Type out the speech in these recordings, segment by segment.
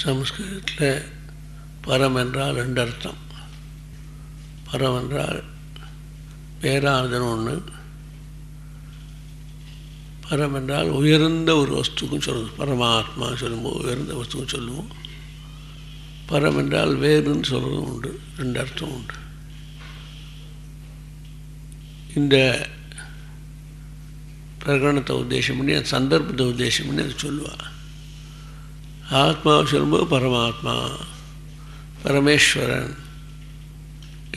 சம்ஸ்கிருதத்தில் பரம் என்றால் ரெண்டு அர்த்தம் பரம் என்றால் பேரானதுன்னு ஒன்று பரம் என்றால் உயர்ந்த ஒரு வஸ்துக்கும் சொல்லுவோம். பரமாத்மா சொல்லும்போது உயர்ந்த வஸ்துக்கும் சொல்லுவோம். பரம் என்றால் வேறுன்னு சொல்கிறதும் உண்டு ரெண்டு அர்த்தம் உண்டு. இந்த பிரகடனத்தை உத்தேசம் பண்ணி அந்த சந்தர்ப்பத்தை உத்தேசம் பண்ணி அதை சொல்லுவாள் ஆத்மாவை சொல்லும்போது பரமாத்மா பரமேஸ்வரன்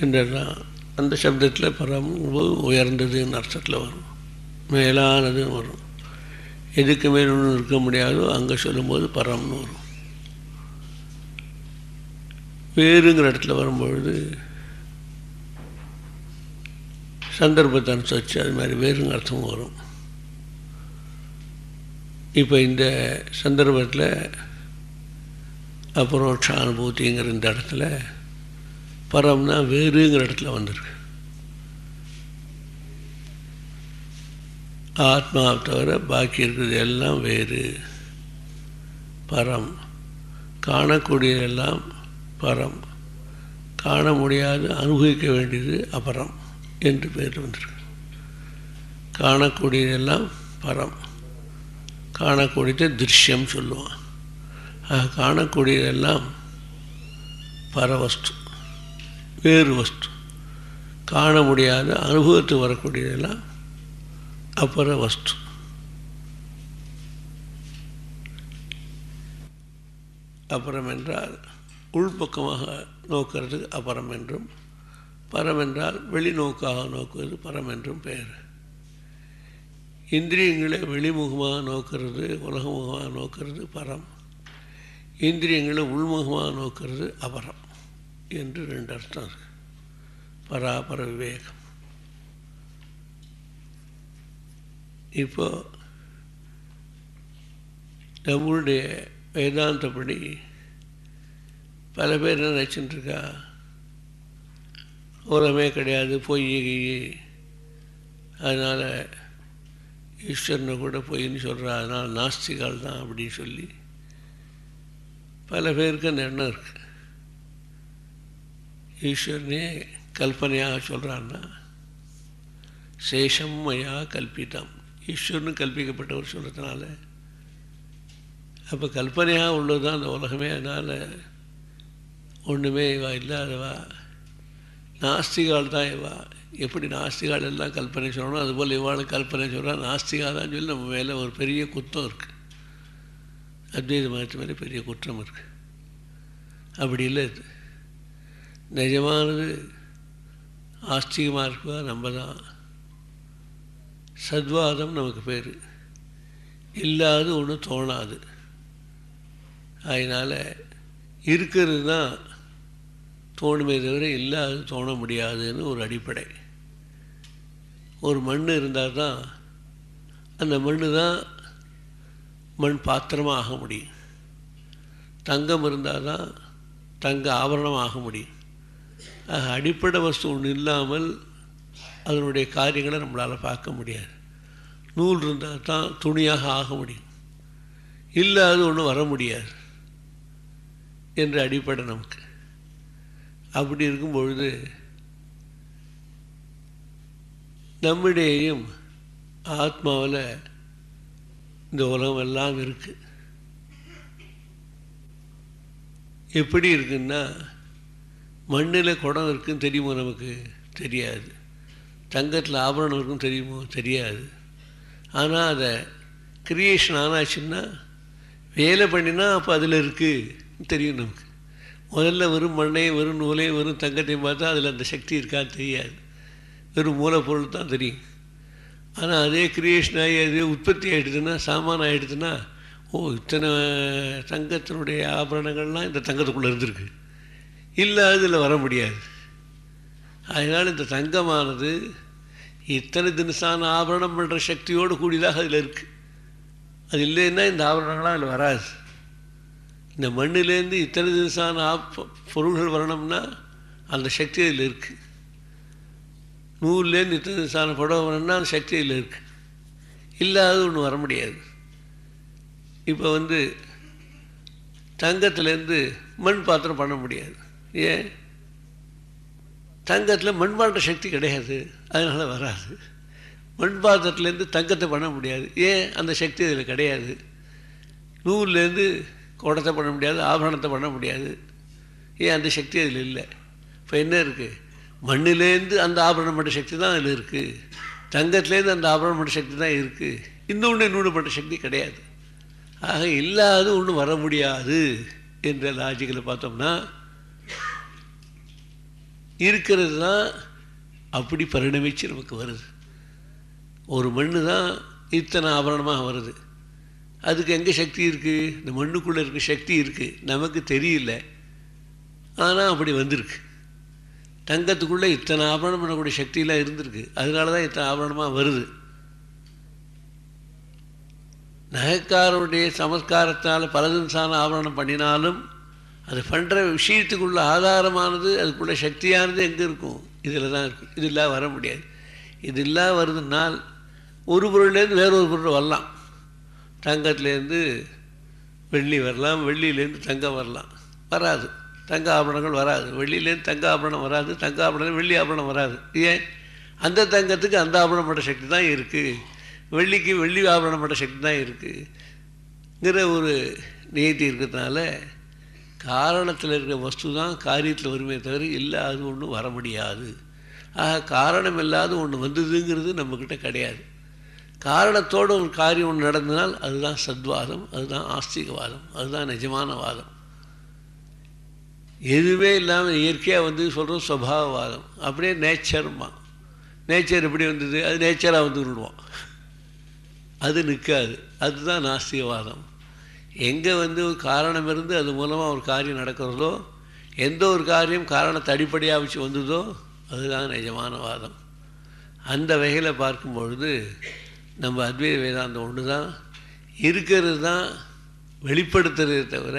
என்றெல்லாம் அந்த சப்தத்தில் பரம் உயர்ந்ததுன்னு அர்த்தத்தில் வரும். மேலானதுன்னு வரும். எதுக்கு மேல் ஒன்று இருக்க முடியாதோ அங்கே சொல்லும்போது பரம்னு வரும். வேறுங்கிற இடத்துல வரும்பொழுது சந்தர்ப்பத்தை அனுசரித்து அது மாதிரி வேறுங்க அர்த்தமும் வரும். இப்போ இந்த சந்தர்ப்பத்தில் அப்புறம் அனுபூதிங்கிற இந்த இடத்துல பரம்னா வேறுங்கிற இடத்துல வந்திருக்கு. ஆத்மாவை தவிர பாக்கி இருக்கிறது எல்லாம் வேறு. பரம். காணக்கூடியதெல்லாம் பரம். காண முடியாது அனுபவிக்க வேண்டியது அபரம் என்று பேர் வந்திருக்கு. காணக்கூடியதெல்லாம் பரம். காணக்கூடியது திருஷ்யம் சொல்லுவான். ஆக காணக்கூடியதெல்லாம் பரவஸ்து வேறு வஸ்து காண முடியாத அனுபவத்துக்கு வரக்கூடியதெல்லாம் அப்புற வஸ்து அப்புறம் என்றால் உள்பக்கமாக நோக்கிறது அப்புறம் என்றும் பரம் என்றால் வெளிநோக்காக நோக்குவது பரம் என்றும் பெயர். இந்திரியங்களை வெளிமுகமாக நோக்கிறது உலகமுகமாக நோக்கிறது பரம். இந்திரியங்களை உள்முகமாக நோக்கிறது அபரம் என்று ரெண்டு அர்த்தம் இருக்கு. பராபர விவேகம். இப்போ நம்மளுடைய வேதாந்தப்படி பல பேர் என்ன நினச்சிட்டுருக்கா இருக்கா கிடையாது பொய் அதனால் ஈஸ்வரனை கூட பொய்ன்னு சொல்கிறா அதனால் நாஸ்திகால் தான் அப்படின்னு சொல்லி பல பேருக்கு அந்த எண்ணம் இருக்குது ஈஸ்வரனே கல்பனையாக சொல்கிறான்னா சேஷம் மயா கல்பிதம். ஈஸ்வரனு கல்பிக்கப்பட்டவர் சொல்கிறதுனால அப்போ கல்பனையாக உள்ளது தான் அந்த உலகமே. அதனால் ஒன்றுமே இவா இல்லாதவா? நாஸ்திகால் தான் இவா. எப்படி நாஸ்திகால் எல்லாம் கல்பனை சொல்லணும்? அதுபோல் இவாளும் கல்பனை சொல்கிறா நாஸ்திகா தான் சொல்லி நம்ம மேலே ஒரு பெரிய குத்தம் இருக்குது அத்வைத மதத்து மேலே பெரிய குற்றம் இருக்குது அப்படி இல்லை இது. நிஜமானது ஆஸ்திகமாக இருக்குவா நம்ம தான் சத்வாதம் நமக்கு பேர். இல்லாது ஒன்றும் தோணாது. அதனால் இருக்கிறது தான் தோணுமே தவிர இல்லாது தோண முடியாதுன்னு ஒரு அடிப்படை. ஒரு மண் இருந்தால் தான் அந்த மண் தான் மண் பாத்திரமாக ஆக முடியும். தங்கம் இருந்தால் தான் தங்க ஆபரணம் ஆக முடியும். ஆக அடிப்படை வஸ்து ஒன்று இல்லாமல் அதனுடைய காரியங்களை நம்மளால் பார்க்க முடியாது. நூல் இருந்தால் தான் துணியாக ஆக முடியும். இல்லாது ஒன்றும் வர முடியாது. என்ற அடிப்படை நமக்கு. அப்படி இருக்கும் பொழுது நம்மிடையும் ஆத்மாவில் இந்த உலகம் எல்லாம் இருக்கு. எப்படி இருக்குன்னா மண்ணில் குடம் இருக்குன்னு தெரியுமோ நமக்கு? தெரியாது. தங்கத்தில் ஆபரணம் இருக்குன்னு தெரியுமோ? தெரியாது. ஆனால் அதை கிரியேஷன் ஆனாச்சுன்னா வேலை பண்ணினா அப்போ அதில் இருக்குது தெரியும் நமக்கு. முதல்ல வெறும் மண்ணையும் வெறும் நூலையும் வெறும் தங்கத்தையும் பார்த்தா அதில் அந்த சக்தி இருக்கான்னு தெரியாது. வெறும் மூலப்பொருள் தான் தெரியும். ஆனால் அதே கிரியேஷன் ஆகி அதே உற்பத்தி ஆகிடுதுன்னா சாமான ஆகிடுதுன்னா ஓ இத்தனை தங்கத்தினுடைய ஆபரணங்கள்லாம் இந்த தங்கத்துக்குள்ளே இருந்திருக்கு. இல்லை அதில் வர முடியாது. அதனால் இந்த தங்கமானது இத்தனை தினசான ஆபரணம் பண்ணுற சக்தியோடு கூடியதாக அதில் இருக்குது அது இல்லைன்னா இந்த ஆபரணங்களாம் அதில் வராது. இந்த மண்ணிலேருந்து இத்தனை தினசான ஆப் பொருள்கள் வரணும்னா அந்த சக்தி அதில் இருக்குது நூல்லேருந்து இத்தனை படம் வரணும்னா அந்த சக்தி அதில் இருக்குது இல்லாத ஒன்று வர முடியாது. இப்போ வந்து தங்கத்துலேருந்து மண் பாத்திரம் பண்ண முடியாது. ஏன்? தங்கத்தில் மண் பாண்ட சக்தி கிடையாது. அதனால் வராது. மண் பாத்திரத்துலேருந்து தங்கத்தை பண்ண முடியாது. ஏன்? அந்த சக்தி அதில் கிடையாது. நூல்லேருந்து குடத்தை பண்ண முடியாது ஆபரணத்தை பண்ண முடியாது. ஏன்? அந்த சக்தி அதில் இல்லை. இப்போ என்ன இருக்குது மண்ணிலேருந்து அந்த ஆபரணப்பட்ட சக்தி தான் அதில் இருக்குது தங்கத்துலேருந்து அந்த ஆபரணப்பட்ட சக்தி தான் இருக்குது இன்னொன்று இன்னொன்று சக்தி கிடையாது. ஆக இல்லாத ஒன்றும் வர முடியாது என்ற லாஜிக்கில் பார்த்தோம்னா இருக்கிறது தான் அப்படி பரிணமிச்சு நமக்கு வருது. ஒரு மண்ணு தான் இத்தனை ஆபரணமாக வருது. அதுக்கு எங்கே சக்தி இருக்குது இந்த மண்ணுக்குள்ளே இருக்க சக்தி இருக்குது நமக்கு தெரியல. ஆனால் அப்படி வந்திருக்கு. தங்கத்துக்குள்ளே இத்தனை ஆபரணம் பண்ணக்கூடிய சக்தியெலாம் இருந்திருக்கு. அதனால தான் இத்தனை ஆபரணமாக வருது. நகைக்காரருடைய சமஸ்காரத்தால் பலதின்சான ஆபரணம் பண்ணினாலும் அது பண்ணுற விஷயத்துக்குள்ள ஆதாரமானது அதுக்குள்ள சக்தியானது எங்கே இருக்கும்? இதில் தான் இருக்கும் இது இல்லாத வர முடியாது. இது இல்லாத வருதுனால் ஒரு பொருள்லேருந்து வேற ஒரு பொருள் வரலாம். தங்கத்துலேருந்து வெள்ளி வரலாம் வெள்ளியிலேருந்து தங்கம் வரலாம். வராது. தங்க ஆபரணங்கள் வராது. வெள்ளியிலேருந்து தங்க ஆபரணம் வராது. தங்க ஆபரணம் வெள்ளி ஆபரணம் வராது. ஏன்? அந்த தங்கத்துக்கு அந்த ஆபரணப்பட்ட சக்தி தான் இருக்குது வெள்ளிக்கு வெள்ளி ஆபரணப்பட்ட சக்தி தான் இருக்குங்கிற ஒரு நியத்தி இருக்கிறதுனால காரணத்தில் இருக்கிற வஸ்து தான் காரியத்தில் வருமே தவிர இல்லாத ஒன்று வர முடியாது. ஆக காரணம் இல்லாத ஒன்று வந்ததுங்கிறது நம்மக்கிட்ட கிடையாது. காரணத்தோடு ஒரு காரியம் ஒன்று நடந்தனால் அதுதான் சத்வாதம் அதுதான் ஆஸ்திகவாதம் அதுதான் நிஜமான வாதம். எதுவுமே இல்லாமல் இயற்கையாக வந்து சொல்கிறோம் சுவாவவாதம். அப்படியே நேச்சர்மா நேச்சர் எப்படி வந்தது? அது நேச்சராக வந்து விடுவோம் அது நிற்காது அதுதான் நாஸ்திகவாதம். எங்கே வந்து ஒரு காரணம் இருந்து அது மூலமாக ஒரு காரியம் நடக்கிறதோ எந்த ஒரு காரியம் காரணத்தை அடிப்படையாக வச்சு வந்ததோ அதுதான் நிஜமான வாதம் அந்த வகையில் பார்க்கும் பொழுது நம்ம அத்வைத வேதாந்தம் ஒன்று தான் இருக்கிறது தான் வெளிப்படுத்துறதே தவிர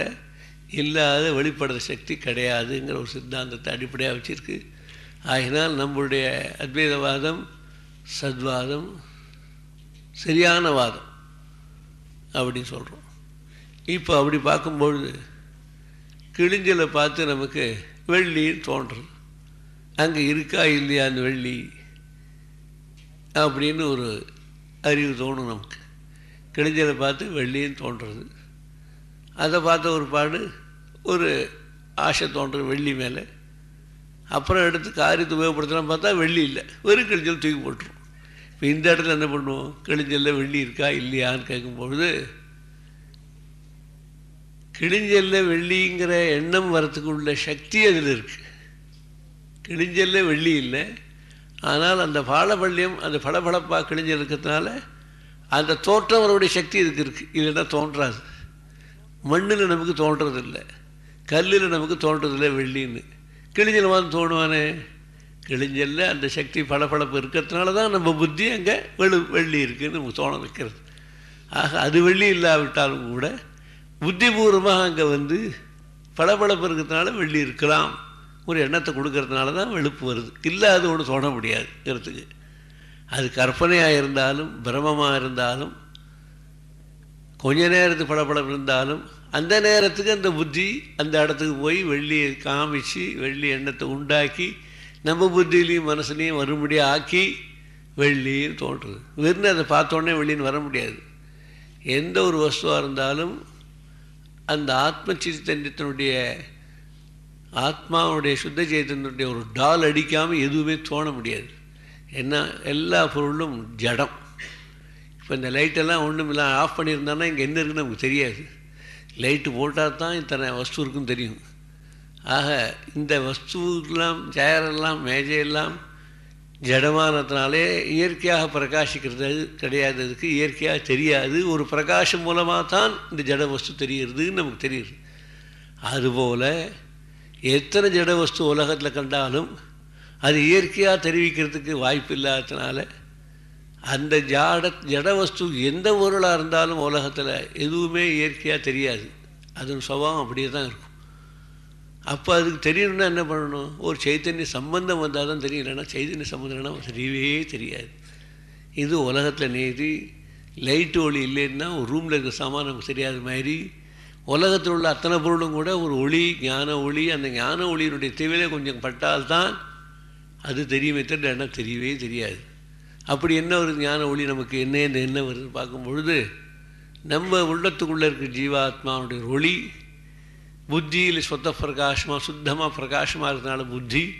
இல்லாத வெளிப்படுற சக்தி கிடையாதுங்கிற ஒரு சித்தாந்தத்தை அடிப்படையாக வச்சுருக்கு. ஆகினால் நம்முடைய அத்வைதவாதம் சத்வாதம் சரியான வாதம் அப்படின்னு சொல்கிறோம் இப்போ அப்படி பார்க்கும்பொழுது கிழிஞ்சலை பார்த்து நமக்கு வெள்ளின்னு தோன்றுறது அங்கே இருக்கா இல்லையா அந்த வெள்ளி அப்படின்னு ஒரு அறிவு தோணும் நமக்கு. கிழிஞ்சலை பார்த்து வெள்ளின்னு தோன்றுறது. அதை பார்த்த ஒரு பாடு ஒரு ஆசை தோன்றும் வெள்ளி மேலே. அப்புறம் எடுத்து காரியத்தை உபயோகப்படுத்தலாம் பார்த்தா வெள்ளி இல்லை. வெறும் கிழிஞ்சல் தூக்கி போட்டுரும். இப்போ இந்த இடத்துல என்ன பண்ணுவோம்? கிழிஞ்சலில் வெள்ளி இருக்கா இல்லையான்னு கேட்கும்பொழுது கிழிஞ்சல்ல வெள்ளிங்கிற எண்ணம் வரத்துக்கு உள்ள சக்தி அதில் இருக்குது கிழிஞ்சல்ல வெள்ளி இல்லை. ஆனால் அந்த பாலபள்ளியம் அந்த பளபளப்பாக கிழிஞ்சல் இருக்கிறதுனால அந்த தோற்றம் அவருடைய சக்தி இதுக்கு இருக்குது இல்லைன்னா தோன்றாது. மண்ணில் நமக்கு தோன்றதில்லை. கல்லில் நமக்கு தோன்றதில்லை வெள்ளின்னு. கிழிஞ்சல் வந்து தோணுவானே? கிழிஞ்சல்ல அந்த சக்தி பளபளப்பு இருக்கிறதுனால தான் நம்ம புத்தி அங்கே வெளு வெள்ளி இருக்குதுன்னு நமக்கு தோண வைக்கிறது. ஆக அது வெள்ளி இல்லாவிட்டாலும் கூட புத்திபூர்வமாக அங்கே வந்து பளபளப்பு இருக்கிறதுனால வெள்ளி இருக்கலாம். ஒரு எண்ணத்தை கொடுக்கறதுனால தான் வெளுப்பு வருது. இல்லை அது ஒன்று தோண முடியாதுங்கிறதுக்கு அது கற்பனையாக இருந்தாலும் பிரமமாக இருந்தாலும் கொஞ்ச நேரத்து பளபளப்பு இருந்தாலும் அந்த நேரத்துக்கு அந்த புத்தி அந்த இடத்துக்கு போய் வெள்ளியை காமிச்சு வெள்ளி எண்ணத்தை உண்டாக்கி நம்ம புத்தியிலையும் மனசுலையும் வரும்படியாக ஆக்கி வெள்ளின்னு தோன்றுறது வெறும் அதை பார்த்தோன்னே வெள்ளின்னு வர முடியாது. எந்த ஒரு வஸ்துவாக இருந்தாலும் அந்த ஆத்ம சித்தன்யத்தினுடைய ஆத்மாவுடைய சுத்த சைத்தன்யனுடைய ஒரு டால் அடிக்காமல் எதுவுமே தோண முடியாது. ஏன்னா எல்லா பொருளும் ஜடம். இப்போ இந்த லைட்டெல்லாம் ஒன்றும் இல்லை ஆஃப் பண்ணியிருந்தானா இங்கே என்ன இருக்குன்னு நமக்கு தெரியாது. லைட்டு போட்டால் தான் இத்தனை வஸ்து இருக்குன்னு தெரியும். ஆக இந்த வஸ்துவெல்லாம் சேரெல்லாம் மேஜையெல்லாம் ஜடமானதுனாலே இயற்கையாக பிரகாசிக்கிறது கிடையாது. அதுக்கு இயற்கையாக தெரியாது. ஒரு பிரகாசம் மூலமாக தான் இந்த ஜட வஸ்து தெரிகிறதுன்னு நமக்கு தெரியுது. அதுபோல் எத்தனை ஜட வஸ்து உலகத்தில் கண்டாலும் அது இயற்கையாக தெரிவிக்கிறதுக்கு வாய்ப்பு இல்லாததுனால அந்த ஜாட ஜட வஸ்து எந்த பொருளாக இருந்தாலும் உலகத்தில் எதுவுமே இயற்கையாக தெரியாது. அதன் சுபாவம் அப்படியே தான் இருக்கும். அப்போ அதுக்கு தெரியணும்னா என்ன பண்ணணும்? ஒரு சைத்தன்ய சம்பந்தம் வந்தால் தான் தெரியும். இல்லைன்னா சைத்தன்ய சம்பந்தம் இல்லைன்னா தெரியவே தெரியாது. இது உலகத்தில் நேதி லைட்டு ஒளி இல்லைன்னா ஒரு ரூமில் இருக்கிற சாமான் நமக்கு தெரியாத மாதிரி உலகத்தில் உள்ள அத்தனை பொருளும் கூட ஒரு ஒளி ஞான ஒளி அந்த ஞான ஒளியினுடைய தேவையில கொஞ்சம் பட்டால்தான் அது தெரியுமே தவிர தெரியவே தெரியாது. அப்படி என்ன ஒரு ஞான ஒளி நமக்கு என்ன என்ன என்ன வருதுன்னு பார்க்கும் பொழுது நம்ம உள்ளத்துக்குள்ளே இருக்கிற ஜீவாத்மாவுடைய ஒளி புத்தியில் சொத்த பிரகாசமாக சுத்தமாக பிரகாசமாக இருக்கிறதுனால புத்தி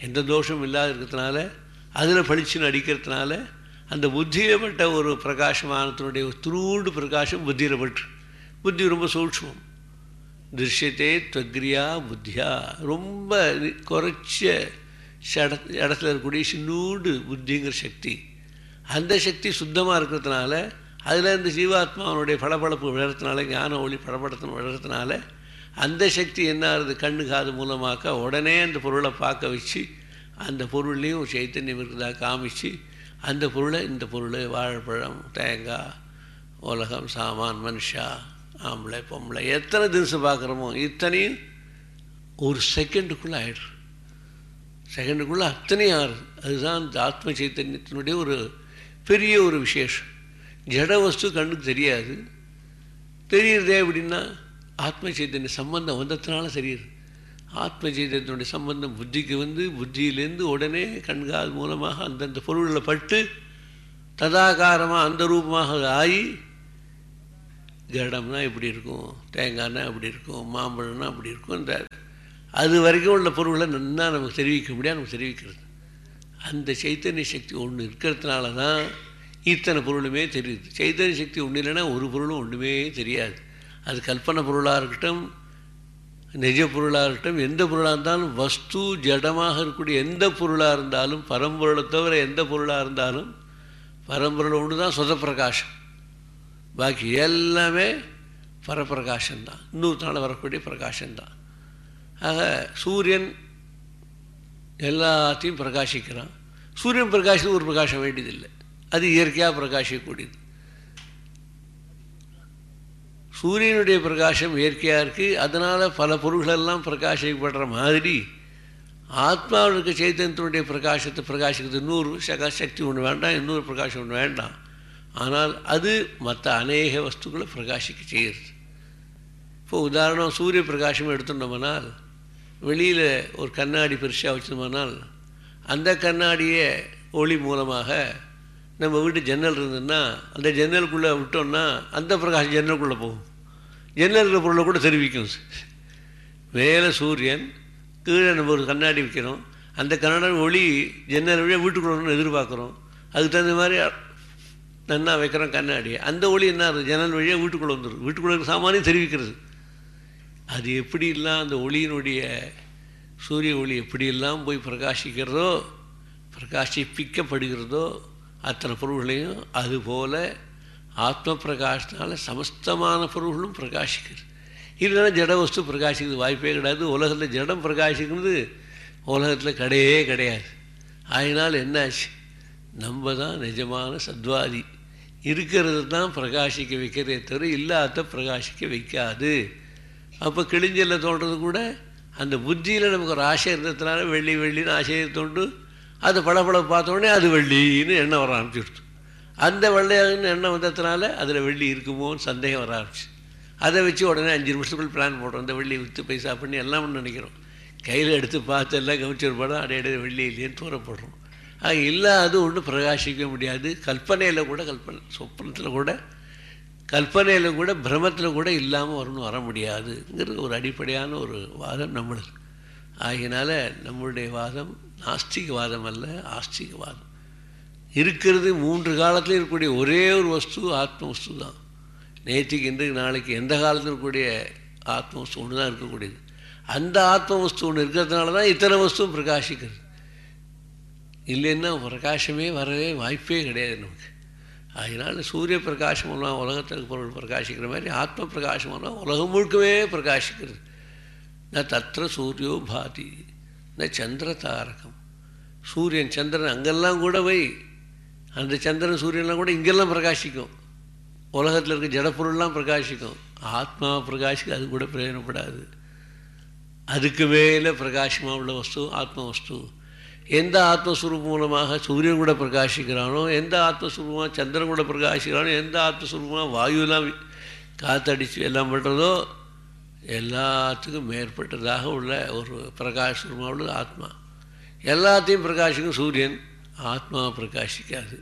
எந்த தோஷமும் இல்லாத இருக்கிறதுனால அதில் பளிச்சுன்னு அடிக்கிறதுனால அந்த புத்தியில் பட்ட ஒரு பிரகாசமானத்தினுடைய துருண்டு பிரகாசம் புத்தியில் பட்டு புத்தி ரொம்ப சூட்சமம் திருஷ்யத்தே துவக்ரியா புத்தியா. ரொம்ப குறைச்ச இடத்துல இருக்கக்கூடிய சின்னூடு புத்திங்கிற சக்தி. அந்த சக்தி சுத்தமாக இருக்கிறதுனால அதில் இந்த ஜீவாத்மாவனுடைய பளபளப்பு விழறதுனால ஞான ஒளி படபடத்தின் விழறதுனால அந்த சக்தி என்ன ஆகுது? கண்ணு காது மூலமாக்க உடனே அந்த பொருளை பார்க்க வச்சு அந்த பொருள்லேயும் ஒரு சைத்தன்யம் இருக்கிறதா காமிச்சு அந்த பொருளை இந்த பொருள் வாழைப்பழம் தேங்காய் உலகம் சாமான் மனுஷா ஆம்பளை பொம்பளை எத்தனை தினசு பார்க்குறோமோ இத்தனையும் ஒரு செகண்டுக்குள்ளே ஆயிடுது. செகண்டுக்குள்ளே அத்தனையும் ஆறு அதுதான் இந்த ஆத்ம சைத்தன்யத்தினுடைய ஒரு பெரிய ஒரு விசேஷம். ஜட வஸ்து கண்ணுக்கு தெரியாது. தெரியுறதே அப்படின்னா ஆத்ம சைத்தன்ய சம்பந்தம் வந்ததுனால தெரியுது. ஆத்ம சைத்தன்யத்தினுடைய சம்பந்தம் புத்திக்கு வந்து புத்தியிலேருந்து உடனே கண்கால் மூலமாக அந்தந்த பொருளில் பட்டு ததாகாரமாக அந்த ரூபமாக ஆகி கடம்னா இப்படி இருக்கும் தேங்காய்னா அப்படி இருக்கும் மாம்பழம்னா அப்படி இருக்கும் இந்த அது வரைக்கும் உள்ள பொருளை நன்னா நமக்கு தெரிவிக்க முடியாது நமக்கு தெரிவிக்கிறது. அந்த சைத்தன்ய சக்தி ஒன்று இருக்கிறதுனால தான் இத்தனை பொருளுமே தெரியுது. சைத்தன்ய சக்தி ஒன்று இல்லைன்னா ஒரு பொருளும் ஒன்றுமே தெரியாது. அது கல்பனை பொருளாக இருக்கட்டும் நிஜ பொருளாக இருக்கட்டும் எந்த பொருளாக இருந்தாலும் வஸ்து ஜடமாக இருக்கக்கூடிய எந்த பொருளாக இருந்தாலும் பரம்பொருளை தவிர எந்த பொருளாக இருந்தாலும் பரம்பொருள் ஒன்று தான் சுதப்பிரகாசம். பாக்கி எல்லாமே பரப்பிரகாசம்தான். நாள் வரக்கூடிய பிரகாசம்தான். ஆக சூரியன் எல்லாத்தையும் பிரகாசிக்கிறான். சூரியன் பிரகாசம் ஒரு பிரகாசம் வேண்டியதில்லை. அது இயற்கையாக பிரகாசிக்கக்கூடியது. சூரியனுடைய பிரகாசம் இயற்கையாக இருக்குது அதனால் பல பொருள்களெல்லாம் பிரகாசிக்கப்படுற மாதிரி ஆத்மாவில் இருக்க சைத்தன்யத்தினுடைய பிரகாசத்தை பிரகாசிக்கிறது. இன்னொரு சக சக்தி ஒன்று வேண்டாம் இன்னொரு பிரகாசம் ஒன்று வேண்டாம். ஆனால் அது மற்ற அநேக வஸ்துக்களை பிரகாசிக்க செய்கிறது. இப்போ உதாரணம் சூரிய பிரகாசம் எடுத்துட்டோம்னால் வெளியில் ஒரு கண்ணாடி பெருசாக வச்சுருமானால் அந்த கண்ணாடியை ஒளி மூலமாக நம்ம வீட்டு ஜன்னல் இருந்ததுன்னா அந்த ஜன்னலுக்குள்ளே விட்டோம்னா அந்த பிரகாசம் ஜன்னலுக்குள்ளே போகும். ஜன்னல் இருக்கிற பொருளை கூட தெரிவிக்கும். மேலே சூரியன் கீழே நம்ம ஒரு கண்ணாடி வைக்கிறோம். அந்த கண்ணாடி ஒளி ஜன்னல் வழியாக வீட்டுக்குள்ளே எதிர்பார்க்குறோம். அதுக்கு தகுந்த மாதிரி நன்னா வைக்கிறோம் கண்ணாடி அந்த ஒளி என்ன ஜன்னல் வழியாக வீட்டுக்குள்ளே வந்துடும் வீட்டுக்குள்ளே சாமானியம் தெரிவிக்கிறது. அது எப்படிலாம் அந்த ஒளியினுடைய சூரிய ஒளி எப்படியெல்லாம் போய் பிரகாசிக்கிறதோ பிரகாசிப்பிக்கப்படுகிறதோ அத்தனை பொருள்களையும் அதுபோல் ஆத்ம பிரகாசத்தினால சமஸ்தமான பொருள்களும் பிரகாசிக்கிறது இல்லைன்னா ஜட வஸ்து பிரகாசிக்கிறது வாய்ப்பே கிடையாது. உலகத்தில் ஜடம் பிரகாசிக்கிறது. உலகத்தில் கிடையவே கிடையாது. அதனால் என்னாச்சு? நம்ம தான் நிஜமான சத்வாதி. இருக்கிறது தான் பிரகாசிக்க வைக்கிறதே தவிர இல்லாத பிரகாசிக்க வைக்காது. அப்போ கிழிஞ்சலில் தோன்றது கூட அந்த புத்தியில் நமக்கு ஒரு ஆசை இருந்ததுனால வெள்ளி வெள்ளின்னு ஆசையை தோண்டு அது பளபள பார்த்தோடனே அது வெள்ளின்னு எண்ணம் வர ஆரம்பிச்சிடுது. அந்த வெள்ளையாகன்னு எண்ணம் வந்ததுனால அதில் வெள்ளி இருக்குமோன்னு சந்தேகம் வர ஆரம்பிச்சு. அதை வச்சு உடனே அஞ்சு நிமிஷத்துக்குள் பிளான் போடுறோம். இந்த வெள்ளி விற்று பைசா பண்ணி எல்லாம் நினைக்கிறோம். கையில் எடுத்து பார்த்து எல்லாம் கவனிச்சிருப்பாடும் அடையிட வெள்ளி இல்லையேன்னு தூரப்படுறோம். ஆக இல்லாது ஒன்றும் பிரகாசிக்க முடியாது. கல்பனையில் கூட கல்பனை சொப்பனத்தில் கூட கல்பனையில் கூட பிரமத்தில் கூட இல்லாமல் வரணும் வர முடியாதுங்கிறது ஒரு அடிப்படையான ஒரு வாதம் நம்மளுக்கு. ஆகினால நம்மளுடைய வாதம் நாஸ்திகவாதம் அல்ல ஆஸ்திகவாதம் இருக்கிறது மூன்று காலத்தில் இருக்கக்கூடிய ஒரே ஒரு வஸ்து ஆத்ம வஸ்து தான். நேற்றுக்கு இன்றைக்கு நாளைக்கு எந்த காலத்தில் இருக்கக்கூடிய ஆத்ம வஸ்து ஒன்று தான் இருக்கக்கூடியது. அந்த ஆத்ம வஸ்து ஒன்று இருக்கிறதுனால தான் இத்தனை வஸ்துவும் பிரகாசிக்கிறது. இல்லைன்னா பிரகாசமே வரவே வாய்ப்பே கிடையாது நமக்கு. அதனால் சூரிய பிரகாசமெல்லாம் உலகத்திற்கு பொருள் பிரகாசிக்கிற மாதிரி ஆத்ம பிரகாசமெல்லாம் உலகம் முழுக்கவே பிரகாசிக்கிறது. ந தத்திர சூரியோ பாதி ந சந்திர தாரகம். சூரியன் சந்திரன் அங்கெல்லாம் கூட வை அந்த சந்திரன் சூரியன்லாம் கூட இங்கெல்லாம் பிரகாசிக்கும். உலகத்தில் இருக்க ஜடப்பொருள்லாம் பிரகாசிக்கும். ஆத்மா பிரகாசிக்க அது கூட பிரயோஜனப்படாது. அதுக்கு மேலே பிரகாசமாக உள்ள வஸ்து ஆத்ம வஸ்து. எந்த ஆத்மஸ்வரூபம் மூலமாக சூரியன் கூட பிரகாசிக்கிறானோ எந்த ஆத்மஸ்வரூபமாக சந்திரன் கூட பிரகாசிக்கிறானோ எந்த ஆத்மஸ்வரூபமாக வாயுலாம் காற்றடிச்சு எல்லாம் பண்ணுறதோ எல்லாத்துக்கும் மேற்பட்டதாக உள்ள ஒரு பிரகாசமாக உள்ளது ஆத்மா. எல்லாத்தையும் பிரகாசிக்கும் சூரியன். ஆத்மாவை பிரகாசிக்காது.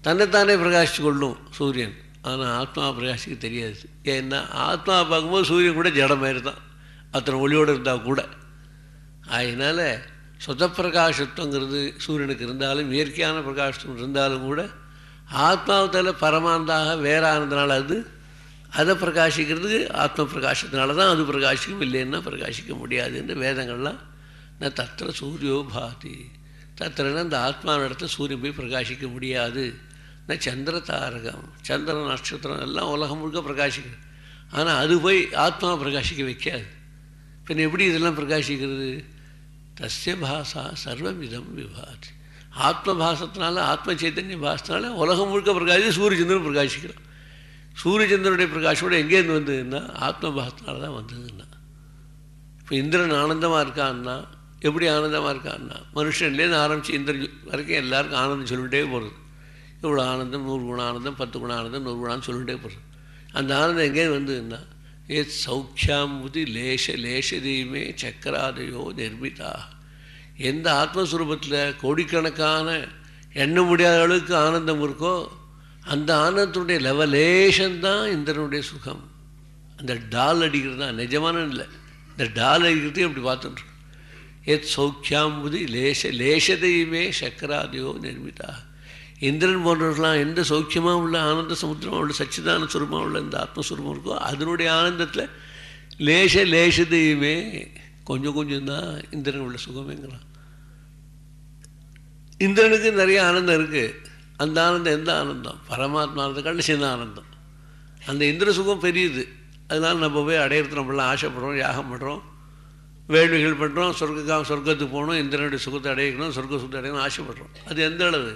தன்னைத்தானே பிரகாசித்து கொள்ளும் சூரியன். ஆனால் ஆத்மா பிரகாசிக்க தெரியாது. ஏன்னா ஆத்மா பார்க்கும்போது சூரியன் கூட ஜடம் மாதிரி தான். அத்தனை ஒளியோடு இருந்தால் கூட. அதனால் சொத பிரகாசத்துவங்கிறது சூரியனுக்கு இருந்தாலும் இயற்கையான பிரகாசத்துவம் இருந்தாலும் கூட ஆத்மாவத்தில் பரமானதாக வேறானதுனால அது அதை பிரகாசிக்கிறதுக்கு ஆத்ம பிரகாசத்தினால தான் அது பிரகாசிக்கும் இல்லைன்னா பிரகாசிக்க முடியாது என்று வேதங்கள்லாம் நான் தத்திர சூரியோ பாதி. தத்திரன்னா அந்த ஆத்மாவின் இடத்துல சூரியன் போய் பிரகாசிக்க முடியாது. நான் சந்திர தாரகம் சந்திர நட்சத்திரம் எல்லாம் உலகம் முழுக்க பிரகாசிக்கிறது ஆனால் அது போய் ஆத்மாவை பிரகாசிக்க வைக்காது. பின் எப்படி இதெல்லாம் பிரகாசிக்கிறது? தஸ்ய பாசா சர்வமிதம் விபாதி ஆத்ம பாசத்தினால ஆத்ம சைத்தன்ய பாசத்தினால உலகம் முழுக்க பிரகாசி சூரியச்சந்திரன் பிரகாசிக்கிறோம் சூரியச்சந்திரனுடைய பிரகாஷோடு எங்கேருந்து வந்ததுன்னா ஆத்ம பாசத்தினால தான் வந்ததுன்னா। இப்போ இந்திரன் ஆனந்தமாக இருக்கான்னா எப்படி ஆனந்தமாக இருக்கான்னா? மனுஷன்லேருந்து ஆரம்பித்து இந்திரன் வரைக்கும் எல்லாருக்கும் ஆனந்தம் சொல்லிகிட்டே போகிறது இவ்வளோ ஆனந்தம்? நூறு குண ஆனந்தம் பத்து குண ஆனந்தம் நூறு குணான்னு சொல்லிகிட்டே போகிறது அந்த ஆனந்தம் எங்கே வந்ததுன்னா ஏ சௌக்கியாம்புதி லேச லேஷதையுமே சக்கராதையோ நிர்மிதா எந்த ஆத்மஸ்வரூபத்தில் கோடிக்கணக்கான எண்ண முடியாத அளவுக்கு ஆனந்தம் இருக்கோ அந்த ஆனந்தத்துடைய லெவலேஷன்தான் இந்திரனுடைய சுகம். அந்த டால் அடிக்கிறது தான் நிஜமான இல்லை. இந்த டால் அடிக்கிறதையும் அப்படி பார்த்துட்டு எத் சௌக்கியாம்புதி லேச லேசதையுமே சக்கராதையோ நிர்மிதா. இந்திரன் போன்றவர்களாம் எந்த சௌக்கியமாக உள்ள ஆனந்த சமுத்திரமாக உள்ள சச்சிதான சுரூபமாக உள்ள இந்த ஆத்மஸ்வரூபம் இருக்கோ அதனுடைய ஆனந்தத்தில் லேச லேசதையுமே கொஞ்சம் கொஞ்சம் தான் இந்திரன் உள்ள சுகமேங்கிறான் இந்திரனுக்கு நிறைய ஆனந்தம் இருக்குது அந்த ஆனந்தம் எந்த ஆனந்தம்? பரமாத்மா ஆனந்தம் ஆனந்தம்? அந்த இந்திர சுகம் பெரியது. அதனால் நம்ம போய் அடையிறது நம்மளாம் ஆசைப்படுறோம் யாகம் பண்ணுறோம் வேள்விகள் பண்ணுறோம் சொர்க்கக்காக சொர்க்கத்துக்கு போகணும் இந்திரனுடைய சுகத்தை அடையணும் சொர்க்க சுகத்தை அடையணும் ஆசைப்படுறோம். அது எந்த அளவு?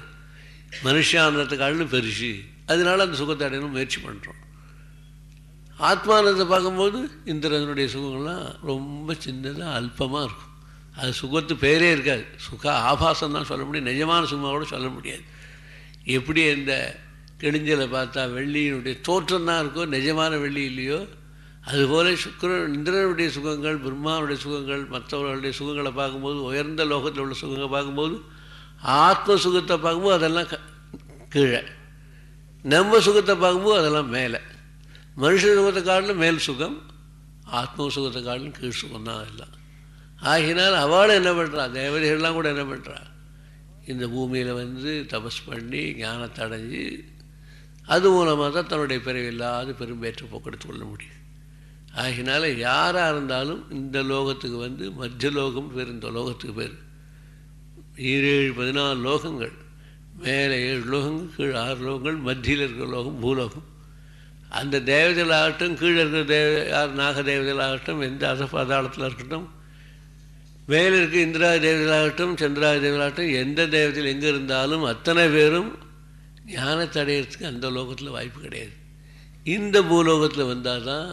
மனுஷானந்தத்துக்கு பெருசு. அதனால அந்த சுகத்தை அடையணும் முயற்சி பண்ணுறோம் ஆத்மானந்தத்தை பார்க்கும்போது இந்திரனுடைய சுகங்கள்லாம் ரொம்ப சின்னதாக அல்பமாக இருக்கும். அது சுகத்து பேரே இருக்காது. சுக ஆபாசம் தான் சொல்ல முடியும். நிஜமான சுகமாக கூட சொல்ல முடியாது. எப்படி இந்த கிழிஞ்சலை பார்த்தா வெள்ளியினுடைய தோற்றம் தான் இருக்கோ நிஜமான வெள்ளி இல்லையோ அதுபோல சுக்கர இந்திரனுடைய சுகங்கள் பிரம்மாவுடைய சுகங்கள் மற்றவர்களுடைய சுகங்களை பார்க்கும்போது உயர்ந்த லோகத்தில் உள்ள சுகங்களை பார்க்கும்போது ஆத்ம சுகத்தை பார்க்கும்போது அதெல்லாம் கீழே. நம்ம சுகத்தை பார்க்கும்போது அதெல்லாம் மேலே. மனுஷ சுகத்தை காட்டிலும் மேல் சுகம் ஆத்ம சுகத்தை காட்டிலும் கீழ் சுகம் தான் எல்லாம். ஆகினால் அவளும் என்ன பண்ணுறா தேவதைகள்லாம் கூட என்ன பண்ணுறா இந்த பூமியில் வந்து தபஸ் பண்ணி ஞானத்தை அடைஞ்சு அது மூலமாக தான் தன்னுடைய பிறவில்லாத பெரும்பேற்ற போக்கெடுத்து கொள்ள முடியும். ஆகினால யாராக இருந்தாலும் இந்த லோகத்துக்கு வந்து மத்திய லோகம் பேர் இந்த லோகத்துக்கு பேர் ஈரேழு பதினாலு லோகங்கள். மேலே ஏழு லோகங்கள் கீழே ஆறு லோகங்கள் மத்தியில் இருக்கிற லோகம் பூலோகம். அந்த தேவதைகளாகட்டும் கீழே இருக்கிற தேவ யார் நாக தேவதைகளாகட்டும் எந்த அசபாதாளத்தில் இருக்கட்டும் மேலே இருக்க இந்திரா தேவதைகளாகட்டும் சந்திரா தேவதைகளாகட்டும் எந்த தேவதையில் எங்கே இருந்தாலும் அத்தனை பேரும் ஞானத்தை அடையிறதுக்கு அந்த லோகத்தில் வாய்ப்பு கிடையாது. இந்த பூலோகத்தில் வந்தால் தான்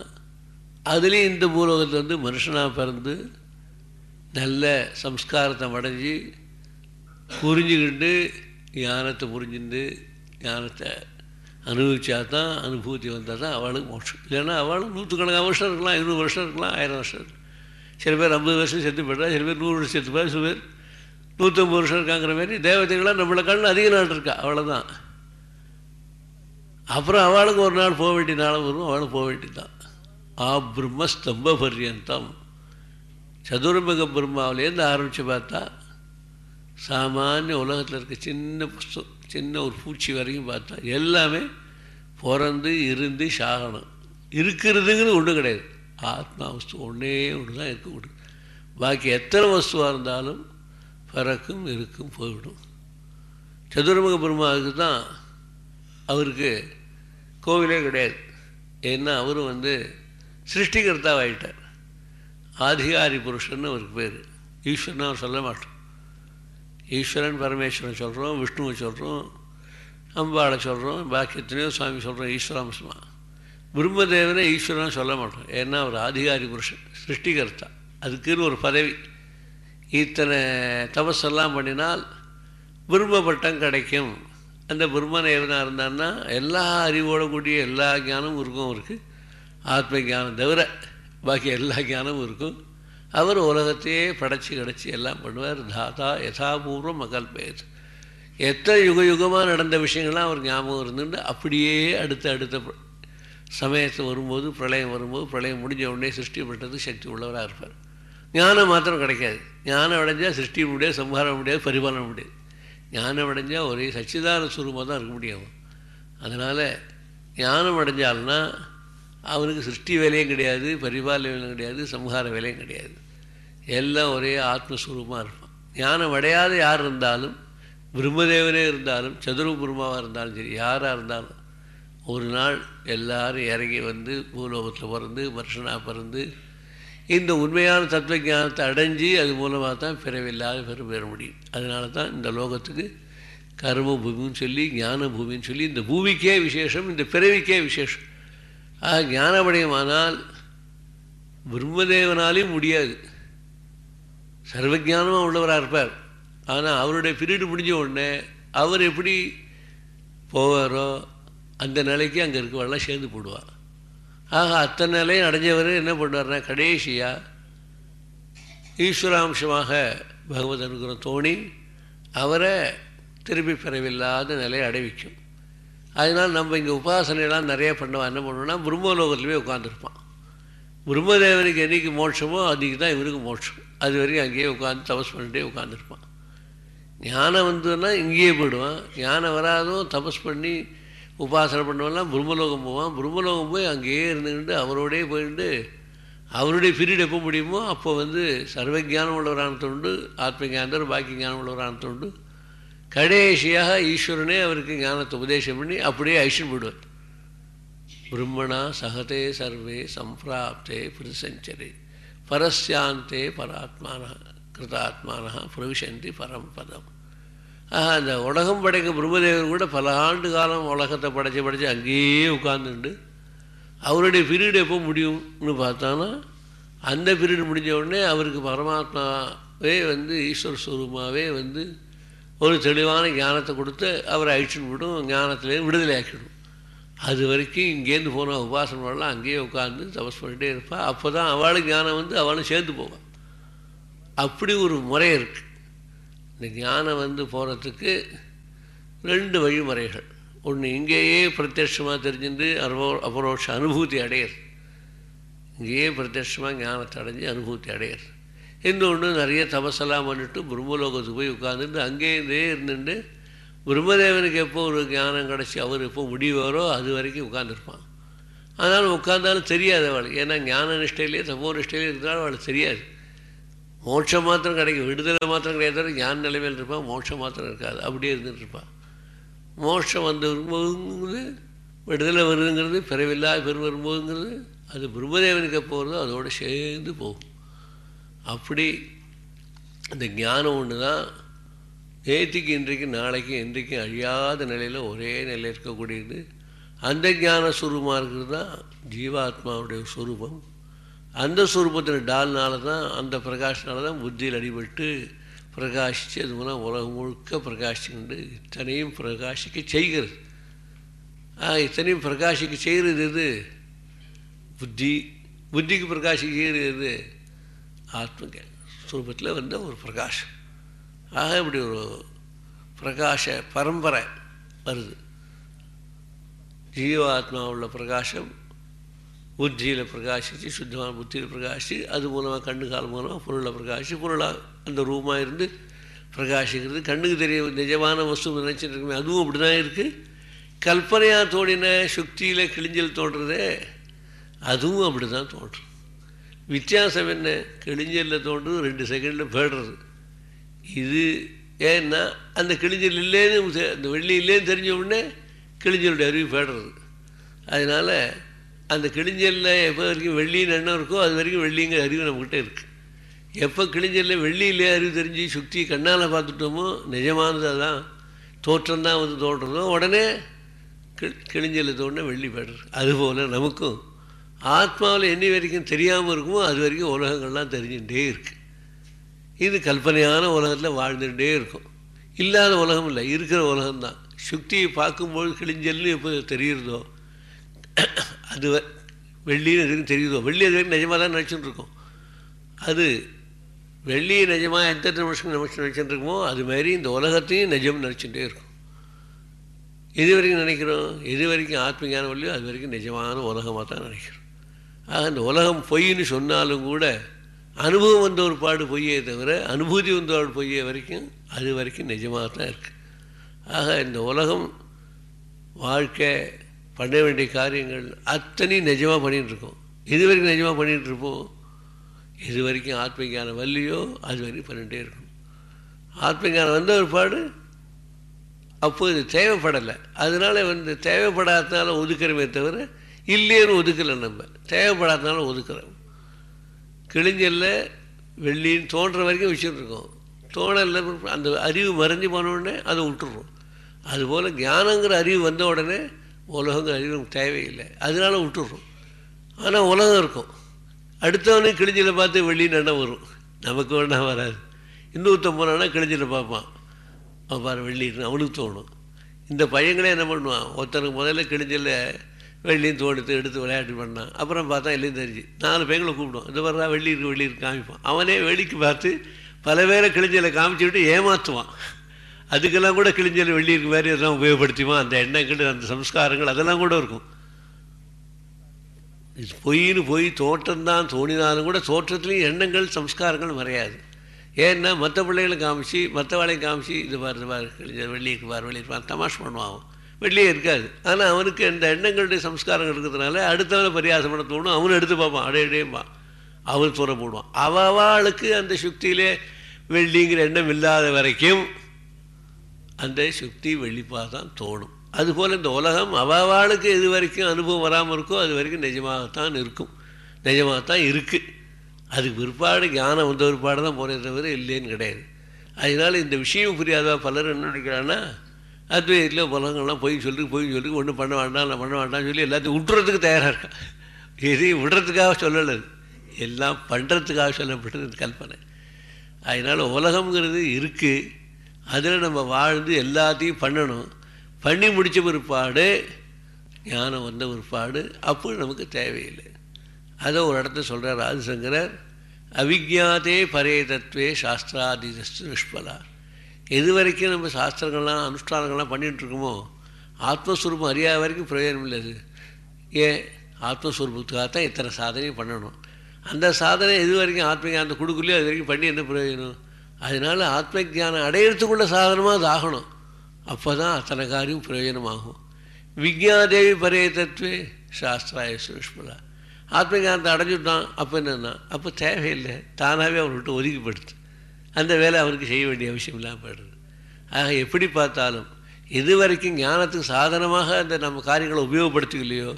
அதுலேயும் இந்த பூலோகத்தில் வந்து மனுஷனாக பிறந்து நல்ல சம்ஸ்காரத்தை அடைஞ்சு புரிஞ்சுக்கிட்டு ஞானத்தை புரிஞ்சுட்டு ஞானத்தை அனுபவிச்சா தான் அனுபூதி வந்தால் தான் அவளுக்கு மோட்சம். இல்லைன்னா அவளும் நூற்றுக்கணக்கான வருஷம் இருக்கலாம் ஐநூறு வருஷம் இருக்கலாம் ஆயிரம் வருஷம் இருக்கலாம். சில பேர் ஐம்பது வருஷம் செத்து போய்ட்டா சில பேர் நூறு வருஷம் செத்து போய் சில பேர் நூற்றம்பது வருஷம் இருக்காங்கிற மாதிரி தேவதைகளாக நம்மளை கண்ணு அதிக நாள் இருக்கா? அவ்வளோதான் அப்புறம் அவளுக்கு ஒரு நாள் போக வேண்டிய நாள் வரும் அவளும் போக வேண்டியதுதான். ஆ பிரம்ம ஸ்தம்ப பர்யந்தம் சதுரமுக பிரம்மாவிலேருந்து ஆரம்பித்து பார்த்தா சாமானிய உலகத்தில் இருக்க சின்ன புஸ்தம் சின்ன ஒரு பூச்சி வரைக்கும் பார்த்தா எல்லாமே பிறந்து இருந்து சாகணும். இருக்கிறதுங்கிறது ஒன்றும் கிடையாது. ஆத்மா வஸ்து ஒன்றே ஒன்று தான் இருக்க முடியும். பாக்கி எத்தனை வஸ்துவாக இருந்தாலும் பிறக்கும் இருக்கும் போய்விடும். சதுரமுக பெருமாவுக்கு தான் அவருக்கு கோவிலே கிடையாது. ஏன்னா அவரும் வந்து சிருஷ்டிகர்த்தாவாயிட்டார். ஆதிகாரி புருஷன் அவருக்கு பேர். ஈஸ்வரன் அவர் சொல்ல மாட்டோம் ஈஸ்வரன் பரமேஸ்வரன் சொல்கிறோம் விஷ்ணுவை சொல்கிறோம் அம்பாளை சொல்கிறோம் பாக்கி எத்தனையோ சுவாமி சொல்கிறோம் ஈஸ்வராம்சமாக பிரம்மதேவனை ஈஸ்வரன் சொல்ல மாட்டோம். ஏன்னா அவர் ஆதிகாரி புருஷன் சிருஷ்டிகர்த்தா. அதுக்குன்னு ஒரு பதவி. இத்தனை தபஸெல்லாம் பண்ணினால் பிரம்மப்பட்டம் கிடைக்கும். அந்த பிரம்மதேவனாக இருந்தான்னா எல்லா அறிவோட கூடிய எல்லா ஞானமும் இருக்கும் அவருக்கு. ஆத்ம ஞானம் தவிர பாக்கி எல்லா ஞானமும் இருக்கும். அவர் உலகத்தையே படைச்சி கிடச்சி எல்லாம் பண்ணுவார். தாத்தா யதாபூர்வம் அகல்பேத். எத்தனை யுக யுகமாக நடந்த விஷயங்கள்லாம் அவர் ஞாபகம் இருந்துட்டு அப்படியே அடுத்த அடுத்த ப- சமயத்து வரும்போது பிரளயம் வரும்போது பிரளயம் முடிஞ்ச உடனே சிருஷ்டி பண்ணுறது சக்தி உள்ளவராக இருப்பார். ஞானம் மாத்திரம் கிடைக்காது. ஞானம் அடைஞ்சால் சிருஷ்டி முடியாது சம்ஹாரம் முடியாது பரிபாலனம் முடியாது. ஞானம் அடைஞ்சால் ஒரே சச்சிதான சுரூபமாக தான் இருக்க முடியும் அதனால் ஞானம் அடைஞ்சால்னா அவனுக்கு சிருஷ்டி வேலையும் கிடையாது பரிபாலன வேலையும் கிடையாது சம்ஹார வேலையும் கிடையாது. எல்லாம் ஒரே ஆத்மஸ்வரூபமாக இருப்பான். ஞானம் அடையாத யார் இருந்தாலும் பிரம்மதேவனே இருந்தாலும் சதுரபுருமாவாக இருந்தாலும் சரி யாராக இருந்தாலும் ஒரு நாள் எல்லாரும் இறங்கி வந்து பூலோகத்தில் பிறந்து மனுஷனாக பிறந்து இந்த உண்மையான தத்துவ ஞானத்தை அடைஞ்சு அது மூலமாக தான் பிறவில்லாத பெரும் பெற முடியும். அதனால தான் இந்த லோகத்துக்கு கர்ம பூமின்னு சொல்லி ஞான பூமின்னு சொல்லி இந்த பூமிக்கே விசேஷம் இந்த பிறவிக்கே விசேஷம். ஆக ஞானவடையமானால் பிரம்மதேவனாலையும் முடியாது. சர்வஜானமாக உள்ளவராக இருப்பார். ஆனால் அவருடைய பீரியடு முடிஞ்ச உடனே அவர் எப்படி போவாரோ அந்த நிலைக்கு அங்கே இருக்கவரெல்லாம் சேர்ந்து போடுவார். ஆக அத்தனை நிலையும் அடைஞ்சவர் என்ன பண்ணுவார்னா கடைசியாக ஈஸ்வராம்சமாக பகவத் அனுகிறம் தோணி அவரை திருப்பி பெறவில்லாத நிலையை அடைவிக்கும். அதனால் நம்ம இங்கே உபாசனையெல்லாம் நிறைய பண்ணுவோம். என்ன பண்ணுவோம்னா பிரம்மலோகத்துலேயே உட்காந்துருப்பான் பிரம்மதேவனுக்கு என்றைக்கு மோட்சமோ அன்றைக்கி தான் இவருக்கு மோட்சம். அது வரைக்கும் அங்கேயே உட்காந்து தபஸ் பண்ணிட்டே உட்காந்துருப்பான் ஞானம் வந்ததுன்னா இங்கேயே போயிடுவான். ஞானம் வராதோ தபஸ் பண்ணி உபாசனை பண்ணுவெல்லாம் பிரம்மலோகம் போவான். பிரம்மலோகம் போய் அங்கேயே இருந்துக்கிட்டு அவரோடே போயிட்டு அவருடைய பீரியட் எப்போ முடியுமோ அப்போ வந்து சர்வஜானம் உள்ளவரான தொண்டு ஆத்ம ஞானத்தர் பாக்கி ஞானம் உள்ளவரான தொண்டு கடைசியாக ஈஸ்வரனே அவருக்கு ஞானத்தை உபதேசம் பண்ணி அப்படியே ஐஷன் போடுவார் பிரம்மணா சகதே சர்வே சம்பிராப்தே பிரசஞ்சரே பரஸ்யாந்தே பராத்மான கிருதாத்மான பிரவிசந்தி பரம்பதம் ஆஹா அந்த உலகம் படைக்க பிரம்மதேவர் கூட பல ஆண்டு காலம் உலகத்தை படைச்சு படைச்சு அங்கேயே உட்கார்ந்துண்டு. அவருடைய பீரியட் எப்போ முடியும்னு பார்த்தோன்னா அந்த பீரியட் முடிஞ்ச உடனே அவருக்கு பரமாத்மாவே வந்து ஈஸ்வர ஸ்வரூபமாகவே வந்து ஒரு தெளிவான ஞானத்தை கொடுத்து அவரை அழிச்சுன்னு விடும் ஞானத்திலே விடுதலை ஆக்கிடும் அது வரைக்கும் இங்கேருந்து போன உபாசனை பண்ணலாம் அங்கேயே உட்காந்து தபஸ் பண்ணிகிட்டே இருப்பாள் அப்போ தான் அவளுக்கு ஞானம் வந்து அவளும் சேர்ந்து போவாள் அப்படி ஒரு முறை இருக்குது இந்த ஞானம் வந்து போகிறதுக்கு ரெண்டு வழிமுறைகள். ஒன்று இங்கேயே பிரத்யட்சமாக தெரிஞ்சுட்டு அருவோ அபரோஷ அனுபூதி அடையிறது இங்கேயே பிரத்யட்சமாக ஞானத்தை அடைஞ்சு அனுபூதி அடையிறது இன்னொன்று நிறைய தபசெல்லாம் பண்ணிட்டு பிரம்மலோகத்துக்கு போய் உட்காந்துட்டு அங்கேயே இருந்துட்டு பிரம்மதேவனுக்கு எப்போ ஒரு ஞானம் கிடச்சி அவர் எப்போ முடிவாரோ அது வரைக்கும் உட்காந்துருப்பான் அதனால் உட்காந்தாலும் தெரியாது அவளுக்கு ஏன்னா ஞான நிஷ்டையிலேயே தப்போ நிஷ்டையிலே இருக்கிறாலும் அவளுக்கு தெரியாது. மோட்சம் மாத்திரம் கிடைக்கும் விடுதலை மாத்திரம் கிடையாது ஞான நிலைமையில் இருப்பான் மோட்சம் மாத்திரம் இருக்காது. அப்படியே இருந்துட்டுருப்பான் மோட்சம் வந்து வரும்போதுங்கிறது விடுதலை வருதுங்கிறது பிறவில்லா பெரு வரும்போதுங்கிறது அது பிரம்மதேவனுக்கு எப்போ வருதோ அதோடு சேர்ந்து போகும். அப்படி அந்த ஞானம் ஒன்று தான் நேற்றுக்கு இன்றைக்கு நாளைக்கு இன்றைக்கும் அழியாத நிலையில் ஒரே நிலையில் இருக்கக்கூடியது. அந்த ஞான சுரூபமாக இருக்கிறது தான் ஜீவாத்மாவுடைய சுரூபம். அந்த சுரூபத்தின் டால்னால தான் அந்த பிரகாஷனால தான் புத்தியில் அடிபட்டு பிரகாசித்து அது மூலம் உலகம் முழுக்க பிரகாசிக்கிண்டு இத்தனையும் பிரகாசிக்க செய்கிறது. இத்தனையும் பிரகாசிக்க செய்கிறது எது? புத்தி. புத்திக்கு பிரகாசிக்க செய்கிறது எது? ஆத்ம சுரூபத்தில் வந்த ஒரு பிரகாஷம். ஆக இப்படி ஒரு பிரகாஷ பரம்பரை வருது. ஜீவாத்மா உள்ள பிரகாஷம் புத்தியில் பிரகாசித்து சுத்தமான புத்தியில் பிரகாசித்து அது மூலமாக கண்ணு கால் மூலமாக பொருளில் பிரகாசித்து பொருளாக அந்த ரூமாக இருந்து பிரகாசிக்கிறது கண்ணுக்கு தெரிய நிஜமான வஸ்து நினச்சிட்டு இருக்குமே அதுவும் அப்படி தான் இருக்குது கல்பனையாக தோணின சுக்தியில் கிழிஞ்சல் தோன்றதே அதுவும் அப்படி தான் தோன்றும். வித்தியாசம் என்ன? கிழிஞ்சலில் தோன்றுறது ரெண்டு செகண்டில் போய்டுறது இது ஏன்னா அந்த கிழிஞ்சல் இல்லைன்னு அந்த வெள்ளி இல்லைன்னு தெரிஞ்ச உடனே கிழிஞ்சலுடைய அறிவு போய்டுறது. அதனால் அந்த கிழிஞ்சலில் எப்போ வரைக்கும் வெள்ளின்னு எண்ணம் இருக்கோ அது வரைக்கும் வெள்ளிங்கிற அறிவு நம்மக்கிட்ட இருக்குது எப்போ கிழிஞ்சலில் வெள்ளி இல்லையே அறிவு தெரிஞ்சு சுற்றி கண்ணால் பார்த்துட்டோமோ நிஜமானது அதான். தோற்றம் தான் வந்து தோன்றதோ உடனே கி கிழிஞ்சலில் தோணுன வெள்ளி போய்டுறது. அதுபோல் நமக்கும் ஆத்மாவில் என்ன வரைக்கும் தெரியாமல் இருக்குமோ அது வரைக்கும் உலகங்கள்லாம் தெரிஞ்சுகிட்டே இருக்குது இது கல்பனையான உலகத்தில் வாழ்ந்துகிட்டே இருக்கும். இல்லாத உலகம் இல்லை இருக்கிற உலகம்தான். சுக்தியை பார்க்கும்போது கிழிஞ்சல்னு எப்போ தெரியுறதோ அது வெள்ளின்னு எதுவும் தெரியுதோ வெள்ளி அது வரைக்கும் நிஜமாக தான் நினச்சிட்டு இருக்கோம். அது வெள்ளி நிஜமாக எந்த நிமிஷம் நிமிஷம் நினச்சிட்டு இருக்கோமோ அது மாதிரி இந்த உலகத்தையும் நிஜம் நினச்சிட்டே இருக்கும். எது வரைக்கும் நினைக்கிறோம்? எது வரைக்கும் ஆத்மீகானம் இல்லையோ அது வரைக்கும் நிஜமான உலகமாக தான் நினைக்கிறோம். ஆக இந்த உலகம் பொய்ன்னு சொன்னாலும் கூட அனுபவம் வந்த ஒரு பாடு பொய்யே தவிர அனுபூதி வந்த ஒரு பொய்யே வரைக்கும் அது வரைக்கும் நிஜமாக தான் இருக்குது ஆக இந்த உலகம் வாழ்க்கை பண்ண வேண்டிய காரியங்கள் அத்தனையும் நிஜமாக பண்ணிகிட்டு இருக்கோம். வரைக்கும் நிஜமாக பண்ணிகிட்டு இருப்போம். வரைக்கும் ஆத்மஞானம் வரலையோ அது வரைக்கும் பண்ணிகிட்டே இருக்கும். ஆத்மஞானம் வந்த ஒரு பாடு அப்போது இது தேவைப்படலை. அதனால வந்து தேவைப்படாதனால ஒதுக்கிறமே தவிர இல்லைன்னு ஒதுக்கலை நம்ம. தேவைப்படாதனால ஒதுக்குறோம். கிழிஞ்சல்ல வெள்ளின்னு தோன்ற வரைக்கும் வச்சுருக்கோம் தோணல அந்த அறிவு மறைஞ்சு போனோடனே அதை விட்டுடுறோம் அதுபோல் ஞானங்கிற அறிவு வந்த உடனே உலகங்கிற அறிவு நமக்கு தேவையில்லை. அதனால விட்டுடுறோம் ஆனால் உலகம் இருக்கும். அடுத்தவனே கிழிஞ்சில் பார்த்து வெள்ளின்னு எண்ணம் வரும்? நமக்கு வேணா வராது. இன்னொருத்தன் போனான்னா கிழிஞ்சில் பார்ப்பான். அவன் பாரு வெள்ளின்னு. அவனுக்கு தோணும். இந்த பையங்களே என்ன பண்ணுவான்? ஒருத்தனுக்கு முதல்ல கிழிஞ்சில் வெள்ளியும் தோடுத்து எடுத்து விளையாட்டு பண்ணான் அப்புறம் பார்த்தா எல்லாம் தெரிஞ்சு. நாலு பையங்களை கூப்பிடுவோம். இந்த வர்றா வெள்ளி இருக்கு வெள்ளி இருக்கு காமிப்பான். அவனே வெளிக்கு பார்த்து பல பேரை கிழிஞ்சலை காமிச்சு விட்டு ஏமாற்றுவான் அதுக்கெல்லாம் கூட கிழிஞ்சல் வெள்ளி இருக்கு மாதிரி அதெல்லாம் உபயோகப்படுத்திவான். அந்த எண்ணங்கள் அந்த சம்ஸ்காரங்கள் அதெல்லாம் கூட இருக்கும். இது பொய்ன்னு போய் தோற்றம்தான் தோணினாலும் கூட தோற்றத்துலேயும் எண்ணங்கள் சம்ஸ்காரங்கள் மறையாது. ஏன்னா மற்ற பிள்ளைகளை காமிச்சு மற்ற வேலையை காமிச்சு இது பாரு இது பாரு வெள்ளி வெள்ளிக்கு பாரு வெள்ளி இருப்பான் தமாஷ் பண்ணுவான் அவன். வெளியே இருக்காது. ஆனால் அவனுக்கு இந்த எண்ணங்களுடைய சம்ஸ்காரம் இருக்கிறதுனால அடுத்தவனை பரியாசம் பண்ண தோணும். அவனும் எடுத்து பார்ப்பான். அடைய அடையம்பான் அவன் தூரம் போடுவான். அவளுக்கு அந்த சுக்தியிலே வெள்ளிங்கிற எண்ணம் இல்லாத வரைக்கும் அந்த சுக்தி வெளிப்பாக தான் தோணும். அதுபோல் இந்த உலகம் அவளுக்கு எது வரைக்கும் அனுபவம் வராமல் இருக்கோ அது வரைக்கும் நிஜமாகத்தான் இருக்கும். நிஜமாகத்தான் இருக்குது அதுக்கு பிற்பாடு ஞானம் வந்த பிற்பாடு தான் போனே தவிர இல்லைன்னு கிடையாது. அதனால் இந்த விஷயம் புரியாதவா பலர் என்ன நினைக்கிறான்னா அத்வைத்தில் உலகங்கள்லாம் பொய் சொல்லி பொய் சொல்லி ஒன்றும் பண்ண வேண்டாம் நான் பண்ண வேண்டாம்னு சொல்லி எல்லாத்தையும் விட்டுறதுக்கு தயாராக இருக்கான் எதையும் விடுறதுக்காக சொல்லலை எல்லாம் பண்ணுறதுக்காக சொல்லப்பட்டது கல்பனை அதனால் உலகங்கிறது இருக்குது அதில் நம்ம வாழ்ந்து எல்லாத்தையும் பண்ணணும். பண்ணி முடித்த பிற்பாடு ஞானம் வந்த பிற்பாடு அப்போ நமக்கு தேவையில்லை. அதை ஒரு இடத்த சொல்கிறார் ஆதிசங்கரர் அவிஜாதே பரே தத்துவே சாஸ்திராதிதஸ்து நிஷ்பலார் எது வரைக்கும் நம்ம சாஸ்திரங்கள்லாம் அனுஷ்டானங்கள்லாம் பண்ணிகிட்ருக்கோமோ ஆத்மஸ்வரூபம் அறியாத வரைக்கும் பிரயோஜனம் இல்லை அது. ஏன்? ஆத்மஸ்வரூபத்துக்காக தான் இத்தனை சாதனையும் பண்ணணும். அந்த சாதனை எது வரைக்கும் ஆத்ம கொடுக்கலையோ அது வரைக்கும் பண்ணி என்ன பிரயோஜனம்? அதனால் ஆத்ம ஜானம் அடையிறதுக்குள்ள சாதனமாக அது ஆகணும். அப்போ தான் அத்தனை காரியம் பிரயோஜனமாகும். விஜயாதேவி பரைய தத்துவே சாஸ்திராய சுஷ்மலா. ஆத்ம அடைஞ்சுட்டான் அப்போ என்னென்னா அப்போ தேவையில்லை. தானாகவே அவங்கள்ட்ட ஒதுக்கிப்படுத்து அந்த வேலை அவருக்கு செய்ய வேண்டிய அவசியம் இல்லாமல் போயிடுது. ஆக எப்படி பார்த்தாலும் இது வரைக்கும் ஞானத்துக்கு சாதனமாக அந்த நம்ம காரியங்களை உபயோகப்படுத்திக்கலையோ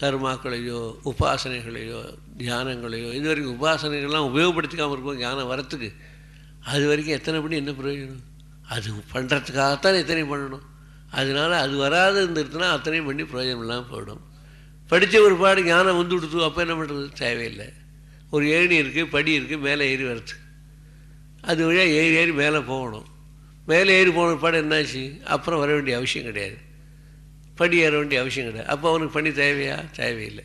கர்மாக்களையோ உபாசனைகளையோ தியானங்களையோ இது வரைக்கும் உபாசனைகள்லாம் உபயோகப்படுத்திக்காமல் இருக்கும் ஞானம் வரத்துக்கு அது வரைக்கும் எத்தனை பண்ணி என்ன பிரயோஜனம்? அது பண்ணுறதுக்காகத்தான் எத்தனை பண்ணணும். அதனால் அது வராது இருந்துருச்சுன்னா அத்தனையும் பண்ணி பிரயோஜனம் இல்லாமல் போயிடும். படித்த ஒரு பாடு ஞானம் வந்து கொடுத்து அப்போ என்ன பண்ணுறது தேவையில்லை. ஒரு ஏணி இருக்குது படி இருக்குது மேலே ஏறி வரது அது வழியாக ஏறி ஏறி மேலே போகணும். மேலே ஏறி போன பாடு என்னாச்சு? அப்புறம் வர வேண்டிய அவசியம் கிடையாது. படி ஏற வேண்டிய அவசியம் கிடையாது. அப்போ அவனுக்கு பணி தேவையா? தேவையில்லை.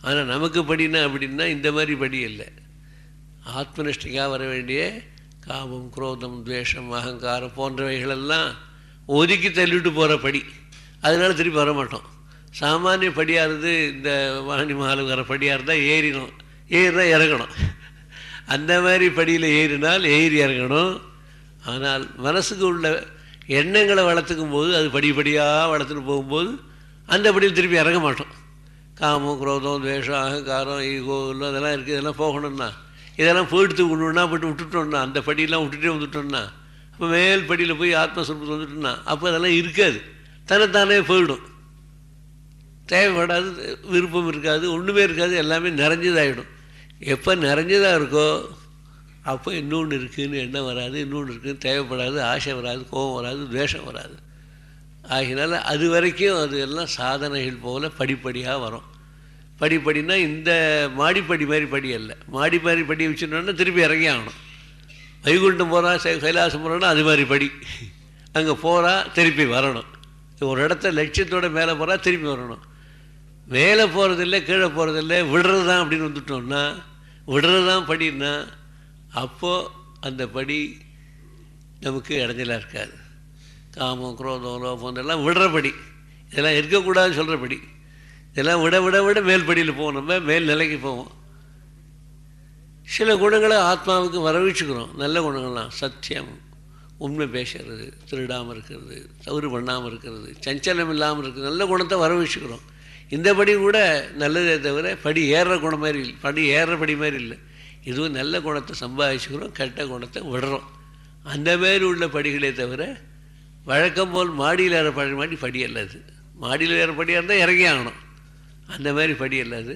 ஆனால் நமக்கு படினா அப்படின்னா இந்த மாதிரி படி இல்லை. ஆத்மனிஷ்டிக்காக வர வேண்டிய காமம் குரோதம் துவேஷம் அகங்காரம் போன்றவைகளெல்லாம் ஒதுக்கி தள்ளிட்டு போகிற படி. அதனால் திருப்பி வர மாட்டோம். சாமானிய படியாக இருந்து இந்த வாணி மாலுங்கிற படியாக இருந்தால் ஏறினோம் ஏறினா இறங்கணும். அந்த மாதிரி படியில் ஏறினால் ஏறி இறங்கணும். ஆனால் மனசுக்கு உள்ள எண்ணங்களை வளர்த்துக்கும் போது அது படிப்படியாக வளர்த்துட்டு போகும்போது அந்த படியில் திருப்பி இறங்க மாட்டோம். காமம் குரோதம் துவேஷம் அகங்காரம் ஈகோ இல்லை அதெல்லாம் இருக்குது இதெல்லாம் போகணும்னா. இதெல்லாம் போயிடுத்து ஒன்றுனா போட்டு விட்டுட்டோம்னா அந்த படியெல்லாம் விட்டுட்டே வந்துட்டோம்னா அப்போ மேல் படியில் போய் ஆத்மஸ்வரூபத்தை வந்துட்டோம்னா அப்போ அதெல்லாம் இருக்காது. தன்னைத்தானே போயிடும். தேவைப்படாது விருப்பம் இருக்காது ஒன்றுமே இருக்காது எல்லாமே நிறைஞ்சதாகிடும் எப்போ நிறைஞ்சதாக இருக்கோ அப்போ இன்னொன்று இருக்குதுன்னு எண்ணம் வராது இன்னொன்று இருக்குதுன்னு தேவைப்படாது ஆசை வராது கோபம் வராது துவேஷம் வராது. ஆகினால அது வரைக்கும் அது எல்லாம் சாதனைகள் போல் படிப்படியாக வரும். படிப்படினா இந்த மாடிப்படி மாதிரி படி அல்ல. மாடி மாதிரி படி வச்சுட்டோன்னா திருப்பி இறங்கி ஆகணும். வைகுண்டம் போகிறா கைலாசம் போகிறோன்னா அது மாதிரி படி. அங்கே போகிறா திருப்பி வரணும். ஒரு இடத்த லட்சியத்தோட மேலே போகிறா திருப்பி வரணும். மேலே போகிறதில்ல கீழே போகிறதில்ல விடுறது தான் அப்படின்னு வந்துட்டோம்னா விடுறது தான் படின்னா அப்போது அந்த படி நமக்கு இடைஞ்சலாக இருக்காது. காமம் குரோதம் லோபம் இதெல்லாம் விடுற படி. இதெல்லாம் இருக்கக்கூடாதுன்னு சொல்கிறபடி இதெல்லாம் விட விட விட மேல் படியில் போவோம் நம்ம மேல் நிலைக்கு போவோம். சில குணங்களை ஆத்மாவுக்கு வரவிச்சுக்கிறோம் நல்ல குணங்கள்லாம் சத்தியம் உண்மை பேசுறது திருடாமல் இருக்கிறது தவறு பண்ணாமல் இருக்கிறது சஞ்சலம் இல்லாமல் இருக்கிறது நல்ல குணத்தை வரவிச்சுக்கிறோம் இந்த படி கூட நல்லதே தவிர படி ஏறுற குணம் மாதிரி இல்லை. படி ஏறுற படி மாதிரி இல்லை. இதுவும் நல்ல குணத்தை சம்பாதிச்சுக்கிறோம் கெட்ட குணத்தை விடுறோம். அந்த மாதிரி உள்ள படிகளே தவிர வழக்கம் போல் மாடியில் ஏற படி மாடி படி அல்லது மாடியில் ஏற படியாக இருந்தால் இறங்கி ஆகணும். அந்த மாதிரி படி அல்லது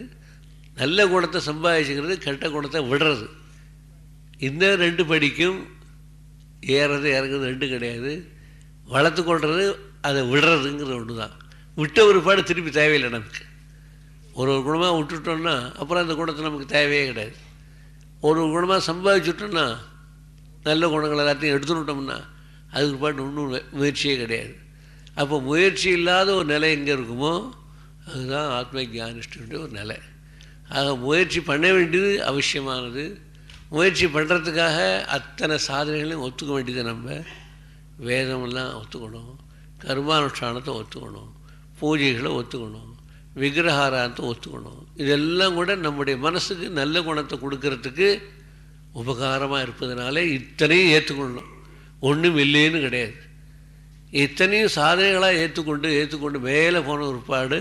நல்ல குணத்தை சம்பாதிச்சுக்கிறது கெட்ட குணத்தை விடுறது. இந்த ரெண்டு படிக்கும் ஏறது இறங்குறது ரெண்டும் கிடையாது. வளர்த்து கொள்வது அதை விடுறதுங்கிறது ஒன்று தான் விட்ட ஒரு பாடு திருப்பி தேவையில்லை நமக்கு. ஒரு ஒரு குணமாக விட்டுட்டோம்னா அப்புறம் அந்த குணத்தை நமக்கு தேவையே கிடையாது. ஒரு ஒரு குணமாக சம்பாதிச்சுட்டோம்னா நல்ல குணங்கள் எல்லாத்தையும் எடுத்துட்டோம்னா அதுக்கு பாட்டு ஒன்றும் முயற்சியே கிடையாது. அப்போ முயற்சி இல்லாத ஒரு நிலை எங்கே இருக்குமோ அதுதான் ஆத்ம ஜானிஷ்டனுடைய ஒரு நிலை. ஆக முயற்சி பண்ண வேண்டியது அவசியமானது. முயற்சி பண்ணுறதுக்காக அத்தனை சாதனைகளையும் ஒத்துக்க வேண்டியது நம்ம வேதமெல்லாம் ஒத்துக்கணும். கர்மானுஷ்டானத்தை ஒத்துக்கணும். பூஜைகளை ஒத்துக்கணும் விக்கிரகாராரத்தை ஒத்துக்கணும். இதெல்லாம் கூட நம்முடைய மனசுக்கு நல்ல குணத்தை கொடுக்கறதுக்கு உபகாரமாக இருப்பதனாலே இத்தனையும் ஏற்றுக்கொள்ளணும். ஒன்றும் இல்லைன்னு கிடையாது. இத்தனையும் சாதனைகளாக ஏற்றுக்கொண்டு ஏற்றுக்கொண்டு மேலே போன ஒருபாடு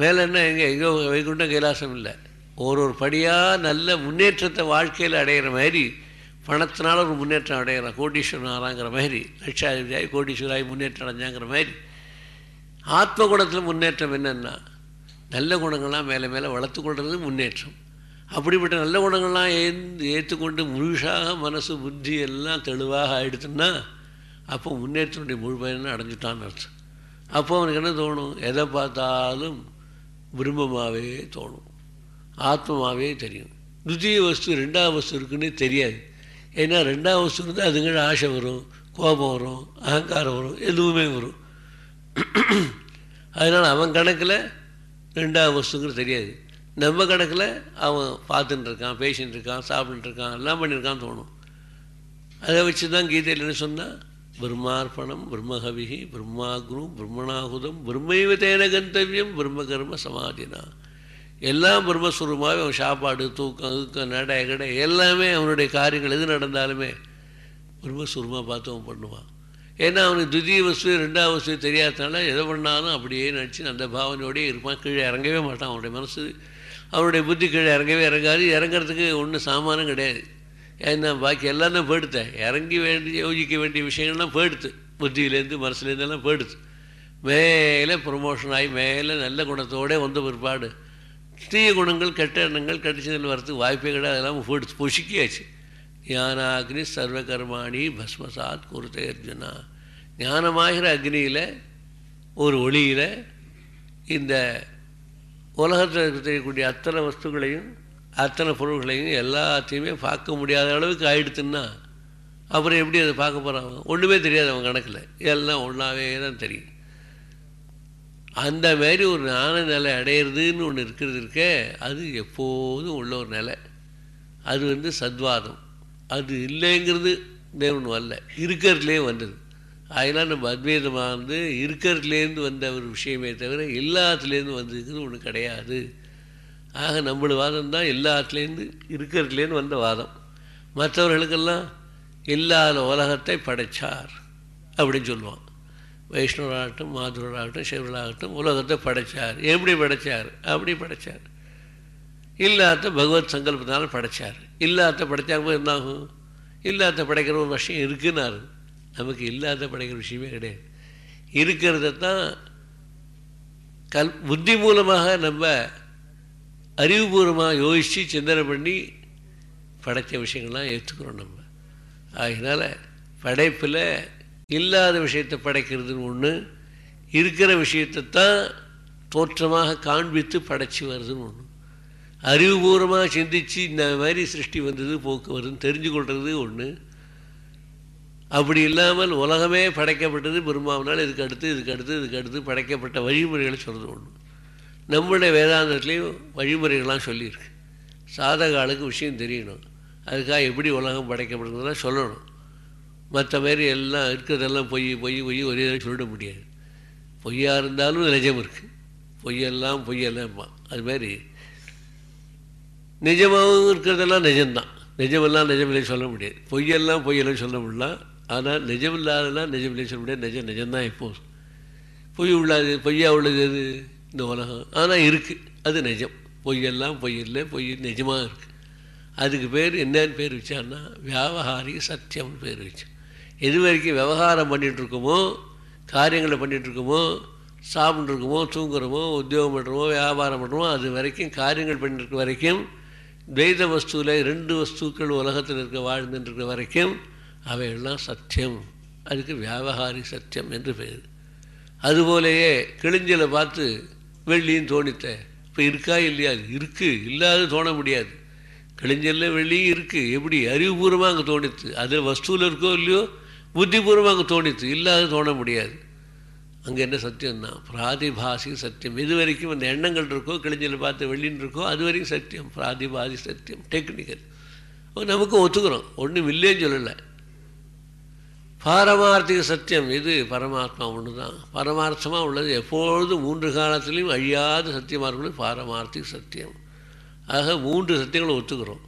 மேலே என்ன எங்கே எங்கோ வைகுண்டம் கைலாசம் இல்லை. ஒரு ஒரு படியாக நல்ல முன்னேற்றத்தை வாழ்க்கையில் அடையிற மாதிரி பணத்தினால ஒரு முன்னேற்றம் அடையிறான் கோடீஸ்வரன் ஆறாங்கிற மாதிரி லட்சாதிபதியாகி கோடீஸ்வராகி முன்னேற்றம் அடைஞ்சாங்கிற மாதிரி ஆத்ம குணத்தில் முன்னேற்றம் என்னென்னா நல்ல குணங்கள்லாம் மேலே மேலே வளர்த்து கொள்வது முன்னேற்றம். அப்படிப்பட்ட நல்ல குணங்கள்லாம் ஏந்து ஏற்றுக்கொண்டு முழுசாக மனசு புத்தி எல்லாம் தெளிவாக ஆயிடுத்துன்னா அப்போ முன்னேற்றத்துடைய முழு பயனும் அடைஞ்சிட்டான்னு அர்த்தம். அப்போ அவனுக்கு என்ன தோணும்? எதை பார்த்தாலும் பிரம்மமாகவே தோணும். ஆத்மமாகவே தெரியும். துத்திய வஸ்து ரெண்டாவது வஸ்து இருக்குன்னே தெரியாது. ஏன்னா ரெண்டாவது வஸ்து இருந்தால் அதுங்கிட்ட ஆசை வரும் கோபம் வரும் அகங்காரம் வரும் எதுவுமே வரும். அதனால் அவன் கணக்கில் ரெண்டாவது வஸ்துங்கிறது தெரியாது. நம்ம கணக்கில் அவன் பார்த்துட்டு இருக்கான் பேசின்னு இருக்கான் சாப்பிட்டுட்டு இருக்கான் எல்லாம் பண்ணியிருக்கான்னு தோணும். அதை வச்சு தான் கீதையில் என்ன சொன்னால் பிரம்மார்ப்பணம் பிரம்மஹவிகி பிரம்மாக்ரு பிரம்மணாகுதம் பிரம்மைவத்தேன கந்தவியம் பிரம்மகர்ம சமாதினா. எல்லாம் பிரம்மஸ்வரூபமாகவே அவன் சாப்பாடு தூக்கம் தூக்கம் நடை கடை எல்லாமே அவனுடைய காரியங்கள் எது நடந்தாலுமே பிரம்மஸ்வரூபமாக பார்த்து அவன் பண்ணுவான். ஏன்னா அவனுக்கு துதிய வஸ்து ரெண்டாவது வஸ்து தெரியாதனால எதை பண்ணாலும் அப்படியே நினச்சி அந்த பாவனையோடயே இருப்பான். கீழே இறங்கவே மாட்டான் அவனுடைய மனசு. அவனுடைய புத்தி கீழே இறங்கவே இறங்காது. இறங்கிறதுக்கு ஒன்றும் சாமானம் கிடையாது. ஏன்னா பாக்கி எல்லாம் தான் போயிடுத்தேன் இறங்கி வேண்டி யோசிக்க வேண்டிய விஷயங்கள்லாம் போயிடுத்து புத்தியிலேருந்து மனசுலேருந்தெல்லாம் போயிடுது மேலே ப்ரொமோஷன் ஆகி மேலே நல்ல குணத்தோடே வந்த பிற்பாடு தீய குணங்கள் கெட்ட எண்ணங்கள் கடிச்சதில் வரத்துக்கு வாய்ப்பே கிடையாது. அதெல்லாம் போயிடுச்சு பொசுக்கியாச்சு. ஞானாக்னி சர்வகர்மாணி பஸ்மசாத் குருத்தை அர்ஜுனா. ஞானமாகிற அக்னியில் ஒரு ஒளியில் இந்த உலகத்தில் இருக்கக்கூடிய அத்தனை வஸ்துக்களையும் அத்தனை பொருள்களையும் எல்லாத்தையுமே பார்க்க முடியாத அளவுக்கு ஆயிடுத்துன்னா அப்புறம் எப்படி அதை பார்க்க போகிறாங்க ஒன்றுமே தெரியாது அவன் கணக்கில். எல்லாம் ஒன்றாவே தான் தெரியும். அந்த மாரி ஒரு ஞான நிலை அடையிறதுன்னு ஒன்று இருக்கிறது இருக்கே அது எப்போதும் உள்ள ஒரு நிலை. அது வந்து சத்வாதம். அது இல்லைங்கிறது தேவன் வரல இருக்கிறதுலே வந்தது. அதெல்லாம் நம்ம அத்வைதமாக வந்து இருக்கிறதுலேருந்து வந்த ஒரு விஷயமே தவிர எல்லாத்துலேருந்து வந்ததுங்கிறது ஒன்று கிடையாது. ஆக நம்மளோட வாதம் தான் எல்லாத்துலேருந்து இருக்கிறதுலேருந்து வந்த வாதம். மற்றவர்களுக்கெல்லாம் இல்லாத உலகத்தை படைச்சார் அப்படின்னு சொல்லுவான். வைஷ்ணவராகட்டும் மாதுவராகட்டும் சிவராகட்டும் உலகத்தை படைச்சார். எப்படி படைச்சார்? அப்படி படைச்சார். இல்லாத பகவத் சங்கல்பத்தினால படைச்சார். இல்லாத படைச்சாங்க என்னாகும்? இல்லாத படைக்கிற ஒரு விஷயம் இருக்குன்னாரு. நமக்கு இல்லாத படைக்கிற விஷயமே கிடையாது. இருக்கிறத தான் கல் புத்தி மூலமாக நம்ம அறிவுபூர்வமாக யோசித்து சிந்தனை பண்ணி படைத்த விஷயங்கள்லாம் ஏற்றுக்கிறோம் நம்ம. அதனால் படைப்பில் இல்லாத விஷயத்தை படைக்கிறதுன்னு ஒன்று இருக்கிற விஷயத்தை தான் தோற்றமாக காண்பித்து படைச்சி வருதுன்னு ஒன்று அறிவுபூர்வமாக சிந்தித்து இந்த மாதிரி சிருஷ்டி வந்தது போக்கு வருதுன்னு தெரிஞ்சு கொள்வது ஒன்று அப்படி இல்லாமல் உலகமே படைக்கப்பட்டது பெரும்பாவனால் இதுக்கு அடுத்து இதுக்கு அடுத்து இதுக்கு அடுத்து படைக்கப்பட்ட வழிமுறைகளை சொல்கிறது ஒன்று நம்முடைய வேதாந்தத்துலேயும் வழிமுறைகள்லாம் சொல்லியிருக்கு. சாதக ஆளுக்கு விஷயம் தெரியணும். அதுக்காக எப்படி உலகம் படைக்கப்படுறதுலாம் சொல்லணும். மற்ற மாதிரி எல்லாம் இருக்கிறதெல்லாம் பொய் பொய் பொய் ஒரே தடவை சொல்லிட முடியாது. பொய்யாக இருந்தாலும் நிஜம் இருக்குது பொய்யெல்லாம் பொய்யெல்லாம் அது மாதிரி நிஜமாகவும் இருக்கிறதெல்லாம் நிஜம்தான். நிஜமெல்லாம் நிஜமில்லை சொல்ல முடியாது. பொய்யெல்லாம் பொய்யெல்லாம் சொல்ல முடியலாம் ஆனால் நிஜமில்லாதெல்லாம் நிஜமில்லை சொல்ல முடியாது. நிஜம் நிஜம்தான் இப்போது பொய் உள்ளாது பொய்யா உள்ளது எது? இந்த உலகம். ஆனால் இருக்குது அது நிஜம். பொய்யெல்லாம் பொய் இல்லை. பொய் நிஜமாக இருக்குது அதுக்கு பேர் என்னன்னு பேர் வச்சான்னா வியாபகாரிக சத்தியம்னு பேர் வச்சு. எது வரைக்கும் விவகாரம் பண்ணிகிட்ருக்கோமோ காரியங்களை பண்ணிகிட்ருக்கோமோ சாப்பிட்ருக்கோமோ தூங்குறோமோ உத்தியோகம் பண்ணுறோமோ வியாபாரம் பண்ணுறோமோ அது வரைக்கும் காரியங்கள் பண்ணிருக்க வரைக்கும் துவைத வஸ்துவில் ரெண்டு வஸ்துக்கள் உலகத்தில் இருக்க வாழ்ந்துட்டு வரைக்கும் அவையெல்லாம் சத்தியம். அதுக்கு வியாபகாரி சத்தியம் என்று பெயர் அதுபோலேயே கிழிஞ்சலை பார்த்து வெள்ளியும் தோணித்த. இப்போ இருக்கா இல்லையா? அது இருக்குது இல்லாத தோண முடியாது. கிழிஞ்சலில் வெள்ளியும் இருக்குது எப்படி? அறிவுபூர்வமாக அங்கே தோணித்து. அது வஸ்துவில் இருக்கோ இல்லையோ? புத்திபூர்வமாக அங்கே தோணித்து. இல்லாத தோண முடியாது. அங்கே என்ன சத்தியம்னா பிராதிபாசி சத்தியம். இது வரைக்கும் அந்த எண்ணங்கள் இருக்கோ கிழிஞ்சல் பார்த்து வெள்ளின்னு இருக்கோ அது வரைக்கும் சத்தியம். பிராதிபாதி சத்தியம் டெக்னிக்கல் நமக்கு ஒத்துக்கிறோம். ஒன்றும் இல்லைன்னு சொல்லலை. பாரமார்த்திக சத்தியம் இது பரமாத்மா ஒன்று தான் பரமார்த்தமாக உள்ளது. எப்பொழுதும் மூன்று காலத்திலையும் அழியாத சத்தியமாக இருக்கிறது பாரமார்த்திக சத்தியம். ஆக மூன்று சத்தியங்களை ஒத்துக்கிறோம்.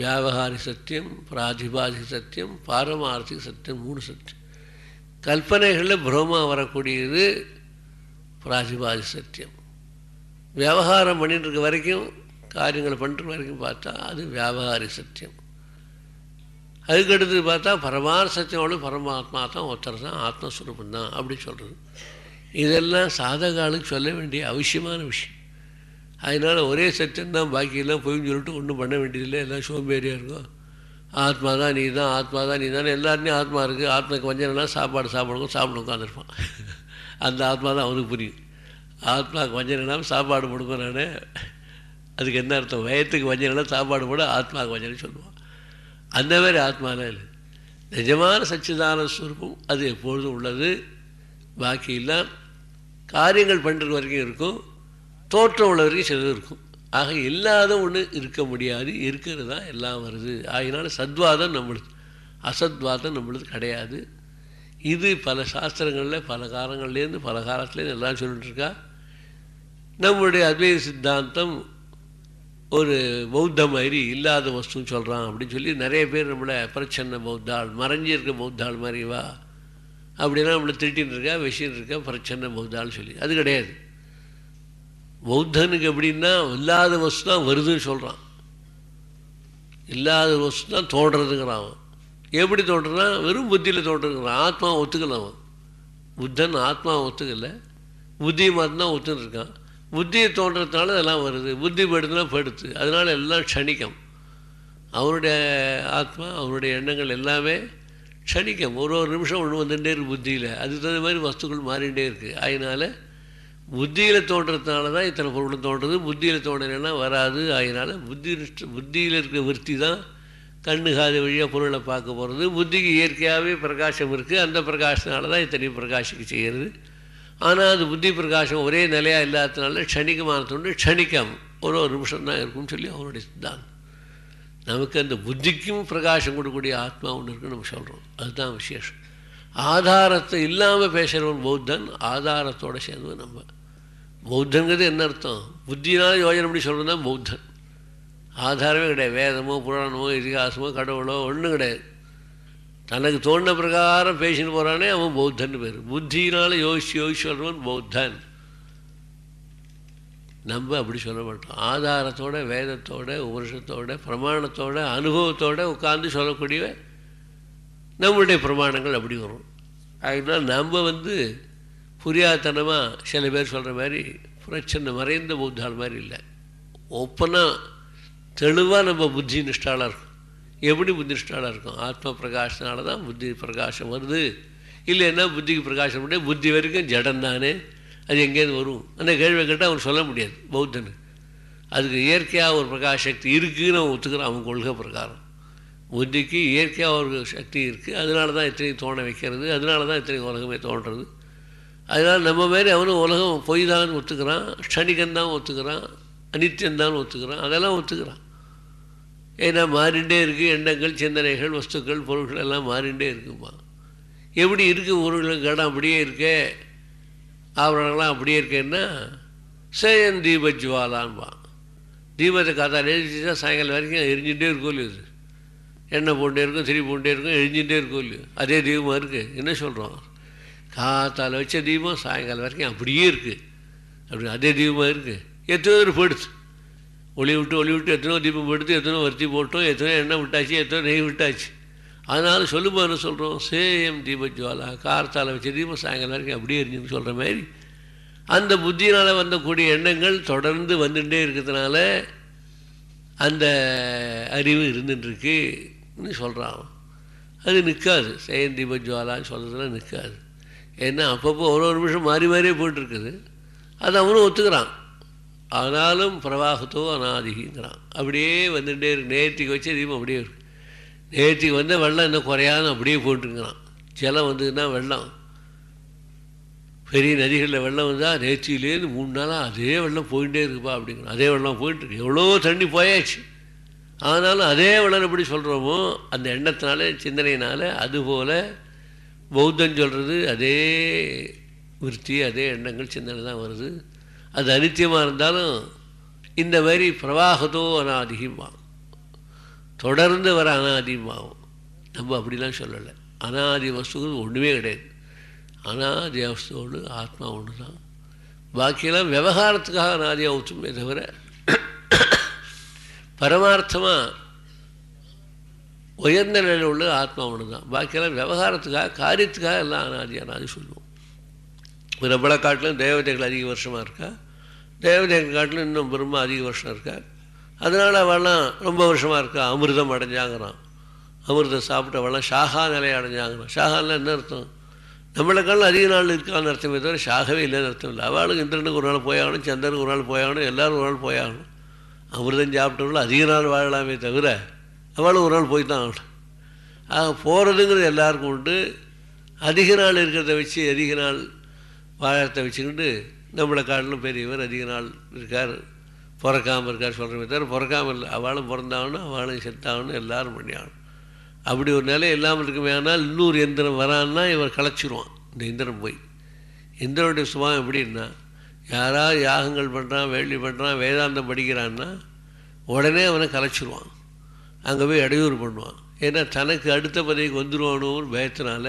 வியாபகாரி சத்தியம் பிராதிபாதிக சத்தியம் பாரமார்த்திக சத்தியம் மூணு சத்தியம். கல்பனைகளில் பிரம்மா வரக்கூடியது பிராதிபாதி சத்தியம். விவகாரம் பண்ணிட்டு இருக்க வரைக்கும் காரியங்களை பண்ணுற வரைக்கும் பார்த்தா அது வியாபாரி சத்தியம். அதுக்கடுத்து பார்த்தா பரமார சத்தியமோட பரமாத்மா தான் ஒருத்தர் தான் ஆத்மஸ்வரூபம் தான் அப்படி சொல்கிறது இதெல்லாம் சாதகாலுக்கு சொல்ல வேண்டிய அவசியமான விஷயம். அதனால் ஒரே சத்தியம் தான் பாக்கியெல்லாம் பொய்ன்னு சொல்லிட்டு ஒன்றும் பண்ண வேண்டியதில்லை. எல்லாம் சோம்பேறியாக இருக்கும் ஆத்மா தான் நீ தான் ஆத்மா தான் நீ தான் எல்லாருமே ஆத்மா இருக்குது ஆத்மாக்கு வஞ்சனம்னா சாப்பாடு சாப்பிடுக்கும் சாப்பிட உட்காந்துருப்பான் அந்த ஆத்மா தான் அவனுக்கு புரியும். ஆத்மாவுக்கு வஞ்சனம் சாப்பாடு கொடுக்கும் நான். அதுக்கு என்ன அர்த்தம்? வயத்துக்கு வஞ்சனம் சாப்பாடு போட ஆத்மாவுக்கு வஞ்சனம் சொல்லுவான். அந்த மாதிரி ஆத்மாலாம் இல்லை நிஜமான சச்சிதான ஸ்வரூபம் அது எப்பொழுதும் உள்ளது. பாக்கி எல்லாம் காரியங்கள் பண்ணுற வரைக்கும் இருக்கும். தோற்றம் உள்ள வரைக்கும் சிலது இருக்கும். ஆக இல்லாத ஒன்று இருக்க முடியாது இருக்கிறது தான் எல்லாம் வருது. ஆகினால சத்வாதம் நம்மளுது. அசத்வாதம் நம்மளுது கிடையாது. இது பல சாஸ்திரங்களில் பல காலங்கள்லேருந்து பல காலத்துலேருந்து எல்லாம் சொல்லிட்டுருக்கா. நம்மளுடைய அத்வைத சித்தாந்தம் ஒரு பௌத்த மாதிரி இல்லாத வஸ்துன்னு சொல்கிறான் அப்படின்னு சொல்லி நிறைய பேர் நம்மளை பிரச்சனை பௌத்தாள் மறைஞ்சி இருக்க பௌத்தாள் மாதிரி வா. அப்படின்னா நம்மளை திருட்டின்னு இருக்கா விஷயம் இருக்கா பிரச்சனை பௌத்தாள் சொல்லி. அது கிடையாது. பௌத்தனுக்கு எப்படின்னா இல்லாத வஸ்து தான் வருதுன்னு சொல்கிறான் இல்லாத வஸ்து தான் தோன்றதுங்கிறான் அவன். எப்படி தோன்றனா வெறும் புத்தியில் தோன்றுங்கிறான் ஆத்மா ஒத்துக்கல அவன். புத்தன் ஆத்மா ஒத்துக்கல. புத்தி மட்டும்தான் ஒத்துன்னு இருக்கான். புத்தியை தோன்றதுனால இதெல்லாம் வருது. புத்தி படுத்துனா படுத்து அதனால் எல்லாம் க்ஷணிக்கம். அவனுடைய ஆத்மா அவனுடைய எண்ணங்கள் எல்லாமே க்ஷணிக்கம். ஒரு ஒரு நிமிஷம் ஒன்று வந்துகிட்டே இருக்குது புத்தியில். அதுக்கு தகுந்த மாதிரி வஸ்துக்கள் மாறிகிட்டே இருக்குது அதனால் புத்தியில் தோன்றதுனால தான் இத்தனை பொருள் தோன்றது. புத்தியில் தோன்றலைன்னா வராது. அதனால் புத்தி புத்தியில் இருக்கிற விற்பி தான் கண்ணு காது வழியாக பொருளை பார்க்க போகிறது புத்திக்கு இயற்கையாகவே பிரகாசம் இருக்குது அந்த பிரகாசத்தினால தான் இத்தனையும் பிரகாசிக்க செய்கிறது. ஆனால் அது புத்தி பிரகாசம் ஒரே நிலையாக இல்லாததுனால க்ஷணிகமான தொண்டு க்ஷணிக்கம். ஒரு ஒரு நிமிஷம் தான் இருக்கும்னு சொல்லி அவருடைய சித்தாந்தம். நமக்கு அந்த புத்திக்கும் பிரகாசம் கொடுக்கக்கூடிய ஆத்மா ஒன்று இருக்குன்னு நம்ம சொல்கிறோம் அதுதான் விசேஷம். ஆதாரத்தை இல்லாமல் பேசுகிறவன் பௌத்தன் ஆதாரத்தோடு சேர்ந்தவன் நம்ம. பௌத்தங்கிறது என்ன அர்த்தம்? புத்தினால் யோஜனை பண்ணி சொல்கிறது தான் பௌத்தன். ஆதாரமே கிடையாது. வேதமோ புராணமோ இதிகாசமோ கடவுளோ ஒன்றும் கிடையாது. தனக்கு தோணின பிரகாரம் பேசின்னு போகிறானே அவன் பௌத்தன் பேர். புத்தினால் யோசிச்சு யோசிச்சு சொல்கிறவன் பௌத்தன். நம்ம அப்படி சொல்ல மாட்டோம். ஆதாரத்தோட வேதத்தோட உபருஷத்தோட பிரமாணத்தோட அனுபவத்தோடு உட்காந்து சொல்லக்கூடிய நம்மளுடைய பிரமாணங்கள் அப்படி வரும். அதனால் நம்ம வந்து புரியாதனமாக சில பேர் சொல்கிற மாதிரி பிரச்சனை மறைந்த பௌத்தாள் மாதிரி இல்லை. ஓப்பனாக தெளிவாக நம்ம புத்தி நிஷ்டாலாக இருக்கும் எப்படி புத்தி நிஷ்டாலாக இருக்கும் ஆத்ம பிரகாசனால தான் புத்தி பிரகாசம் வருது. இல்லைன்னா புத்திக்கு பிரகாசம் பண்ணி புத்தி வரைக்கும் ஜடம் தானே. அது எங்கேருந்து வரும். அந்த கேள்வி கேட்டால் அவன் சொல்ல முடியாது பௌத்தனு. அதுக்கு இயற்கையாக ஒரு பிரகாஷ சக்தி இருக்குதுன்னு அவன் ஒத்துக்கிறான். அவன் கொள்கை பிரகாரம். புத்திக்கு இயற்கையாக ஒரு சக்தி இருக்குது அதனால தான் இத்தனையும் தோண வைக்கிறது. அதனால தான் இத்தனை உலகமே தோன்றது. அதனால் நம்ம மாரி அவனும் உலகம் பொய் தான் ஒத்துக்கிறான் க்ஷணிகந்தான் ஒத்துக்கிறான் அனித்தியந்தான் ஒத்துக்கிறான் அதெல்லாம் ஒத்துக்கிறான். ஏன்னா மாறிண்டே இருக்குது எண்ணங்கள் சிந்தனைகள் வஸ்துக்கள் பொருட்கள் எல்லாம் மாறிண்டே இருக்குமா எப்படி இருக்குது பொருள்கள்? கடம் அப்படியே இருக்கே. ஆவரணங்கள்லாம் அப்படியே இருக்கேன்னா சேயன் தீபஜ்வாலான்பான் தீபத்தை காத்தால் எழுதிச்சா சாயங்காலம் வரைக்கும் எரிஞ்சுட்டே இருக்கும் இல்லையா இது? எண்ணெய் போட்டே இருக்கும் திரி போட்டே இருக்கும் எரிஞ்சுட்டே இருக்கும் இல்லையோ? அதே தீபமாக இருக்குது என்ன சொல்கிறோம் காத்தால் வச்ச தீபம் சாயங்காலம் வரைக்கும் அப்படியே இருக்குது அப்படி அதே தீபமாக இருக்குது எத்தனை பேர் போயிடுச்சு. ஒளி விட்டு ஒளி விட்டு எத்தனோ தீபம் போடுத்து எத்தனோ வர்த்தி போட்டோம் எத்தனோ எண்ணெய் விட்டாச்சு எத்தனோ நெய் விட்டாச்சு. அதனால் சொல்லும்போது என்ன சொல்கிறோம் சேம் தீபஜ்வாலா கார்த்தால் வச்ச தீபம் சாயங்காலம் வரைக்கும் அப்படியே இருந்துன்னு சொல்கிற மாதிரி அந்த புத்தியினால் வந்தக்கூடிய எண்ணங்கள் தொடர்ந்து வந்துட்டே இருக்கிறதுனால அந்த அறிவு அப்படின்னு சொல்கிறான் அது நிற்காது சேயன் ஜுவாலான்னு சொல்கிறதுலாம் நிற்காது ஏன்னா அப்பப்போ ஒரு ஒரு நிமிஷம் மாறி மாறியே போயிட்டுருக்குது. அது அவனும் ஒத்துக்கிறான். ஆனாலும் பிரவாகத்தோ அனாதிங்கிறான் அப்படியே வந்துகிட்டே இருக்கு. நேர்த்திக்கு வச்சு தீபம் அப்படியே இருக்கு. நேர்த்திக்கு வந்தால் வெள்ளம் இன்னும் குறையாத அப்படியே போட்டுருக்கிறான். ஜலம் வந்ததுன்னா வெள்ளம். பெரிய நதிகளில் வெள்ளம் வந்தால் நேர்த்தியிலேருந்து மூணு நாளாக அதே வெள்ளம் போயிட்டே இருக்குப்பா அப்படிங்கிறோம் அதே வெள்ளம் போயிட்டுருக்கு. எவ்வளோ தண்ணி போயாச்சு. ஆனாலும் அதே வெள்ளம் எப்படி சொல்கிறோமோ அந்த எண்ணத்தினால சிந்தனையினால் அதுபோல் பௌத்தம் சொல்கிறது அதே விருத்தி அதே எண்ணங்கள் சிந்தனை தான் வருது. அது அனித்தியமாக இருந்தாலும் இந்த மாதிரி பிரவாகத்தோ அனாதிகமாகும் தொடர்ந்து வர அனாதிகமாகும் நம்ம அப்படிலாம் சொல்லலை. அனாதி வஸ்துகள் ஒன்றுமே கிடையாது. அனாதி வஸ்துவோடு ஆத்மா ஒன்று தான் பாக்கியெல்லாம் விவகாரத்துக்காக அனாதியாக ஊற்றுமே தவிர பரமார்த்தமாக உயர்ந்த நிலையில் உள்ள ஆத்மா ஒன்று தான் பாக்கியெல்லாம் விவகாரத்துக்காக காரியத்துக்காக எல்லாம் அனாதியானாதி சொல்லுவோம். நம்மளை காட்டிலும் தேவதைகள் அதிக வருஷமாக இருக்கா? தேவதைகள் காட்டிலும் இன்னும் பிரம்மா அதிக வருஷம் இருக்கா? அதனால் அவெல்லாம் ரொம்ப வருஷமாக இருக்கா? அமிர்தம் அடைஞ்சாங்கிறான். அமிர்தம் சாப்பிட்டு அவெல்லாம் ஷாகா நிலையை அடைஞ்சாங்கிறான். ஷாகாலாம் என்ன அர்த்தம்? நம்மளுக்கெல்லாம் அதிக நாள் இருக்கான்னு அர்த்தமே தவிர ஷாகவே இல்லைன்னு அர்த்தம் இல்லை. அவளுக்கு இந்திரனுக்கு ஒரு நாள் போயாகணும் சந்திரனுக்கு ஒரு நாள் போயாகணும் எல்லோரும் ஒரு நாள் போயாகணும். அமிர்தம் சாப்பிட்டவங்களும் அதிக நாள் வாழலாமே தவிர அவளும் ஒரு நாள் போய் தான் ஆகணும் ஆக போகிறதுங்கிறது எல்லாருக்கும் உண்டு. அதிக நாள் இருக்கிறத வச்சு அதிக நாள் வாழத்தை வச்சுக்கிட்டு நம்மளை காட்டிலும் பெரியவர் அதிக நாள் இருக்கார். பிறக்காமல் இருக்கார் சொல்கிறமே தவிர பிறக்காமல் இல்லை. அவளும் பிறந்தாகணும் அவளும் செத்தாகணும் எல்லாரும் பண்ணியாகணும். அப்படி ஒரு நிலை இல்லாமல் இருக்குமே ஆனால் இன்னொரு எந்திரம் வரான்னா இவர் களைச்சிருவான். இந்த இந்திரன் போய். இந்திரனுடைய சுபாவம் எப்படின்னா யாராவது யாகங்கள் பண்ணுறான் வேள்வி பண்ணுறான் வேதாந்தம் படிக்கிறான்னா உடனே அவனை கலைச்சிருவான். அங்கே போய் இடையூறு பண்ணுவான். ஏன்னா தனக்கு அடுத்த பதவிக்கு வந்துடுவானோன்னு பயத்தினால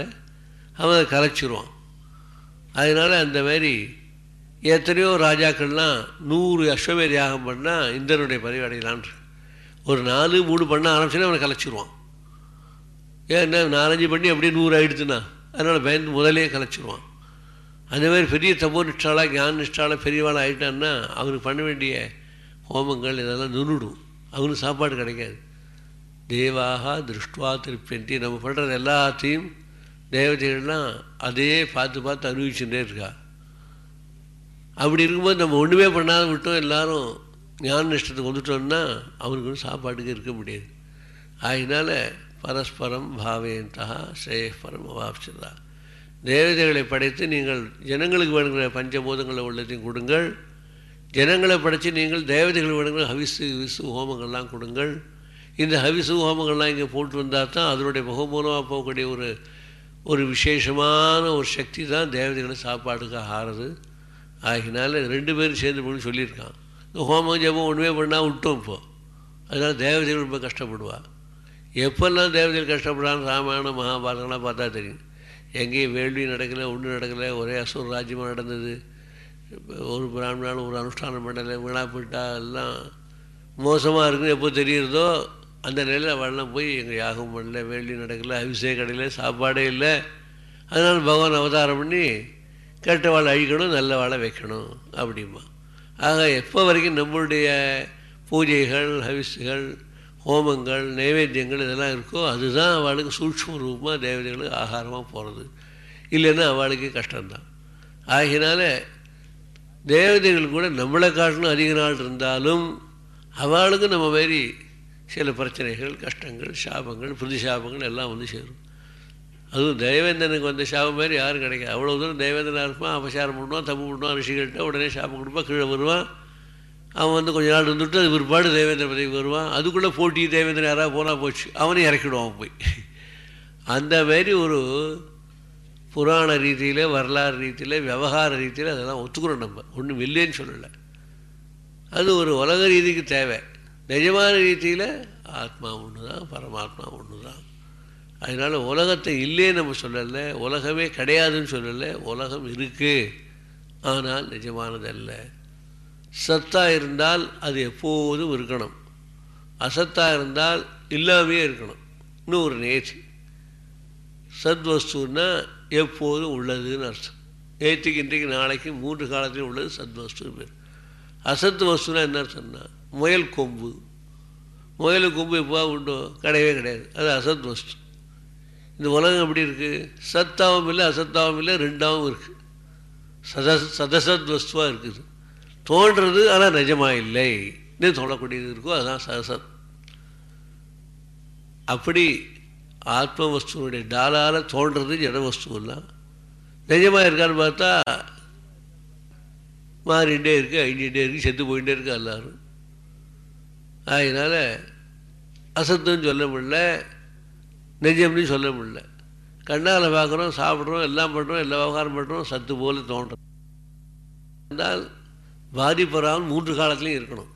அவன் அதை கலைச்சிருவான். அதனால் அந்த மாதிரி எத்தனையோ ராஜாக்கள்லாம் நூறு அஸ்வமேத யாகம் பண்ணால் இந்திரனுடைய பதவி அடையலான் ஒரு நாலு மூணு பண்ண ஆரம்பிச்சுன்னா அவனை கலைச்சிருவான். ஏன்னா நாலஞ்சு பண்ணி அப்படியே நூறு ஆகிடுதுன்னா அதனால் பயந்து முதலே கலைச்சிருவான். அதே மாதிரி பெரிய தபோ நிஷ்டாலாக ஞான நிஷ்டாலாக பெரியவாள் ஆகிட்டான்னா அவனுக்கு பண்ண வேண்டிய ஹோமங்கள் இதெல்லாம் நுண்ணுடும் அவனுக்கு சாப்பாடு கிடைக்காது. தேவாக திருஷ்டுவா திருப்பி நம்ம பண்ணுறது எல்லாத்தையும் தேவதைகள்லாம் அதையே பார்த்து பார்த்து அனுபவிச்சுட்டே இருக்கா. அப்படி இருக்கும்போது நம்ம ஒன்றுமே பண்ணாத விட்டோம் எல்லாரும் ஞான நிஷ்டத்துக்கு வந்துட்டோம்னா அவனுக்கு ஒன்றும் சாப்பாட்டுக்கு இருக்க முடியாது. ஆகினால பரஸ்பரம் பாவேந்தா ஸ்ரேயஸ்பரம் அவாப்சதா. தேவதைகளை படைத்து நீங்கள் ஜனங்களுக்கு வேணுங்கிற பஞ்சபூதங்களை உள்ளதையும் கொடுங்கள். ஜனங்களை படைத்து நீங்கள் தேவதைகள் வேணுங்கிற ஹவிசு விசு ஹோமங்கள்லாம் கொடுங்கள். இந்த ஹவிசு ஹோமங்கள்லாம் இங்கே போட்டு வந்தால் தான் அதனுடைய முகமூலமாக போகக்கூடிய ஒரு ஒரு விசேஷமான ஒரு சக்தி தான் தேவதைகளை சாப்பாட்டுக்காக ஆறுது. ஆகினால ரெண்டு பேரும் சேர்ந்து பண்ணி சொல்லியிருக்கான். இந்த ஹோமம் ஜபம் ஒன்றுமே பண்ணால் விட்டோம் இப்போது அதனால் தேவதைகள் ரொம்ப கஷ்டப்படுவா. எப்பெல்லாம் தேவதைகள் கஷ்டப்படுறான்னு ராமாயணம் மகாபாரதம்லாம் பார்த்தா தெரியும். எங்கேயும் வேள்வி நடக்கலை ஒன்றும் நடக்கலை ஒரே அசுர ராஜ்யமாக நடந்தது. ஒரு பிராமணாலும் ஒரு அனுஷ்டானம் பண்ணலை விழா போயிட்டா எல்லாம் மோசமாக இருக்குன்னு எப்போ தெரியுறதோ அந்த நிலையில் அவள்லாம் போய் எங்கள் யாகம் பண்ணல வேள்வி நடக்கலை அபிஷேகம் கிடையில சாப்பாடே இல்லை. அதனால் பகவான் அவதாரம் பண்ணி கெட்ட வாழை அழிக்கணும் நல்ல வாழை வைக்கணும் அப்படிமா ஆக எப்போ வரைக்கும் நம்மளுடைய பூஜைகள் ஹவிஸுகள் ஹோமங்கள் நைவேத்தியங்கள் இதெல்லாம் இருக்கோ அதுதான் அவளுக்கு சூட்சம ரூபமாக தேவதைகளுக்கு ஆகாரமாக போகிறது இல்லைன்னா அவளுக்கு கஷ்டம்தான். ஆகினால தேவதைகள் கூட நம்மளை காட்டிலும் அதிக நாள் இருந்தாலும் அவளுக்கு நம்ம மாரி சில பிரச்சனைகள் கஷ்டங்கள் சாபங்கள் பிரதிசாபங்கள் எல்லாம் வந்து சேரும். அதுவும் தேவேந்தனுக்கு வந்த சாபம் மாதிரி யாரும் கிடைக்காது. அவ்வளோ தூரம் தேவேந்தனாக இருப்பான் அபசாரம் பண்ணுவான் தப்பு பண்ணுவான் ரிஷிகள்கிட்ட உடனே சாபம் கொடுப்பான் கீழே வருவான். அவன் வந்து கொஞ்ச நாள் இருந்துட்டு அது பிற்பாடு தேவேந்திர பதவி வருவான். அதுக்குள்ளே போட்டி தேவேந்திரன் யாராவது போனால் போச்சு. அவனையும் இறக்கிடுவான் போய். அந்த மாரி ஒரு புராண ரீதியில் வரலாறு ரீதியில் விவகார ரீதியில் அதெல்லாம் ஒத்துக்கிறோம் நம்ம. ஒன்றும் இல்லைன்னு சொல்லலை. அது ஒரு உலக ரீதிக்கு தேவை. நிஜமான ரீதியில் ஆத்மா ஒன்று தான் பரமாத்மா ஒன்று தான் அதனால் உலகத்தை இல்லைன்னு நம்ம சொல்லலை உலகமே கிடையாதுன்னு சொல்லலை உலகம் இருக்குது ஆனால் நிஜமானதல்ல. சத்தாக இருந்தால் அது எப்போதும் இருக்கணும். அசத்தாக இருந்தால் இல்லாமே இருக்கணும். இன்னும் ஒரு நேர்ச்சி சத்வஸ்துன்னா எப்போதும் உள்ளதுன்னு அர்த்தம். நேற்றுக்கு இன்றைக்கு நாளைக்கு மூன்று காலத்திலும் உள்ளது சத்வஸ்து பேர். அசத்து வஸ்துனா என்ன அர்த்தம்னா முயல் கொம்பு. முயல் கொம்பு எப்போ உண்டோ கிடையவே கிடையாது. அது அசத் வஸ்து. இந்த உலகம் எப்படி இருக்குது சத்தாவும் இல்லை அசத்தாவும் இல்லை ரெண்டாவும் இருக்குது சத சதசத் வஸ்துவாக இருக்குது. தோன்றது ஆனால் நிஜமாக இல்லை. இன்னும் சொல்லக்கூடியது இருக்கோ அதுதான் சதசத் அப்படி ஆத்ம வஸ்துவனுடைய டாலால் தோன்றது ஜட வஸ்துவெல்லாம். நிஜமாக இருக்கான்னு பார்த்தா மாறிகிட்டே இருக்கு அழிஞ்சிகிட்டே இருக்கு செத்து போயிட்டே இருக்கு எல்லாரும். அதனால் அசத்துன்னு சொல்ல முடியல நெஜம்னு சொல்ல முடியல. கண்ணால் பார்க்குறோம் சாப்பிட்றோம் எல்லாம் பண்ணுறோம் எல்லா விவகாரம் பண்ணுறோம் சத்து போல தோன்றும் இருந்தால் பாதிப்படாமல் மூன்று காலத்துலேயும் இருக்கணும்.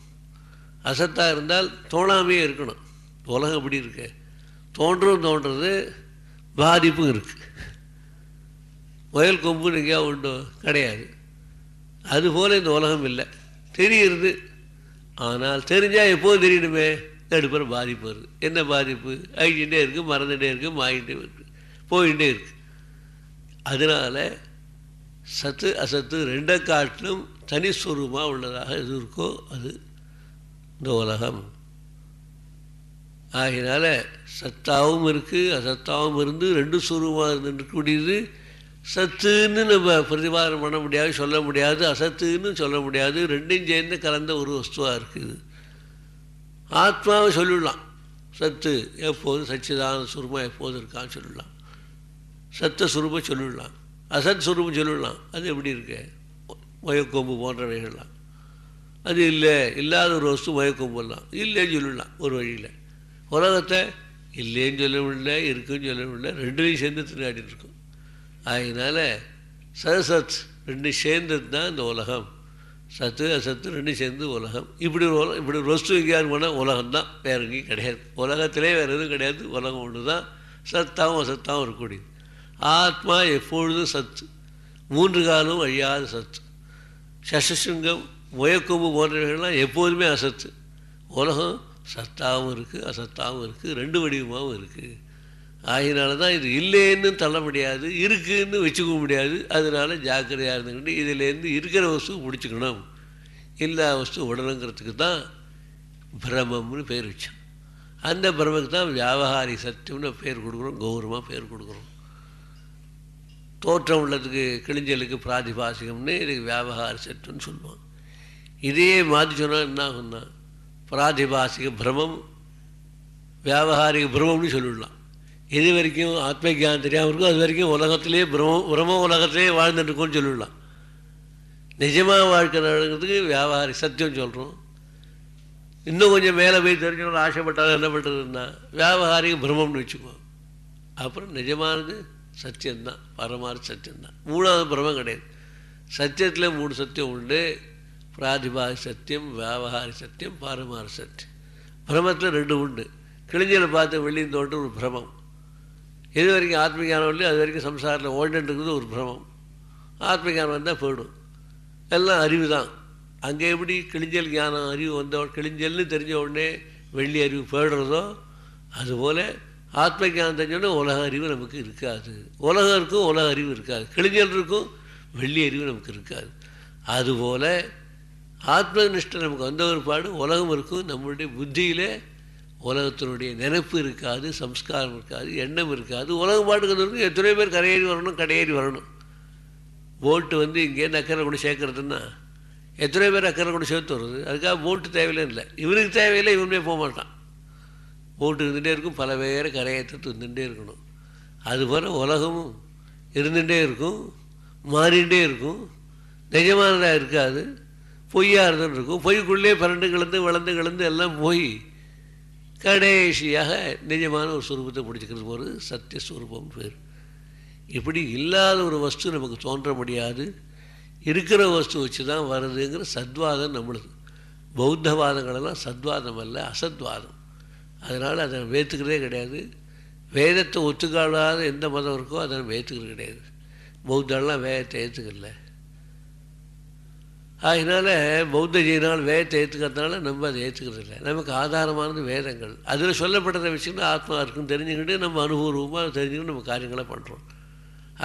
அசத்தாக இருந்தால் தோணாமையே இருக்கணும். உலகம் எப்படி இருக்கு? தோன்றும் தோன்றது பாதிப்பும் இருக்குது முயல் கொம்புன்னு எங்கேயா உண்டோ? கிடையாது. அதுபோல் இந்த உலகம் இல்லை. தெரிகிறது. ஆனால் தெரிஞ்சால் எப்போது தெரியணுமே. நடுப்புற பாதிப்பு வருது. என்ன பாதிப்பு? அழிஞ்சிட்டே இருக்குது மறந்துகிட்டே இருக்குது மாறிட்டே இருக்குது போயிட்டே இருக்குது அதனால் சத்து அசத்து ரெண்டை காட்டிலும் தனிஸ்வரூபமாக உள்ளதாக எது இருக்கோ அது இந்த உலகம். ஆகினால சத்தாவும் இருக்குது அசத்தாவும் இருந்து ரெண்டு ஸ்வரூபமாக இருந்துக்கூடியது சத்துன்னு நம்ம பிரதிபாதம் பண்ண முடியாது சொல்ல முடியாது அசத்துன்னு சொல்ல முடியாது. ரெண்டும் சேர்ந்து கலந்த ஒரு வஸ்துவாக இருக்குது ஆத்மாவை சொல்லிடலாம். சத்து எப்போதும் சச்சிதான சுரூபம் எப்போதும் இருக்கான்னு சொல்லலாம் சத்த சுரூபம் சொல்லிடலாம். அசத் சுரூபம் சொல்லிடலாம். அது எப்படி இருக்குது மயக்கொம்பு போன்றவைகள்லாம். அது இல்லை இல்லாத ஒரு வஸ்து மயக்கொம்பெல்லாம் இல்லைன்னு சொல்லிடலாம் ஒரு வழியில். உலகத்தை இல்லைன்னு சொல்ல முடியல இருக்குன்னு சொல்ல முடியல ரெண்டுலையும் சேர்ந்து திண்டாடி இருக்கும். அதனால் சதசத் ரெண்டு சேர்ந்தது தான் இந்த உலகம். சத்து அசத்து ரெண்டு சேர்ந்து உலகம். இப்படி ஒரு உலகம் இப்படி ஒரு வஸ்து எங்கேயாவது போனால் உலகம் தான் வேறு எங்கேயும் கிடையாது. உலகத்திலே வேறு எதுவும் கிடையாது உலகம் ஒன்று தான் சத்தாகவும் அசத்தாகவும் இருக்கக்கூடியது. ஆத்மா எப்பொழுதும் சத்து. மூன்று காலம் அழியாத சத்து. சசசுங்கம் முயக்கொம்பு போன்றவைகள்லாம் எப்போதுமே அசத்து உலகம் சத்தாகவும் இருக்குது அசத்தாகவும் இருக்குது ரெண்டு வடிவமாகவும் இருக்குது ஆகினால தான் இது இல்லைன்னு தள்ள முடியாது இருக்குதுன்னு வச்சுக்க முடியாது. அதனால் ஜாக்கிரதையாக இருந்துக்கிட்டு இதிலேருந்து இருக்கிற வஸ்து பிடிச்சிக்கணும் இல்லாத வஸ்து உடனுங்கிறதுக்கு தான் பிரமம்னு பேர் வச்சோம். அந்த பிரமக்கு தான் வியாபாரி சத்தியம்னு பேர் கொடுக்குறோம் கௌரவமாக பேர் கொடுக்குறோம். தோற்றம் உள்ளதுக்கு கிழிஞ்சலுக்கு பிராதிபாசிகம்னு இதுக்கு வியாபகார சத்துன்னு சொல்லுவாங்க. இதே மாற்றி சொன்னால் என்ன ஆகும்னா பிராதிபாசிக பிரமம் வியாபகாரிக பிரமம்னு சொல்லிடலாம். எது வரைக்கும் ஆத்ம ஜானம் தெரியாமல் இருக்கோ அது வரைக்கும் உலகத்திலே பிரம பிரம உலகத்திலே வாழ்ந்துட்டு சொல்லிடலாம். நிஜமாக வாழ்க்கை நடக்கிறதுக்கு வியாபாரி சத்தியம் சொல்கிறோம் இன்னும் கொஞ்சம் மேலே போய் தெரிஞ்சவங்க ஆசைப்பட்டாலும் என்ன பண்ணுறதுன்னா வியாபாரிக பிரமம்னு வச்சுக்குவோம். அப்புறம் நிஜமானது சத்தியம்தான் பரமாறு சத்தியம்தான். மூணாவது பிரமம் கிடையாது. சத்தியத்தில் மூணு சத்தியம் உண்டு. பிராதிபாதி சத்தியம் வியாபகாரி சத்தியம் பாரமாறு சத்தியம். பிரமத்தில் ரெண்டு உண்டு. கிழிஞ்சலை பார்த்து வெளியும் தோட்டம் ஒரு பிரமம் எது வரைக்கும் ஆத்மீகானம் இல்லையோ அது வரைக்கும் சம்சாரத்தில் ஓடிட்டு ஒரு பிரமம் ஆத்மீகானம் வந்தால் போயிடும். எல்லாம் அறிவு தான் அங்கே எப்படி கிழிஞ்சல் ஞானம் அறிவு வந்த கிழிஞ்சல்னு தெரிஞ்ச உடனே வெள்ளி அறிவு போயிடுறதோ அதுபோல் ஆத்ம ஞானம் தெரிஞ்சோடனே உலக அறிவு நமக்கு இருக்காது. உலகம் இருக்கும் உலக அறிவு இருக்காது. கிழிஞ்சல் இருக்கும் வெள்ளி அறிவு நமக்கு இருக்காது. அதுபோல் ஆத்ம நிஷ்டை நமக்கு வந்த ஒரு பாடு உலகம் இருக்கும் நம்மளுடைய புத்தியில் உலகத்தினுடைய நினைப்பு இருக்காது சம்ஸ்காரம் இருக்காது எண்ணம் இருக்காது. உலகம் பாட்டுக்கு எத்தனையோ பேர் கரையேறி வரணும் கடையேறி வரணும். போட்டு வந்து இங்கேருந்து அக்கறை கொண்டு சேர்க்கறதுன்னா எத்தனையோ பேர் அக்கறை கொண்டு சேர்த்து வருது அதுக்காக போட்டு தேவையில்லை. இல்லை இவனுக்கு தேவையில்லை இவனுமே போக மாட்டான். போட்டு இருந்துகிட்டே இருக்கும் பல பேரை கரையேற்ற தந்துகிட்டே இருக்கணும். அதுபோல் உலகமும் இருந்துகிட்டே இருக்கும் மாறிகிட்டே இருக்கும். நிஜமானதாக இருக்காது. பொய்யாக இருந்துன்னு இருக்கும். பொய்க்குள்ளே பரண்டு கலந்து வளர்ந்து கலந்து எல்லாம் போய் கடைசியாக நிஜமான ஒரு சுரூபத்தை பிடிச்சிக்கிறது ஒரு சத்திய சுரூபம் பேர். இப்படி இல்லாத ஒரு வஸ்து நமக்கு தோன்ற முடியாது. இருக்கிற வஸ்து வச்சு தான் வருதுங்கிற சத்வாதம் நம்மளுக்கு பௌத்தவாதங்களெல்லாம் சத்வாதம் அல்ல அசத்வாதம். அதனால் அதை வேத்துக்கிறதே கிடையாது. வேதத்தை ஒத்துக்காடாத எந்த மதம் இருக்கோ அதை ஏற்றுக்கிறது கிடையாது. பௌத்தெல்லாம் வேதத்தை ஏற்றுக்கல அதனால் பௌத்த ஜெயினால் வேதத்தை ஏற்றுக்கிறதுனால நம்ம அதை ஏற்றுக்கிறது இல்லை நமக்கு ஆதாரமானது வேதங்கள். அதில் சொல்லப்பட்ட விஷயம் ஆத்மா இருக்குன்னு தெரிஞ்சுக்கிட்டு நம்ம அனுபவமாக தெரிஞ்சுக்கிட்டு நம்ம காரியங்களை பண்ணுறோம்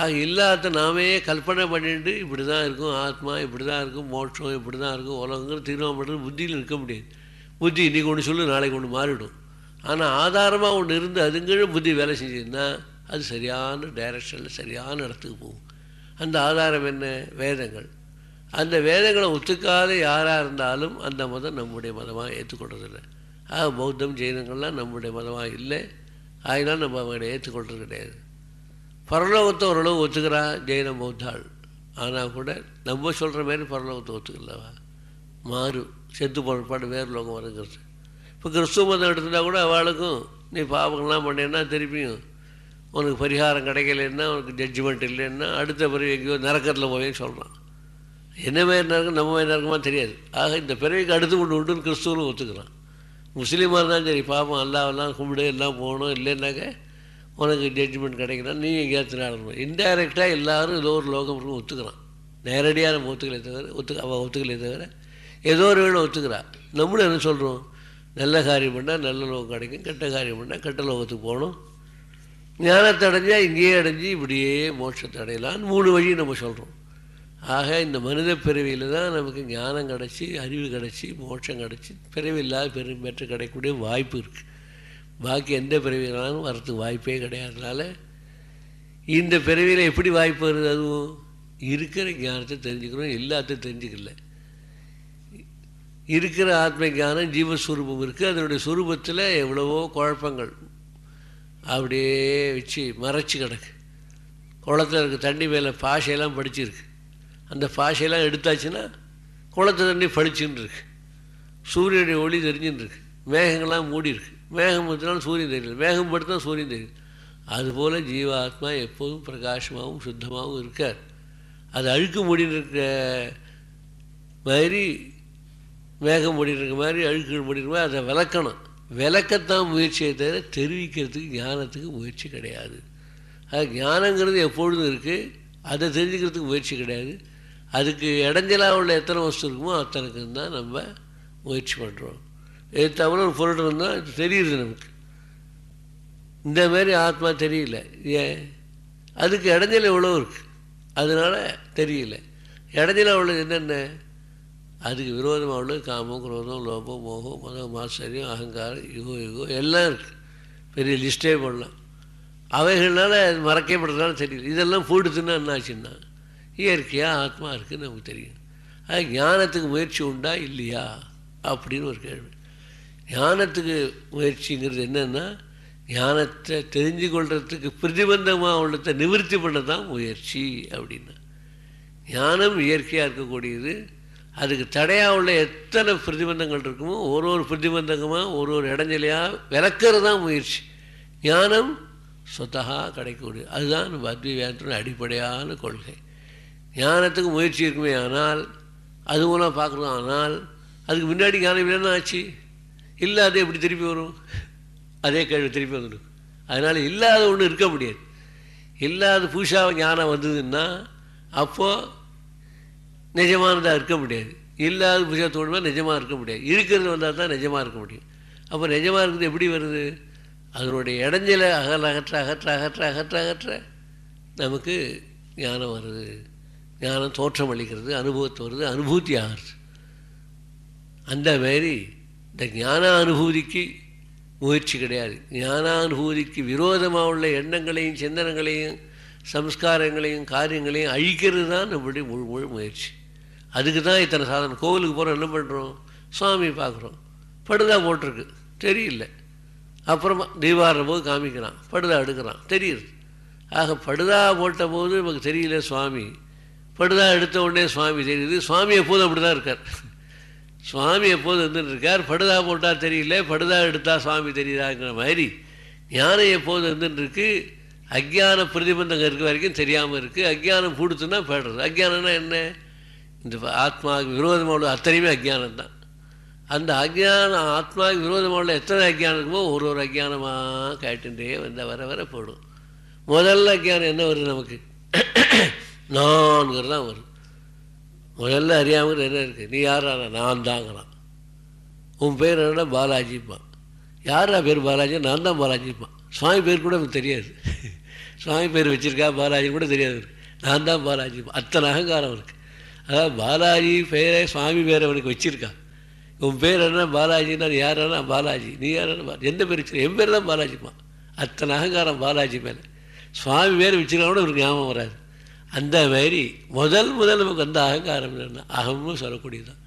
ஆக இல்லாத நாமே கற்பனை பண்ணிட்டு இப்படி தான் இருக்கும் ஆத்மா இப்படி தான் இருக்கும் மோட்சம் இப்படி தான் இருக்கும் உலகங்கிற தீர்மானம் பண்ணுறது புத்தியில் இருக்க முடியாது. புத்தி இன்றைக்கி ஒன்று சொல்லு நாளைக்கு ஒன்று மாறிடும். ஆனால் ஆதாரமாக ஒன்று இருந்து அதுங்களும் புத்தி வேலை செஞ்சதுன்னா அது சரியான டைரக்ஷனில் சரியான இடத்துக்கு போகும். அந்த ஆதாரம் என்ன? வேதங்கள். அந்த வேதங்களை ஒத்துக்காத யாராக இருந்தாலும் அந்த மதம் நம்முடைய மதமாக ஏற்றுக்கொள்றதில்லை ஆக பௌத்தம் ஜெயினங்கள்லாம் நம்முடைய மதமாக இல்லை. அதனால் நம்ம அவங்களை ஏற்றுக்கொள்றது கிடையாது. பரலோகத்தை ஓரளவு ஒத்துக்கிறான் ஜெயின பௌத்தாள். ஆனால் கூட நம்ம சொல்கிற மாதிரி பரலோகத்தை ஒத்துக்கலவா? மாறும் செத்து பொருட்பாடு வேறு லோகம் வருங்கிறது. இப்போ கிறிஸ்துவ மதம் எடுத்துட்டா கூட அவளுக்கும் நீ பாவங்கள்லாம் பண்ணேன்னா திருப்பியும் உனக்கு பரிகாரம் கிடைக்கலன்னா உனக்கு ஜட்ஜ்மெண்ட் இல்லைன்னா அடுத்த பிறகு எங்கேயோ நரக்கத்தில் போய் சொல்கிறான் என்ன மாதிரி நரக்கம் நம்ம மாதிரி நரக்கமா தெரியாது. ஆக இந்த பிறவிக்கு அடுத்து கொண்டு உண்டுன்னு கிறிஸ்துவனும் ஒத்துக்கிறான். முஸ்லீமாக இருந்தாலும் சரி பாவம் அல்லாவெல்லாம் கும்பிடு எல்லாம் போகணும் இல்லைன்னாக்க உனக்கு ஜட்ஜ்மெண்ட் கிடைக்கணும் நீ எங்கேயாவது நடக்கணும் இன்டைரக்டாக எல்லாரும் ஏதோ ஒரு லோகம் ஒத்துக்கிறான். நேரடியாக நம்ம ஒத்துக்கலை தவிர ஒத்து அவள் ஒத்துக்கலை தவிர ஏதோ ஒரு வேணும் ஒத்துக்கிறா. நம்மளும் என்ன சொல்கிறோம் நல்ல காரியம் பண்ணால் நல்ல லோகம் கிடைக்கும் கெட்ட காரியம் பண்ணால் கெட்ட லோகத்துக்கு போகணும். ஞானத்தை அடைஞ்சால் இங்கேயே அடைஞ்சு இப்படியே மோட்சத்தை அடையலான்னு மூணு வழி நம்ம சொல்கிறோம் ஆக இந்த மனித பிறவியில் தான் நமக்கு ஞானம் கிடச்சி அறிவு கிடச்சி மோட்சம் கிடச்சி பிறவி இல்லாத பெரும் பெற்று கிடைக்கக்கூடிய வாய்ப்பு இருக்குது பாக்கி எந்த பிறவினாலும் வரத்துக்கு வாய்ப்பே கிடையாதுனால இந்த பிறவியில் எப்படி வாய்ப்பு வருது? அதுவும் இருக்கிற ஞானத்தை தெரிஞ்சுக்கிறோம் எல்லாத்தையும் தெரிஞ்சுக்கல. இருக்கிற ஆத்ம ஜானம் ஜீவஸ்வரூபம் இருக்குது அதனுடைய சுரூபத்தில் எவ்வளவோ குழப்பங்கள். அப்படியே வச்சு மறைச்சி கிடக்கு. குளத்தில் இருக்க தண்ணி மேலே பாஷையெல்லாம் படிச்சிருக்கு. அந்த பாஷையெல்லாம் எடுத்தாச்சுன்னா குளத்து தண்ணி பளிச்சுன்னு இருக்கு. சூரியனுடைய ஒளி தெரிஞ்சுன்னு இருக்கு. மேகங்கள்லாம் மூடி இருக்கு. மேகம் பற்றினாலும் சூரியன் தெரியல. மேகம் படுத்தா சூரியன் தெரியல அதுபோல் ஜீவாத்மா எப்போதும் பிரகாசமாகவும் சுத்தமாகவும் இருக்கார். அது அழுக்கு மூடின்னு இருக்க மாதிரி மேகம் மூடின்னு மாதிரி அழுக்குகள் மூடின மாதிரி அதை விளக்கணும். விளக்கத்தான் முயற்சியை தவிர தெரிவிக்கிறதுக்கு ஞானத்துக்கு முயற்சி கிடையாது. அது ஞானங்கிறது எப்பொழுதும் இருக்குது அதை தெரிஞ்சுக்கிறதுக்கு முயற்சி கிடையாது. அதுக்கு இடைஞ்சலாக உள்ள எத்தனை வஸ்து இருக்குமோ அத்தனைக்கு தான் நம்ம முயற்சி பண்ணுறோம் இது தவிர ஒரு பொருள் இருந்தால் இது தெரியுது நமக்கு. இந்த மாதிரி ஆத்மா தெரியல. ஏன்? அதுக்கு இடைஞ்சல் எவ்வளோ இருக்குது அதனால் தெரியல. இடைஞ்சலாக உள்ளது என்னென்ன? அதுக்கு விரோதமாக உள்ளது காமம் குரோதம் லோபம் மோகம் மதம் மாசரியம் அகங்காரம் யுகோ யுகோ எல்லாம் இருக்குது பெரிய லிஸ்ட்டே பண்ணலாம் அவைகளால் அது மறக்கப்படுறதுனால தெரியும் இதெல்லாம் போடுதுன்னா என்ன ஆச்சுன்னா இயற்கையாக ஆத்மா இருக்குதுன்னு நமக்கு தெரியும். அது ஞானத்துக்கு முயற்சி உண்டா இல்லையா? அப்படின்னு ஒரு கேள்வி. ஞானத்துக்கு முயற்சிங்கிறது என்னென்னா ஞானத்தை தெரிஞ்சு கொள்றதுக்கு பிரதிபந்தமாக உள்ளதை நிவர்த்தி பண்ண தான் முயற்சி அப்படின்னா. ஞானம் இயற்கையாக இருக்கக்கூடியது அதுக்கு தடையாக உள்ள எத்தனை பிரதிபந்தங்கள் இருக்குமோ ஒரு ஒரு பிரதிபந்தகமாக ஒரு ஒரு இடைஞ்சலையாக விளக்கிறது தான் முயற்சி. ஞானம் சொத்தகா கிடைக்கக்கூடிய அதுதான் நம்ம அத்வைவேதத்தின் அடிப்படையான கொள்கை. ஞானத்துக்கு முயற்சி இருக்குமே ஆனால் அது மூலம் பார்க்குறோம் ஆனால் அதுக்கு முன்னாடி ஞானம் இல்லைன்னா ஆச்சு. இல்லாத எப்படி திருப்பி வரும்? அதே கேள்வி திருப்பி வந்துடும். அதனால் இல்லாத ஒன்று இருக்க முடியாது. இல்லாத புதுசாக ஞானம் வந்ததுன்னா அப்போது நிஜமானதாக இருக்க முடியாது. இல்லாத புதுசாக தோணுமா? நிஜமாக இருக்க முடியாது. இருக்கிறது வந்தால் தான் நிஜமாக இருக்க முடியும். அப்போ நிஜமாக இருக்கிறது எப்படி வருது? அதனுடைய இடைஞ்சலை அகல் அகற்ற அகற்ற அகற்ற அகற்ற அகற்ற நமக்கு ஞானம் வருது. ஞானம் தோற்றம் அளிக்கிறது அனுபவத்தை வருது அனுபூத்தி ஆகிறது. அந்த மாரி இந்த ஞான அனுபூதிக்கு முயற்சி கிடையாது. ஞானானுபூதிக்கு விரோதமாக உள்ள எண்ணங்களையும் சிந்தனங்களையும் சம்ஸ்காரங்களையும் காரியங்களையும் அழிக்கிறது தான் நம்மளுடைய முழு முழு முயற்சி. அதுக்கு தான் இத்தனை சாதனம் கோவிலுக்கு போகிறோம் என்ன பண்ணுறோம் சுவாமி பார்க்குறோம். படுதா போட்டிருக்கு. தெரியல. அப்புறமா தீபாரணம் போது காமிக்கிறான். படுதா எடுக்கிறான். தெரியுது. ஆக படுதா போட்ட போது நமக்கு தெரியல சுவாமி. படுதா எடுத்த உடனே சுவாமி தெரியுது. சுவாமி எப்போதும் அப்படி தான் இருக்கார். சுவாமி எப்போதும் இருந்துட்டு இருக்கார். படுதா போட்டால் தெரியல. படுதா எடுத்தால் சுவாமி தெரியுதாங்கிற மாதிரி ஞானம் எப்போதும் இருந்துட்டு அஜ்ஞான அக்ஞான பிரதிபந்தகம் இருக்க வரைக்கும் தெரியாமல் இருக்குது அக்ஞானம் கொடுத்துன்னா போடுறது. அக்ஞானம்னா என்ன? இந்த ஆத்மாவுக்கு விரோதமாக உள்ள அத்தனையுமே அக்ஞானம் தான். அந்த அஜ்ஞானம் ஆத்மாவுக்கு விரோதமாக உள்ள எத்தனை அக்ஞானம் இருக்குமோ ஒரு ஒரு அக்ஞானமாக காட்டுண்டே வந்த வர வர போடும். முதல்ல அக்ஞானம் என்ன வருது நமக்கு? நான்கிறது தான் வரும். முதல்ல அறியாமல் என்ன இருக்குது நீ யாரா நான் தாங்கிறான். உன் பேர் என்னன்னா பாலாஜிப்பான் யாரா பேர் பாலாஜி? நான் தான் பாலாஜிப்பான் சுவாமி பேர் கூட எனக்கு தெரியாது. சுவாமி பேர் வச்சுருக்கா பாலாஜி கூட தெரியாது. நான் தான் பாலாஜி அத்தனை அகங்காரம் இருக்குது அதாவது பாலாஜி பேரை சுவாமி பேர் அவனுக்கு வச்சுருக்கான் உன் பேர் என்ன பாலாஜின்னா யார் யாரானா பாலாஜி. நீ யாரான எந்த பேர் வச்சு என் பேர் தான் பாலாஜிப்பா அத்தனை அகங்காரம் பாலாஜி மேலே. சுவாமி பேர் வச்சுருக்கா கூட ஒரு ஞாபகம் வராது. அந்த மாதிரி முதல் முதல் நமக்கு அந்த அகங்காரம் என்னென்னா அகம்னு சொல்லக்கூடியதான்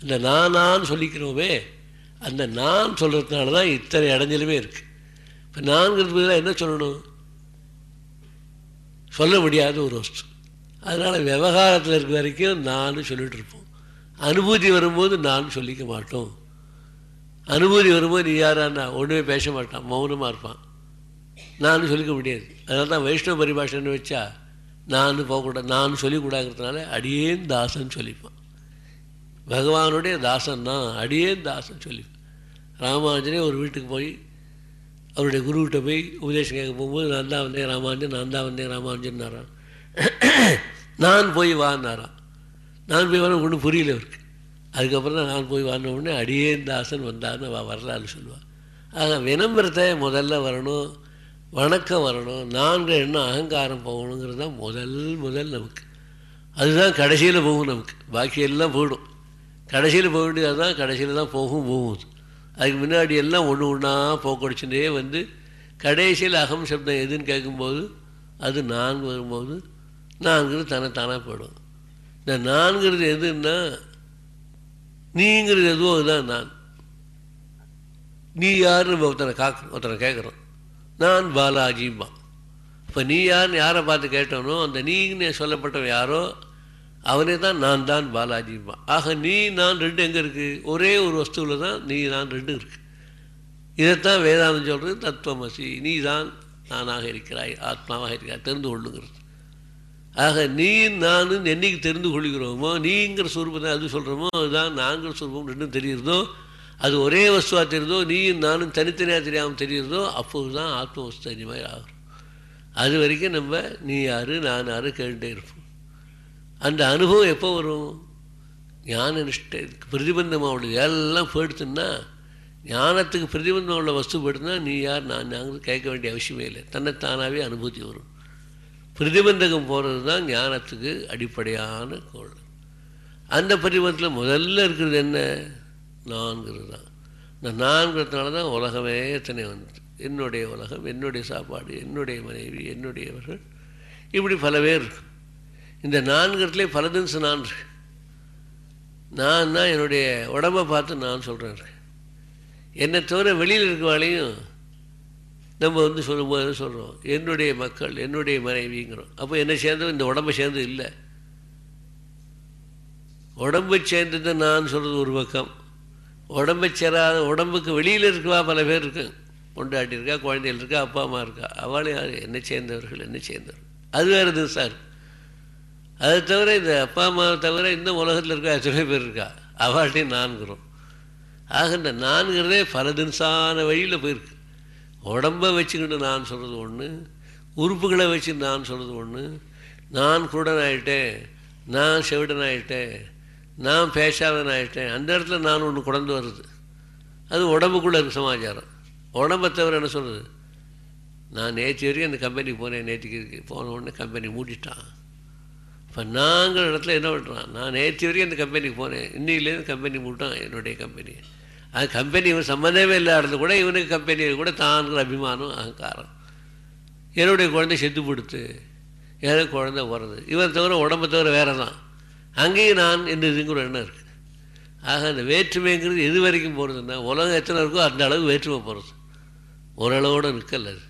அந்த நான் நான் சொல்லிக்கிறோமே அந்த நான் சொல்கிறதுனால தான் இத்தனை இடைஞ்சலுமே இருக்குது இப்போ நான்கிறது என்ன சொல்லணும்? சொல்ல முடியாத ஒரு வஸ்து. அதனால் விவகாரத்தில் இருக்க வரைக்கும் நான் சொல்லிகிட்டு இருப்போம். அனுபூதி வரும்போது நான் சொல்லிக்க மாட்டோம். அனுபூதி வரும்போது நீ யாரான்னா ஒன்றுமே பேச மாட்டான் மௌனமாக இருப்பான். நான் சொல்லிக்க முடியாது. அதனால தான் வைஷ்ணவ பரிபாஷன்னு வச்சா நான் போகக்கூடாது நான் சொல்லிக்கூடாங்கிறதுனால அடியேன் தாசன் சொல்லிப்பான். பகவானுடைய தாசன் தான் அடியேன் தாசன் சொல்லிப்பான். ராமானுஜனே ஒரு வீட்டுக்கு போய் அவருடைய குருக்கிட்ட போய் உபதேசம் கேட்க போகும்போது நான் தான் வந்தேன் ராமானுஜன் நான் தான் வந்தேன் ராமானுஜன்னாரான் நான் போய் வாழ்ந்தாராம் நான் போய் வர ஒன்றும் புரியல இருக்கு அதுக்கப்புறம் தான் நான் போய் வாங்கின உடனே அடியேன் வந்தான்னு அவள் வரலாறு சொல்லுவாள் ஆக வினம்பரத்தை முதல்ல வரணும் வணக்கம் வரணும் நான்கு எண்ணம் அகங்காரம் போகணுங்கிறது தான் முதல் முதல் நமக்கு. அதுதான் கடைசியில் போகும் நமக்கு. பாக்கி எல்லாம் போயிடும். கடைசியில் போக வேண்டியது தான் கடைசியில் தான் போகும் போகும். அதுக்கு முன்னாடி எல்லாம் ஒன்று ஒன்றா போக்கடிச்சுட்டே வந்து கடைசியில் அகம் சப்தம் எதுன்னு கேட்கும்போது அது நான் வரும்போது நான்கிறது தனத்தானாக போயிடும். இந்த நான்கிறது எதுன்னா நீங்கிறது எதுவோ அதுதான் நான். நீ யாருன்னு ஒருத்தனை காக்க ஒருத்தனை கேட்குறோம். நான் பாலாஜிம்மா. இப்போ நீ யாருன்னு யாரை பார்த்து கேட்டோனோ அந்த நீன்னு சொல்லப்பட்டவன் யாரோ அவனே தான் நான் தான் பாலாஜிம்மா. ஆக நீ நான் ரெண்டு எங்கே இருக்குது ஒரே ஒரு வஸ்துவில் தான் நீ நான் ரெண்டு இருக்குது இதைத்தான் வேதாந்தம் சொல்கிறது தத்துவமசி. நீ தான் நானாக இருக்கிறாய் ஆத்மாவாக இருக்கிறாய் தெரிந்து கொள்ளுங்கிறது. ஆக நீ நான் என்னைக்கு தெரிந்து கொள்கிறோமோ நீங்கிற சுரூபத்தை அது சொல்கிறோமோ அதுதான் நாங்கிற சுரூபம் ரெண்டும் தெரியுறதோ அது ஒரே வஸ்துவாக தெரியுதோ நீயும் நானும் தனித்தனியாக தெரியாமல் தெரியுறதோ அப்போது தான் ஆத்ம வஸ்து மாதிரி ஆகும். அது வரைக்கும் நம்ம நீ யாரு நான் யாரு கேட்டுட்டே இருப்போம். அந்த அனுபவம் எப்போ வரும்? ஞான நிஷ்டை பிரதிபந்தமாக உள்ளது. எல்லாம் போயிடுத்துன்னா ஞானத்துக்கு பிரதிபந்தம் உள்ள வஸ்து போயிடுதுன்னா நீ யார் நான் நாங்கள் கேட்க வேண்டிய அவசியமே இல்லை. தன்னைத்தானாகவே அனுபூதி வரும். பிரதிபந்தகம் போகிறது தான் ஞானத்துக்கு அடிப்படையான கோள். அந்த பிரதிபந்தத்தில் முதல்ல இருக்கிறது என்ன? நான்கிறது தான் இந்த நான்கிறதுனால தான் உலகமே எத்தனை வந்து என்னுடைய உலகம் என்னுடைய சாப்பாடு என்னுடைய மனைவி என்னுடையவர்கள். இப்படி பல பேர் இந்த நான்கிறதுலே பல நான் இருக்கு. நான் தான் என்னுடைய உடம்பை பார்த்து நான் சொல்கிறேன் என்னை தவிர வெளியில் இருக்கவாளையும் நம்ம வந்து சொல்லும்போது சொல்கிறோம் என்னுடைய மக்கள் என்னுடைய மனைவிங்கிறோம். அப்போ என்ன சேர்ந்தது? இந்த உடம்பை சேர்ந்தது இல்லை. உடம்பை சேர்ந்தது நான் சொல்கிறது ஒரு பக்கம். உடம்பை சேராத உடம்புக்கு வெளியில் இருக்கவா பல பேர் இருக்கு. கொண்டாட்டி இருக்கா குழந்தைகள் இருக்கா அப்பா அம்மா இருக்கா. அவளே என்ன சேர்ந்தவர்கள் என்ன சேர்ந்தவர்கள்? அது வேறு இது சார். அதை தவிர இந்த அப்பா அம்மாவை தவிர இந்த உலகத்தில் இருக்கா எத்தனை பேர் இருக்கா? அவள்கிட்டையும் நான்கிறோம். ஆக இந்த நான்கிறதே பல தினசான வழியில் போயிருக்கு. உடம்பை வச்சுக்கிட்டு நான் சொல்கிறது ஒன்று உறுப்புகளை வச்சு நான் சொல்கிறது ஒன்று நான் குருடன் ஆகிட்டேன் நான் செவிடன் ஆகிட்டேன் நான் பேசாதன் ஆகிட்டேன் அந்த இடத்துல நான் ஒன்று குழந்து வருது அது உடம்புக்குள்ளே இருக்கு சமாச்சாரம். உடம்பை தவிர என்ன சொல்கிறது நான் நேற்று வரைக்கும் அந்த கம்பெனிக்கு போனேன் நேற்றுக்கு இருக்கு. போன உடனே கம்பெனி மூடிட்டான். இப்போ நாங்கள் இடத்துல என்ன பண்ணுறான் நான் நேற்று வரைக்கும் அந்த கம்பெனிக்கு போனேன் இன்னிலேருந்து கம்பெனி மூட்டான் என்னுடைய கம்பெனி அது கம்பெனி இவன் சம்மந்தமே இல்லாதது கூட இவனுக்கு கம்பெனி கூட தான்கிற அபிமானம் அகங்காரம் என்னுடைய குழந்தை செத்து கொடுத்து எனக்கு குழந்தை போகிறது இவன் தவிர உடம்பை தவிர வேறு தான் அங்கேயும் நான் என்னதுங்கிற எண்ணம் இருக்குது ஆக அந்த வேற்றுமைங்கிறது எது வரைக்கும் போகிறதுன்னா உலகம் எத்தனை இருக்கோ அந்த அளவு வேற்றுமை போகிறது ஓரளவோடு நிற்கல அது.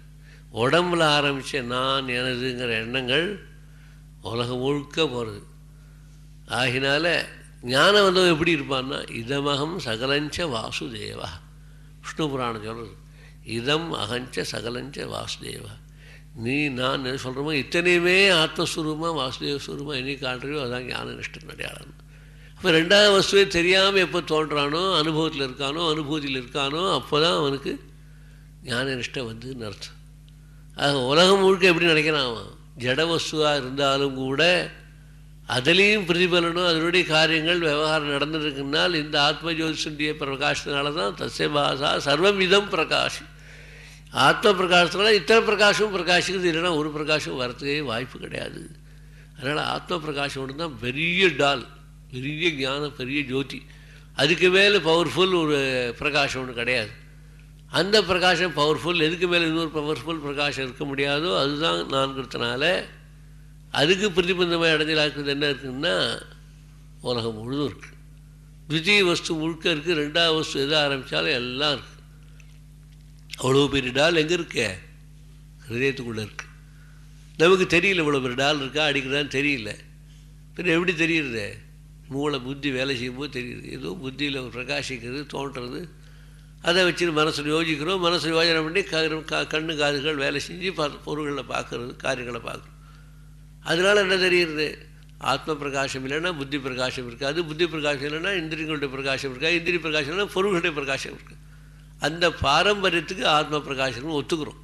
உடம்புல ஆரம்பித்த நான் எனதுங்கிற எண்ணங்கள் உலகம் முழுக்க போகிறது ஆகினால ஞானம் வந்தவன் எப்படி இருப்பான்னா இதமகம் சகலஞ்ச வாசுதேவா. விஷ்ணு புராணம் சொல்கிறது இதம் அகஞ்ச சகலஞ்ச வாசுதேவா. நீ நான் என்ன சொல்கிறோமோ இத்தனையுமே ஆத்மஸ்வரூபமாக வாசுதேவ ஸ்வரூபமாக என்னை காட்டுறியோ அதான் ஞான நிஷ்டன் அடையாளம். அப்போ ரெண்டாவது வசுவே தெரியாமல் எப்போ தோன்றானோ அனுபவத்தில் இருக்கானோ அனுபூதியில் இருக்கானோ அப்போ தான் அவனுக்கு ஞான நிஷ்டை வந்துன்னு அர்த்தம். ஆக உலகம் முழுக்க எப்படி நினைக்கிறான் அவன்? ஜட வஸ்துவாக இருந்தாலும் கூட அதுலேயும் பிரதிபலனும் அதனுடைய காரியங்கள் விவகாரம் நடந்துருக்குனால் இந்த ஆத்ம ஜோதிஷனுடைய பிரகாசத்தினால தான் தஸ்ய பாசா சர்வம் பிரகாஷ் ஆத்ம பிரகாசத்தினால இத்தனை பிரகாஷமும் பிரகாஷிக்குது இல்லைன்னா ஒரு பிரகாஷம் வரத்துக்கே வாய்ப்பு கிடையாது. அதனால் ஆத்ம பிரகாஷம் ஒன்று தான் பெரிய டால் பெரிய ஞானம் பெரிய ஜோதி. அதுக்கு மேலே பவர்ஃபுல் ஒரு பிரகாஷம் ஒன்று கிடையாது. அந்த பிரகாசம் பவர்ஃபுல் எதுக்கு மேலே இன்னொரு பவர்ஃபுல் பிரகாஷம் இருக்க முடியாதோ அதுதான் நான்கிறதுனால அதுக்கு பிரதிபந்தமாக இடைஞ்சலாக்குறது என்ன இருக்குதுன்னா உலகம் முழுதும் இருக்குது துவிதீய வஸ்து முழுக்க இருக்குது ரெண்டாவது வஸ்து எது ஆரம்பித்தாலும் எல்லாம் இருக்குது அவ்வளோ பெரிய டால் எங்கே இருக்க? ஹிரதயத்துக்குள்ளே இருக்குது நமக்கு தெரியல இவ்வளோ பெரிய டால் இருக்கா அடிக்கிறதான்னு தெரியல. பின்ன எப்படி தெரியுறது? மூளை புத்தி வேலை செய்யும்போது தெரியுது. ஏதோ புத்தியில் பிரகாசிக்கிறது தோன்றது. அதை வச்சு மனசில் யோசிக்கிறோம். மனசில் யோஜனை பண்ணி க கண்ணு காதுகள் வேலை செஞ்சு பொருள்களை பார்க்குறது காரியங்களை பார்க்குறோம் அதனால் என்ன தெரியுது? ஆத்ம பிரகாசம் இல்லைன்னா புத்தி பிரகாசம் இருக்காது புத்தி பிரகாசம் இல்லைன்னா இந்திரியங்களுடைய பிரகாசம் இருக்காது இந்திரிய பிரகாசம் இல்லைன்னா பொருள்களுடைய பிரகாசம் இருக்குது அந்த பாரம்பரியத்துக்கு ஆத்ம பிரகாசம்னு ஒத்துக்கிறோம்.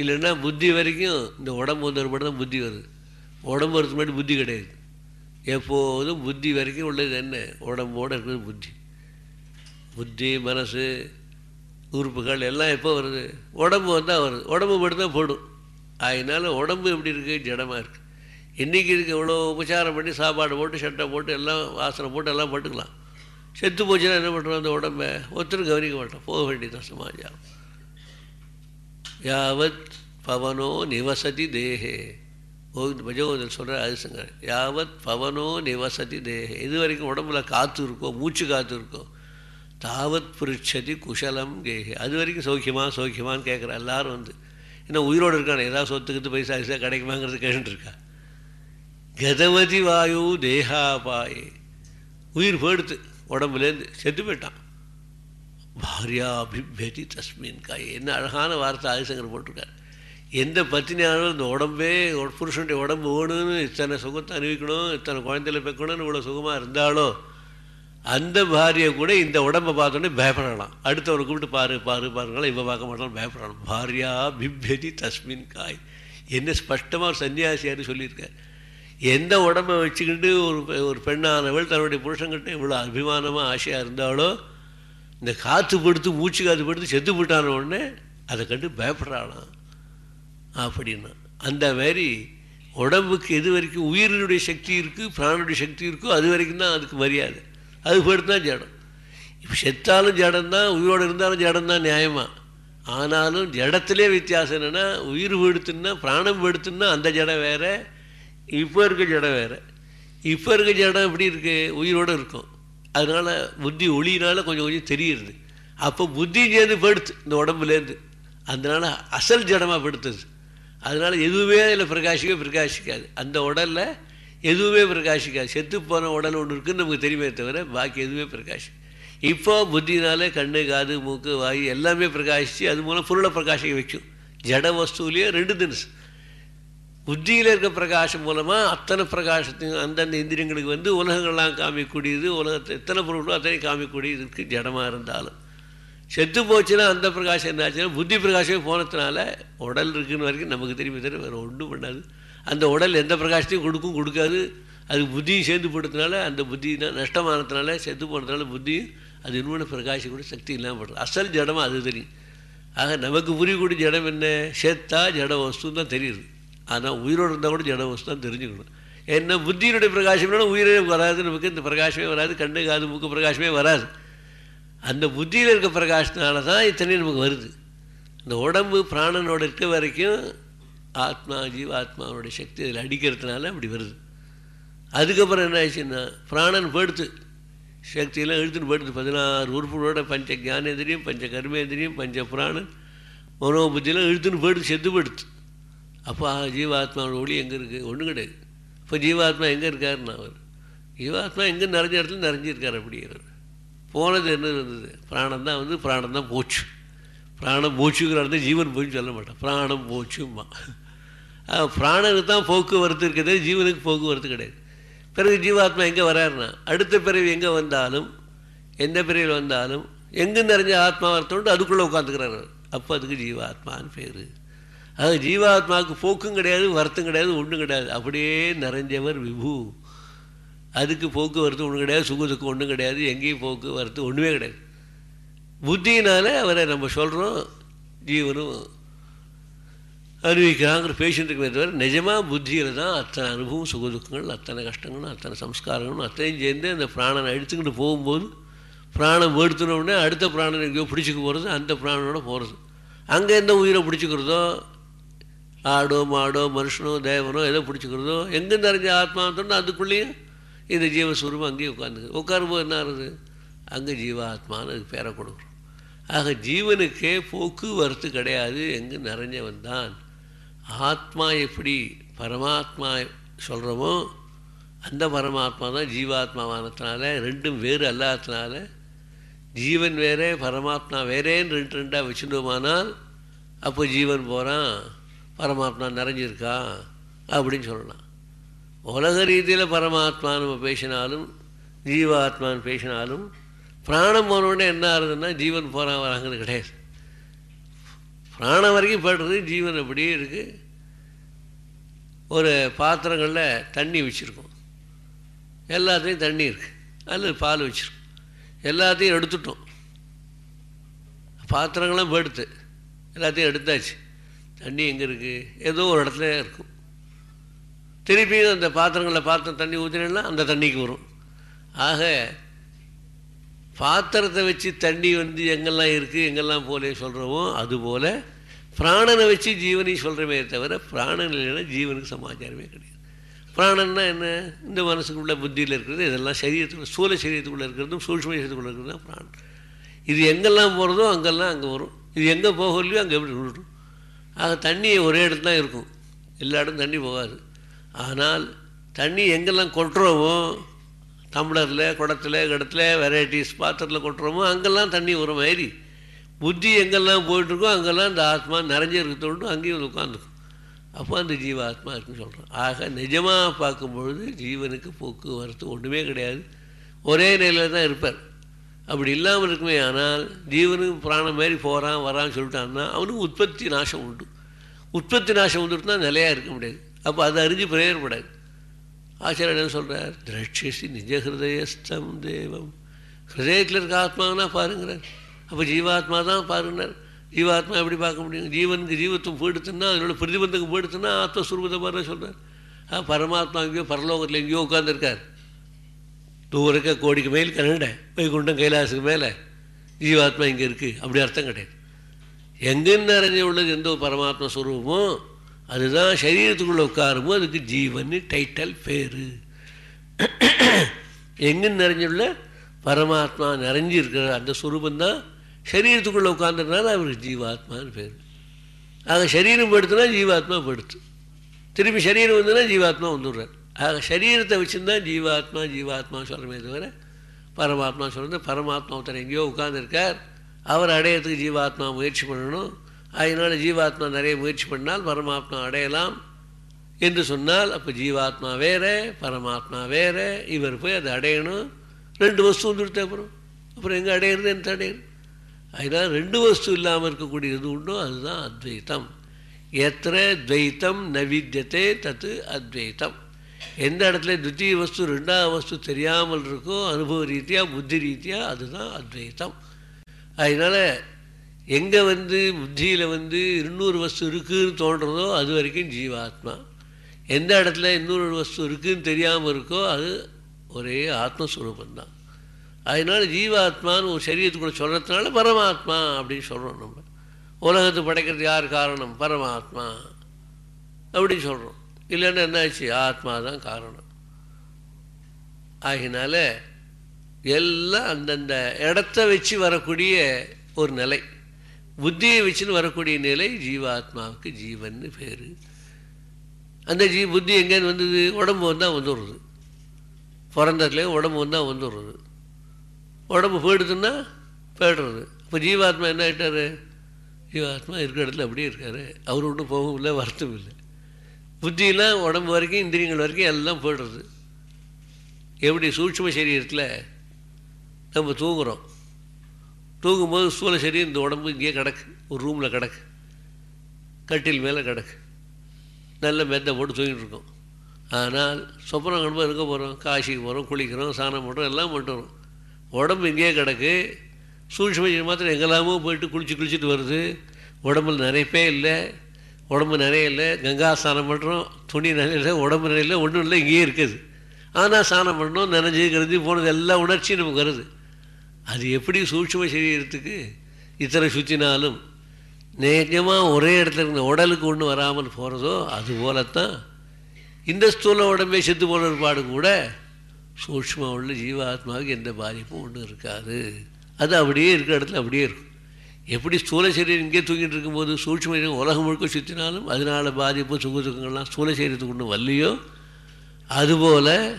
இல்லைன்னா புத்தி வரைக்கும் இந்த உடம்பு வந்தவர் மட்டும் தான் புத்தி வருது. உடம்பு வரதுக்கு முன்னாடி புத்தி கிடையாது. எப்போதும் புத்தி வரைக்கும் உள்ளது என்ன? உடம்போடு இருக்கிறது புத்தி. புத்தி மனசு உறுப்புகள் எல்லாம் எப்போ வருது? உடம்பு வந்தால் வருது. உடம்பு மட்டும்தான் போடும். அதனால் உடம்பு எப்படி இருக்குது ஜடமாக இருக்குது இன்றைக்கி இருக்குது எவ்வளோ உபச்சாரம் பண்ணி சாப்பாடு போட்டு சட்டை போட்டு எல்லாம் வாசனை போட்டு எல்லாம் போட்டுக்கலாம். செத்து போச்சுன்னா என்ன பண்ணுறோம் அந்த உடம்பை ஒருத்தரும் கவனிக்க மாட்டோம். போக வேண்டியதான் சமாஜம் யாவத் பவனோ நிவசதி தேகே. கோவிந்த் பஜகோதல் சொல்கிற அதிசங்கர் யாவத் பவனோ நிவசதி தேகே. இது வரைக்கும் உடம்புல காற்று இருக்கோ மூச்சு காற்று இருக்கோ தாவத் புரிச்சதி குஷலம் கேகே. அது வரைக்கும் சௌக்கியமாக சௌக்கியமான்னு கேட்குற. எல்லாரும் வந்து இன்னும் உயிரோடு இருக்கானே? ஏதாவது சொத்துக்கிட்டு பைசா பைசா கிடைக்குமாங்கிறது கேட்டுருக்கா கதவதி வாயு தேகாபாயே உயிர் போயிடுத்து உடம்புலேருந்து செத்து போயிட்டான் பாரியாபிபேதி தஸ்மின் காய் என்ன அழகான வார்த்தை ஆதிசங்கர் போட்டிருக்கார் எந்த பத்தினியாலும் இந்த உடம்பே புருஷனுடைய உடம்பு ஓணுன்னு இத்தனை சுகத்தை அனுபவிக்கணும் இத்தனை குழந்தையில பெக்கணும்னு இவ்வளோ சுகமாக இருந்தாலோ அந்த பாரியை கூட இந்த உடம்பை பார்த்தோன்னே பயப்படலாம் அடுத்தவரை கூப்பிட்டு பாரு பாரு பாருங்களா இவ பார்க்க மாட்டாலும் பயப்படலாம் பாரியா பிப்யதி தஸ்மின் காய் என்ன ஸ்பஷ்டமாக ஒரு சன்னியாசியார் சொல்லியிருக்கார் எந்த உடம்பை வச்சுக்கிட்டு ஒரு ஒரு பெண்ணானவள் தன்னுடைய புருஷன்கிட்ட இவ்வளோ அபிமானமாக ஆசையாக இருந்தாலோ இந்த காற்று படுத்து மூச்சு காற்று படுத்து செத்து போட்டான உடனே அதை கண்டு பயப்படுறாளாம். அப்படின்னா அந்த மாதிரி உடம்புக்கு எது வரைக்கும் உயிரினுடைய சக்தி இருக்குது பிராணுடைய சக்தி இருக்கோ அது வரைக்கும் தான் அதுக்கு மரியாதை. அது போயிட்டு தான் ஜடம். இப்போ செத்தாலும் ஜடம் தான் உயிரோடு இருந்தாலும் ஜடம் தான் நியாயமாக ஆனாலும் ஜடத்திலே வித்தியாசம் என்னென்னா உயிர் வெடுத்துன்னா பிராணம் எடுத்துன்னா அந்த ஜடம் வேறு இப்போ இருக்க ஜடம் வேறு. இப்போ இருக்க ஜடம் எப்படி இருக்குது உயிரோடு இருக்கும். அதனால் புத்தி ஒளியினால் கொஞ்சம் கொஞ்சம் தெரியுது. அப்போ புத்தி சேர்ந்து படுத்து இந்த உடம்புலேருந்து. அதனால் அசல் ஜடமாக படுத்துது அதனால் எதுவுமே அதில் பிரகாசிக்கவே பிரகாசிக்காது. அந்த உடலில் எதுவுமே பிரகாசிக்காது. செத்து போன உடல் ஒன்று இருக்குன்னு நமக்கு தெரியுமே தவிர பாக்கி எதுவுமே பிரகாஷ் இப்போ புத்தினால கண்ணு காது மூக்கு வாயு எல்லாமே பிரகாசித்து அது மூலம் பொருளை பிரகாசிக்க வைக்கும். ஜட வஸ்துலேயே ரெண்டு தினசு. புத்தியில் இருக்க பிரகாசம் மூலமாக அத்தனை பிரகாசத்தையும் அந்தந்த இந்திரியங்களுக்கு வந்து உலகங்கள்லாம் காமிக்கூடியது உலகத்தை எத்தனை பொருளோ அத்தனை காமிக்கூடியது இருக்குது ஜடமாக இருந்தாலும். செத்து போச்சுன்னா அந்த பிரகாசம் என்னாச்சுன்னா புத்தி பிரகாசமே போனதுனால உடல் இருக்குன்னு வரைக்கும் நமக்கு தெரியுமே தெரியும் வேறு ஒன்றும் பண்ணாது. அந்த உடல் எந்த பிரகாசத்தையும் கொடுக்கும் கொடுக்காது. அது புத்தியும் சேர்ந்து போட்டதுனால அந்த புத்தி நஷ்டமானதுனால செத்து போனதுனால புத்தியும் அது இன்னொன்று பிரகாசி கூட சக்தி இல்லாமல் போடுறது அசல் ஜடமாக அது தெரியும். ஆக நமக்கு புரியக்கூடிய ஜடம் என்ன? செத்தா ஜட வஸ்துன்னு தான் தெரியுது. ஆனால் உயிரோடு இருந்தால் கூட ஜட வஸ்து தான் தெரிஞ்சுக்கணும். ஏன்னா புத்தியினுடைய பிரகாசம்னா உயிரே வராது நமக்கு. இந்த பிரகாசமே வராது கண்ணு காது மூக்கு பிரகாசமே வராது. அந்த புத்தியில் இருக்க பிரகாசத்தினால தான் இத்தனையும் நமக்கு வருது. இந்த உடம்பு பிராணனோட இருக்க வரைக்கும் ஆத்மா ஜீவ ஆத்மாவோட சக்தி அதில் அடிக்கிறதுனால அப்படி வருது. அதுக்கப்புறம் என்ன ஆச்சுன்னா பிராணன் படுத்து சக்தியெல்லாம் இழுத்துன்னு படுத்து பதினாறு உறுப்புகளோட பஞ்ச ஞானேந்திரியம் பஞ்ச கர்மேந்திரியம் பஞ்ச புராணன் மனோபுத்தியெல்லாம் இழுத்துன்னு போயிடுது செத்து போயிடுத்து அப்போ ஜீவாத்மாவோட ஒளி எங்கே இருக்குது ஒன்றும் கிடையாது. இப்போ ஜீவாத்மா எங்கே இருக்காருன்னு அவர். ஜீவாத்மா எங்கே நிறைஞ்ச இடத்துல நிறைஞ்சிருக்கார் அப்படிங்கிறார். போனது என்ன இருந்தது? பிராணம் தான் வந்து பிராணம் தான் போச்சு. பிராணம் போச்சுங்கிற அர்த்தம் ஜீவன் போச்சுன்னு சொல்ல மாட்டேன். பிராணம் போச்சும்மா. பிராணனுக்கு தான் போக்குவரத்து இருக்கிறது. ஜீவனுக்கு போக்குவரத்து கிடையாது. பிறகு ஜீவாத்மா எங்கே வராருன்னா அடுத்த பிறவி எங்கே வந்தாலும் எந்த பிறவியில் வந்தாலும் எங்கே நிறைஞ்ச ஆத்மா வரத்தோண்டு அதுக்குள்ளே உட்காந்துக்கிறாரு அப்போ அதுக்கு ஜீவாத்மான்னு பேர். அது ஜீவாத்மாவுக்கு போக்கும் கிடையாது வருத்தம் கிடையாது ஒன்றும் கிடையாது. அப்படியே நிறைஞ்சவர் விபு. அதுக்கு போக்குவரத்து ஒன்றும் கிடையாது சுகத்துக்கு ஒன்றும் கிடையாது எங்கேயும் போக்குவரத்து ஒன்றுமே கிடையாது. புத்தியினால அவரை நம்ம சொல்கிறோம் ஜீவனும் அனுபவிக்கிறாங்கிற பேஷண்ட்டுக்கு தவிர நிஜமாக புத்தியில் தான் அத்தனை அனுபவம் சுகதுக்கங்கள் அத்தனை கஷ்டங்களும் அத்தனை சம்ஸ்காரங்களும் அத்தனையும் சேர்ந்து அந்த பிராணனை எடுத்துக்கிட்டு போகும்போது பிராணம் எடுத்துனோடனே அடுத்த பிராணனை எங்கேயோ பிடிச்சிக்க போகிறது அந்த பிராணனோட போகிறது அங்கே எந்த உயிரை பிடிச்சிக்கிறதோ ஆடோ மாடோ மனுஷனோ தேவனோ எதோ பிடிச்சிக்கிறதோ எங்கே நிறைஞ்ச ஆத்மா அதுக்குள்ளேயும் இந்த ஜீவஸ்வரூபம் அங்கேயும் உட்காந்துக்கு உட்காரும்போது என்ன ஆகுது? அங்கே ஜீவாத்மான்னு அதுக்கு பேரை கொடுக்குறோம். ஆக ஜீவனுக்கே போக்குவரத்து கிடையாது. எங்கு நிறைஞ்சவன் தான். ஆத்மா எப்படி பரமாத்மா சொல்கிறோமோ அந்த பரமாத்மா தான் ஜீவாத்மாவானதுனால ரெண்டும் வேறு அல்லாததுனால ஜீவன் வேறே பரமாத்மா வேறேன்னு ரெண்டு ரெண்டாக வச்சுட்டோமானால் அப்போ ஜீவன் போகிறான் பரமாத்மா நிறைஞ்சிருக்கா? அப்படின்னு சொல்லலாம். உலக ரீதியில் பரமாத்மா நம்ம பேசினாலும் ஜீவாத்மான்னு பேசினாலும் பிராணம் போனோடனே என்ன ஆகுதுன்னா ஜீவன் போகிறான் வராங்கன்னு கிடையாது. பிராணம் வரைக்கும் படுறது ஜீவன் அப்படியே இருக்குது ஒரு பாத்திரங்களில் தண்ணி வச்சுருக்கோம். எல்லாத்தையும் தண்ணி இருக்குது அதில் பால் வச்சுருக்கோம். எல்லாத்தையும் எடுத்துட்டோம். பாத்திரங்களாம் போயிடுத்து எல்லாத்தையும் எடுத்தாச்சு. தண்ணி எங்கே இருக்குது ஏதோ ஒரு இடத்துல இருக்கும். திருப்பியும் அந்த பாத்திரங்களில் பாத்திரம் தண்ணி ஊற்றினா அந்த தண்ணிக்கு வரும். ஆக பாத்திரத்தை வச்சு தண்ணி வந்து எங்கெல்லாம் இருக்குது எங்கெல்லாம் போலே சொல்கிறோமோ அதுபோல் பிராணனை வச்சு ஜீவனை சொல்கிறமே தவிர பிராணன் இல்லைன்னா ஜீவனுக்கு சமாச்சாரமே கிடையாது. பிராணன்னா என்ன? இந்த மனசுக்குள்ள புத்தியில் இருக்கிறது இதெல்லாம் சரீரத்துக்குள்ள சூழ சரீரத்துக்குள்ளே இருக்கிறதும் சூழ்ச்சி சரீரத்துக்குள்ளே இருக்கிறது தான் பிராணன். இது எங்கெல்லாம் போகிறதோ அங்கெல்லாம் அங்கே வரும். இது எங்கே போகலையோ அங்கே எப்படி விட்டுரும் ஆக தண்ணி ஒரே இடத்துல தான் இருக்கும். எல்லா இடம் தண்ணி போகாது. ஆனால் தண்ணி எங்கெல்லாம் கொட்டுறோமோ டம்ளரில் குடத்தில் கிடத்துல வெரைட்டிஸ் பாத்திரத்தில் கொட்டுறோமோ அங்கெல்லாம் தண்ணி ஒரு மாதிரி. புத்தி எங்கெல்லாம் போயிட்டுருக்கோ அங்கெல்லாம் இந்த ஆத்மா நிறைஞ்சிருக்கத்தோடு அங்கேயும் வந்து உட்காந்துக்கும் அப்போ அந்த ஜீவாத்மா இருக்குன்னு சொல்கிறோம் ஆக நிஜமாக பார்க்கும்பொழுது ஜீவனுக்கு போக்குவரத்து ஒன்றுமே கிடையாது. ஒரே நிலையில் தான் இருப்பார். அப்படி இல்லாமல் இருக்குமே ஆனால் ஜீவனுக்கு பிராணம் மாரி போகிறான் வரான்னு சொல்லிட்டான்னா அவனுக்கு உற்பத்தி நாசம் உண்டு. உற்பத்தி நாசம் வந்துட்டுனா நிலையாக இருக்க முடியாது. அப்போ அதை அறிஞ்சு பிரயோஜனப்படாது. ஆச்சாரியர் என்ன சொல்கிறார் திரட்சிசி நிஜ ஹிருதயஸ்தம் தேவம். ஹிருதயத்தில் இருக்க ஆத்மானா பாருங்கிறார். அப்போ ஜீவாத்மா தான் பாருங்கிறார். ஜீவாத்மா எப்படி பார்க்க முடியும்? ஜீவனுக்கு ஜீவத்துவம் போயிடுத்துன்னா அதனோட பிரதிபந்தகம் போயிடுத்துன்னா ஆத்மஸ்வரூபத்தை பாரு சொல்கிறார் பரமாத்மா எங்கேயோ பரலோகத்தில் எங்கேயோ உட்காந்துருக்கார் தூரக்க கோடிக்கு மேல் கனட வைகுண்டம் கைலாசுக்கு மேலே ஜீவாத்மா இங்கே இருக்குது அப்படி அர்த்தம் கிடையாது. எங்கேன்னு நிறைஞ்ச உள்ளது எந்த பரமாத்மா ஸ்வரூபமோ அதுதான் சரீரத்துக்குள்ளே உட்காருமோ அதுக்கு ஜீவன் டைட்டல் பேர். எங்கே நிறைஞ்சுள்ள பரமாத்மா நிறைஞ்சு இருக்கிற அந்த ஸ்வரூபந்தான் சரீரத்துக்குள்ளே உட்காந்துருந்தாலும் அவருக்கு ஜீவாத்மான்னு பேர். ஆக சரீரம் படுத்துனா ஜீவாத்மா படுத்து. திரும்பி சரீரம் வந்துன்னா ஜீவாத்மா வந்துடுறார். ஆக சரீரத்தை வச்சுருந்தான் ஜீவாத்மா ஜீவாத்மா சொல்கிறமே தவிர பரமாத்மா சொல்கிறது பரமாத்மா ஒருத்தர் எங்கேயோ உட்காந்துருக்கார் அவர் அடையிறதுக்கு ஜீவாத்மா முயற்சி பண்ணணும். அதனால் ஜீவாத்மா நிறைய முயற்சி பண்ணால் பரமாத்மா அடையலாம் என்று சொன்னால் அப்போ ஜீவாத்மா வேறு பரமாத்மா வேறு இவர் போய் அதை அடையணும். ரெண்டு வஸ்து வந்துடுத்து அப்புறம். அப்புறம் எங்கே அடையிறது எந்த அடையிறது? அதனால் ரெண்டு வஸ்து இல்லாமல் இருக்கக்கூடியது உண்டோ அதுதான் அத்வைத்தம். எத்தனை துவைத்தம் நவித்தியத்தை தத்து அத்வைத்தம். எந்த இடத்துல துத்திய வஸ்து ரெண்டாவது வஸ்து தெரியாமல் இருக்கோ அனுபவ ரீதியாக புத்தி ரீதியாக அதுதான் அத்வைத்தம் அதனால் எங்கே வந்து புத்தியில் வந்து இன்னொரு வஸ்து இருக்குதுன்னு தோன்றதோ அது வரைக்கும் ஜீவாத்மா. எந்த இடத்துல இன்னொரு வஸ்து இருக்குதுன்னு தெரியாமல் இருக்கோ அது ஒரே ஆத்மஸ்வரூபந்தான் அதனால் ஜீவாத்மான்னு ஒரு சரீரத்துக்குள்ள சொல்கிறதுனால பரமாத்மா அப்படின்னு சொல்கிறோம் நம்ம. உலகத்தை படைக்கிறது யார் காரணம்? பரமாத்மா. அப்படின்னு சொல்கிறோம் இல்லைன்னா என்னாச்சு ஆத்மா தான் காரணம். ஆகினால எல்லாம் அந்தந்த இடத்த வச்சு வரக்கூடிய ஒரு நிலை புத்தியை வச்சுன்னு வரக்கூடிய நிலை ஜீவாத்மாவுக்கு ஜீவன் பேர். அந்த ஜீ புத்தி எங்கேருந்து வந்தது? உடம்பு வந்தால் வந்துடுறது. பிறந்ததுலேயே உடம்பு வந்தால் வந்துடுறது. உடம்பு போயிடுதுன்னா போயிடுறது. இப்போ ஜீவாத்மா என்ன ஆகிட்டாரு ஜீவாத்மா இருக்கிற இடத்துல அப்படியே இருக்காரு. அவர் ஒன்றும் போகவும் இல்லை வருத்தமும் இல்லை. புத்தியெல்லாம் உடம்பு வரைக்கும் இந்திரியங்கள் வரைக்கும் எல்லாம் போயிடுறது. எப்படி சூட்சும சரீரத்தில் நம்ம தூங்குகிறோம் தூங்கும்போது சூழ சரீரம் இந்த உடம்பு இங்கேயே கிடக்கு. ஒரு ரூமில் கிடக்கு. கட்டில் மேலே கிடக்கு. நல்ல மெத்தை போட்டு தூங்கிட்டு இருக்கோம். ஆனால் சொப்பனம் கணும்போது இருக்க போகிறோம் காசிக்கு போகிறோம் குளிக்கிறோம் சாணம் பண்ணுறோம் எல்லாம் பண்ணுறோம் உடம்பு இங்கேயே கிடக்கு. சூழ்ச்சி மாத்திரம் எங்கெல்லாமோ போயிட்டு குளிச்சு குளிச்சுட்டு வருது. உடம்புல நிறையப்பே இல்லை. உடம்பு நிறைய இல்லை கங்கா ஸ்நானம் பண்ணுறோம் துணி நிறைய இல்லை உடம்பு நிறைய இல்லை ஒன்றும் இல்லை இங்கேயே இருக்குது. ஆனால் ஸ்நானம் பண்ணணும் நினைஞ்சு கருதி போனது எல்லா உணர்ச்சியும் நமக்கு வருது. அது எப்படி சூட்சம சரீரத்துக்கு இத்தனை சுற்றினாலும் நிஜமாக ஒரே இடத்துல இருந்த உடலுக்கு ஒன்று வராமல் போகிறதோ அது போலத்தான் இந்த ஸ்தூல உடம்பே செத்து போன பாடு கூட சூட்சும உள்ள ஜீவாத்மாவுக்கு எந்த பாதிப்பும் ஒன்றும் இருக்காது. அது அப்படியே இருக்கிற இடத்துல அப்படியே இருக்கும். எப்படி ஸ்தூல சரீரம் இங்கே தூங்கிட்டு இருக்கும்போது சூட்சம சரீரம் உலகம் முழுக்க சுற்றினாலும் அதனால் பாதிப்பு சுக துக்கங்கள்லாம் ஸ்தூல சரீரத்துக்கு ஒன்றும் வரலையோ? அதுபோல்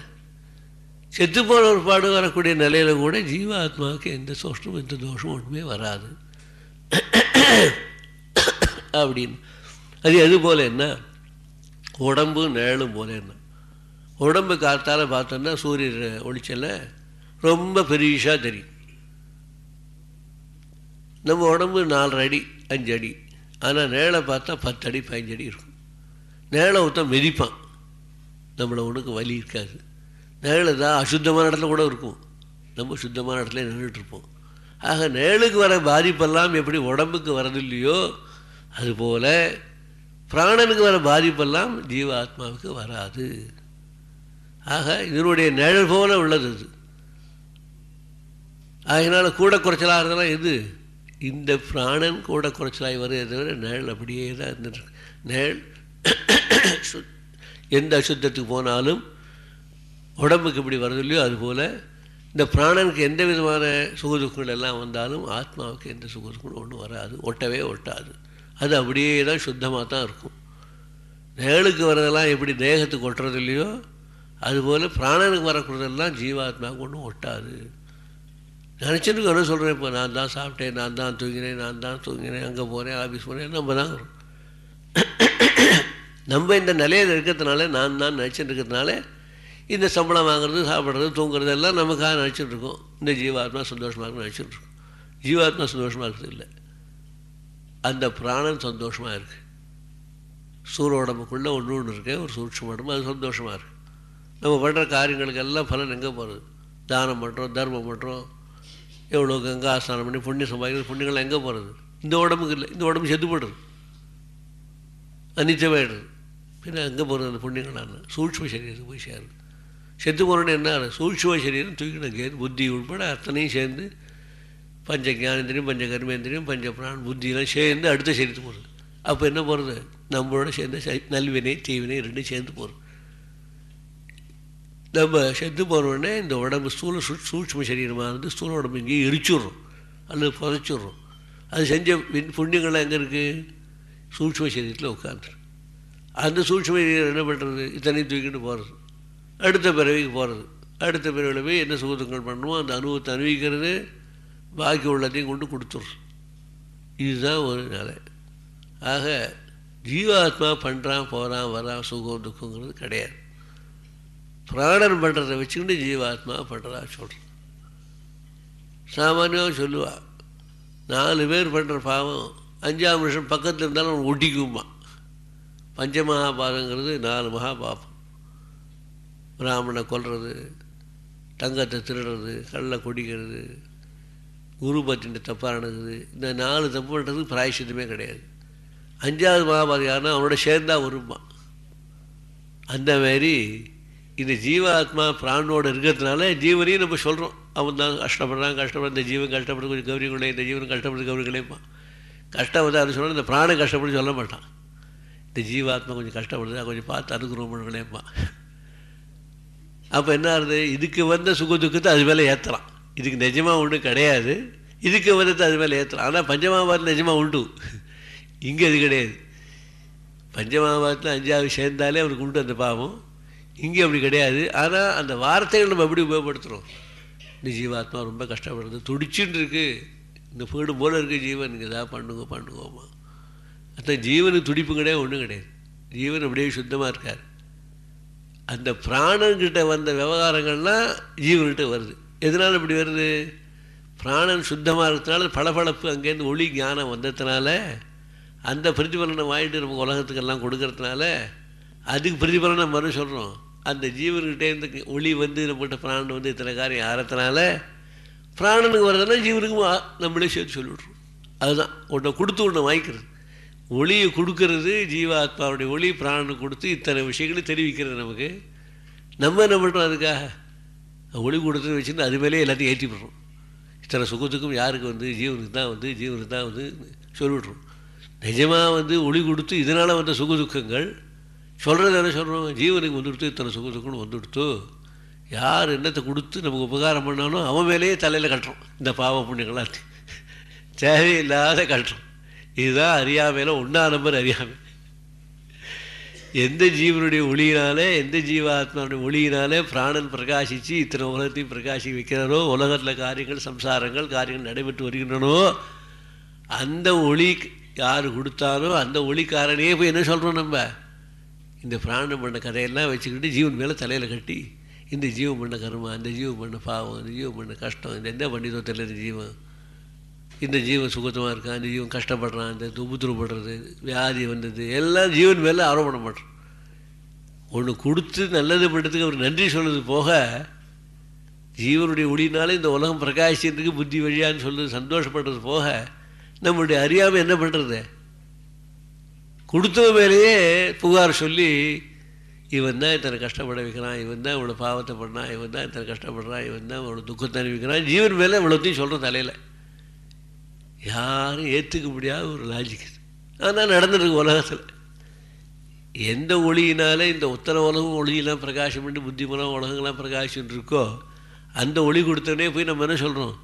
செத்துப்போன ஒரு பாடு வரக்கூடிய நிலையில் கூட ஜீவாத்மாவுக்கு எந்த சோஷமும் எந்த தோஷமும் ஒன்றுமே வராது. அப்படின்னு. அது எது போல் என்ன? உடம்பு நிழலும் போல என்ன? உடம்பு காத்தால் பார்த்தோன்னா சூரிய ஒளிச்சல ரொம்ப பெரிஷாக தெரியும். நம்ம உடம்பு நாலரை அடி அஞ்சு அடி. ஆனால் நேழை பார்த்தா பத்து அடி பதினஞ்சு அடி இருக்கும். நேழை ஒருத்தன் மிதிப்பான். நம்மளை ஒன்றுக்கு வலி இருக்காது. நிழல் தான் அசுத்தமான இடத்துல கூட இருக்கும். நம்ம சுத்தமான இடத்துல நின்றுட்டுருப்போம் ஆக நிழலுக்கு வர பாதிப்பெல்லாம் எப்படி உடம்புக்கு வரது இல்லையோ அதுபோல் பிராணனுக்கு வர பாதிப்பெல்லாம் ஜீவாத்மாவுக்கு வராது. ஆக இதனுடைய நிழல் போல உள்ளது அது. அதனால் கூட குறைச்சலாக இருந்தெல்லாம் எது? இந்த பிராணன் கூட குறைச்சலாகி வருதே தவிர நிழல் அப்படியே தான் இருந்துட்டு நிழல் எந்த அசுத்தத்துக்கு போனாலும் உடம்புக்கு இப்படி வருது இல்லையோ அதுபோல் இந்த பிராணனுக்கு எந்த விதமான சுகதுக்கங்கள் எல்லாம் வந்தாலும் ஆத்மாவுக்கு எந்த சுகதுக்கங்களும் ஒன்றும் வராது ஒட்டவே ஒட்டாது. அது அப்படியே தான் சுத்தமாக தான் இருக்கும். நிழலுக்கு வர்றதெல்லாம் எப்படி தேகத்துக்கு ஒட்டுறது இல்லையோ அதுபோல் பிராணனுக்கு வரக்கூடியதெல்லாம் ஜீவாத்மாவுக்கு ஒன்றும் ஒட்டாது. நினச்சிட்டு என்ன சொல்கிறேன் இப்போ நான் தான் சாப்பிட்டேன் நான் தான் தூங்கினேன் நான் தான் தூங்கினேன் அங்கே போகிறேன் ஆஃபீஸ் போனேன் நம்ம தான் நம்ம இந்த நிலையில் இருக்கிறதுனால நான் தான் நினச்சிட்டு இருக்கிறதுனால இந்த சம்பளம் வாங்குறது சாப்பிட்றது தூங்குறது எல்லாம் நமக்காக நினச்சிட்டு இருக்கோம். இந்த ஜீவாத்மா சந்தோஷமாக இருக்குன்னு நினச்சிட்டு இருக்கோம். ஜீவாத்மா சந்தோஷமாக இருக்குது இல்லை? அந்த பிராணம் சந்தோஷமாக இருக்குது சூர உடம்புக்குள்ளே ஒன்று ஒன்று இருக்கேன் ஒரு சூட்சம் உடம்பு அது சந்தோஷமாக இருக்குது நம்ம பண்ணுற காரியங்களுக்கு எல்லாம் பலன் எங்கே போகிறது தானம் பண்ணுறோம் தர்மம் பண்ணுறோம் எவ்வளோ கங்கா ஸ்நானம் பண்ணி புண்ணியம் சம்பாதிக்கிறது புண்ணியங்கள் எங்கே போகிறது? இந்த உடம்புக்கு இல்லை. இந்த உடம்பு செத்து போடுறது அனிச்சமாயிடுறது பின்ன எங்கே போகிறது அந்த புண்ணியங்களான சூட்சம சரீரத்துக்கு போய் சேருது. செத்து போகிறோன்னு என்ன சூட்சம சரீரம் தூக்கின கேது புத்தி உட்பட அத்தனையும் சேர்ந்து பஞ்ச ஞானேந்திரியம் பஞ்ச கர்மேந்திரியம் பஞ்ச பிராண் புத்தியெல்லாம் சேர்ந்து அடுத்த சரீரத்துக்கு போகிறது. அப்போ என்ன போகிறது? நம்மளோட சேர்ந்து நல்வினை தீவினை ரெண்டும் சேர்ந்து போகிறது. நம்ம செத்து போனோடனே இந்த உடம்பு ஸ்தூல சு சூட்சம சரீரமாக இருந்து ஸ்தூல உடம்பு இங்கேயே எரிச்சுட்றோம். அல்லது புதைச்சிட்றோம். அது செஞ்ச புண்ணியங்கள்லாம் எங்கே இருக்குது சூட்சம சரீரத்தில் உட்காந்துரு அந்த சூட்சம சரீரம் என்ன பண்ணுறது இத்தனையும் தூக்கிட்டு போகிறது அடுத்த பிறவிக்கு போகிறது அடுத்த பிறவியில் போய் என்ன சுகத்துங்கள் பண்ணுவோம் அந்த அனுபவத்தை அனுபவிக்கிறது பாக்கி உள்ளத்தையும் கொண்டு கொடுத்துட்றோம் இதுதான் ஒரு நிலை. ஆக ஜீவாத்மா பண்ணுறான் போகிறான் வரான் சுகம் துக்கங்கிறது கிடையாது. பிராணன் பண்ணுறதை வச்சுக்கிட்டு ஜீவாத்மா பண்ணுறா சொல்கிறேன் சாமானியமாக சொல்லுவா நாலு பேர் பண்ணுற பாவம் அஞ்சாம் நிமிஷம் பக்கத்தில் இருந்தாலும் ஒட்டிக்குமா? பஞ்சமகாபாதங்கிறது நாலு மகாபாபம். பிராமணனை கொல்றது தங்கத்தை திருடுறது கல்லை குடிக்கிறது குரு பற்றின தப்பாக நடக்குது. இந்த நாலு தப்பு பண்ணுறதுக்கு பிராயசித்தமே கிடையாது. அஞ்சாவது மகாபாரதி யாருன்னா அவனோட சேர்ந்தா வருமா அந்தமாதிரி இந்த ஜீவாத்மா பிராணோடு இருக்கிறதுனால ஜீவனையும் நம்ம சொல்கிறோம் அவன் தான் கஷ்டப்படுறான் கஷ்டப்படுற இந்த ஜீவன் கஷ்டப்படுறது கொஞ்சம் கௌரிகளே இந்த ஜீவன் கஷ்டப்படுறது கௌரிகளேப்பா கஷ்டம் வந்து அது சொன்னால் இந்த பிராணம் கஷ்டப்பட்டு சொல்ல மாட்டான். இந்த ஜீவாத்மா கொஞ்சம் கஷ்டப்படுது கொஞ்சம் பார்த்து அனுகிரகம் பண்ணுங்களேப்பா அப்போ என்ன ஆகுது? இதுக்கு வந்த சுக துக்கத்தை அது மேலே ஏற்றலாம் இதுக்கு நிஜமாக ஒன்றும் கிடையாது. இதுக்கு வந்தது அது மேலே ஏற்றலாம் ஆனால் பஞ்சமாபாரத்தில் நிஜமாக உண்டு. இங்கே அது கிடையாது. பஞ்சமாபாரத்தில் அஞ்சாவது சேர்ந்தாலே அவருக்கு உண்டு அந்த பாவம். இங்கே அப்படி கிடையாது. ஆனால் அந்த வார்த்தைகள் நம்ம எப்படி உபயோகப்படுத்துகிறோம் இந்த ஜீவாத்மா ரொம்ப கஷ்டப்படுறது துடிச்சுட்டு இருக்கு இந்த வீடு போல இருக்குது ஜீவன் இங்கே பண்ணுங்க பண்ணுங்கோமா அந்த ஜீவனுக்கு துடிப்பு கிடையாது ஒன்றும் கிடையாது. ஜீவன் அப்படியே சுத்தமாக இருக்கார். அந்த பிராணன்கிட்ட வந்த விவகாரங்கள்லாம் ஜீவன்கிட்ட வருது. எதனால் இப்படி வருது? பிராணன் சுத்தமாக இருக்கிறதுனால பளபளப்பு அங்கேருந்து ஒளி ஞானம் வந்ததுனால அந்த பிரதிபலனை வாங்கிட்டு நம்ம உலகத்துக்கெல்லாம் கொடுக்கறதுனால அதுக்கு பிரதிபலனை மறு சொல்கிறோம் அந்த ஜீவன்கிட்டே ஒளி வந்து நம்மகிட்ட பிராணன் வந்து இத்தனை காரியம் ஆறத்தினால பிராணனுக்கு வர்றதுனா ஜீவனுக்கும் நம்மளே சேர்த்து சொல்லிவிட்றோம். அதுதான். ஒன்றை கொடுத்து ஒன்று வாங்கிக்கிறது. ஒளியை கொடுக்கறது ஜீவாத்மாவுடைய ஒளி பிராணனுக்கு கொடுத்து இத்தனை விஷயங்களை தெரிவிக்கிறது நமக்கு. நம்ம என்ன பண்ணுறோம் அதுக்காக? ஒளி கொடுத்து வச்சுருந்து அது மேலே எல்லாத்தையும் ஏற்றி விடுறோம் இத்தனை சுகத்துக்கும் யாருக்கு வந்து? ஜீவனுக்கு தான் வந்து ஜீவனுக்கு தான் வந்து சொல்லிவிட்றோம். நிஜமாக வந்து ஒளி கொடுத்து இதனால் வந்த சுக துக்கங்கள் சொல்கிறது என்ன சொல்கிறோம் ஜீவனுக்கு வந்துடுத்து இத்தனை சுக துக்கம்னு வந்துடுத்து யார் என்னத்தை கொடுத்து நமக்கு உபகாரம் பண்ணாலும் அவன் மேலேயே தலையில் கட்டுறோம். இந்த பாவ புண்ணியங்களாம் தேவையில்லாத கட்டுறோம். இதுதான் அறியாமையில் ஒன்றா நம்பர் அறியாமை. எந்த ஜீவனுடைய ஒளியினாலே எந்த ஜீவாத்மாவுடைய ஒளியினாலே பிராணன் பிரகாசித்து இத்தனை உலகத்தையும் பிரகாசி வைக்கிறனோ உலகத்தில் காரியங்கள் சம்சாரங்கள் காரியங்கள் நடைபெற்று வருகின்றனோ அந்த ஒளி யார் கொடுத்தாலும் அந்த ஒளிக்காரனே போய் என்ன சொல்கிறோம் நம்ம? இந்த பிராணம் பண்ண கதையெல்லாம் வச்சுக்கிட்டு ஜீவன் மேலே தலையில் கட்டி இந்த ஜீவன் பண்ண கர்மா இந்த ஜீவன் பண்ண பாவம் இந்த ஜீவன் பண்ண கஷ்டம் இந்த எந்த பண்ணிதோ தெரியல இந்த ஜீவன். இந்த ஜீவன் சுகத்தமாக இருக்கான் இந்த ஜீவன் கஷ்டப்படுறான் இந்த துபுத்துருப்படுறது வியாதி வந்தது எல்லாம் ஜீவன் மேலே ஆரோபணம் பண்ணுறோம் ஒன்று கொடுத்து நல்லது பண்ணுறதுக்கு அவர் நன்றி சொல்றது போக ஜீவனுடைய ஒளினாலே இந்த உலகம் பிரகாசிக்கிறதுக்கு புத்தி வழியான்னு சொல்றது சந்தோஷப்படுறது போக நம்மளுடைய அறியாமல் என்ன பண்ணுறது கொடுத்தவ மேலேயே புகார் சொல்லி இவன் தான் இத்தனை கஷ்டப்பட வைக்கிறான் இவன் தான் இவ்வளோ பாவத்தை பண்ணான் இவன் தான் இத்தனை கஷ்டப்படுறான் இவன் தான் இவ்வளோ துக்கத்தை அனுபவிக்கிறான் ஜீவன் மேலே இவ்வளோத்தையும் சொல்கிறோம் தலையில். யாரும் ஏற்றுக்க முடியாத ஒரு லாஜிக் இது. ஆனால் நடந்துருக்கு உலகத்தில். எந்த ஒளியினால இந்த உத்தர உலகம் ஒளியெல்லாம் பிரகாசம் பண்ணி புத்திமலம் உலகங்கள்லாம் பிரகாசம் இருக்கோ அந்த ஒளி கொடுத்தோடனே போய் நம்ம என்ன சொல்கிறோம்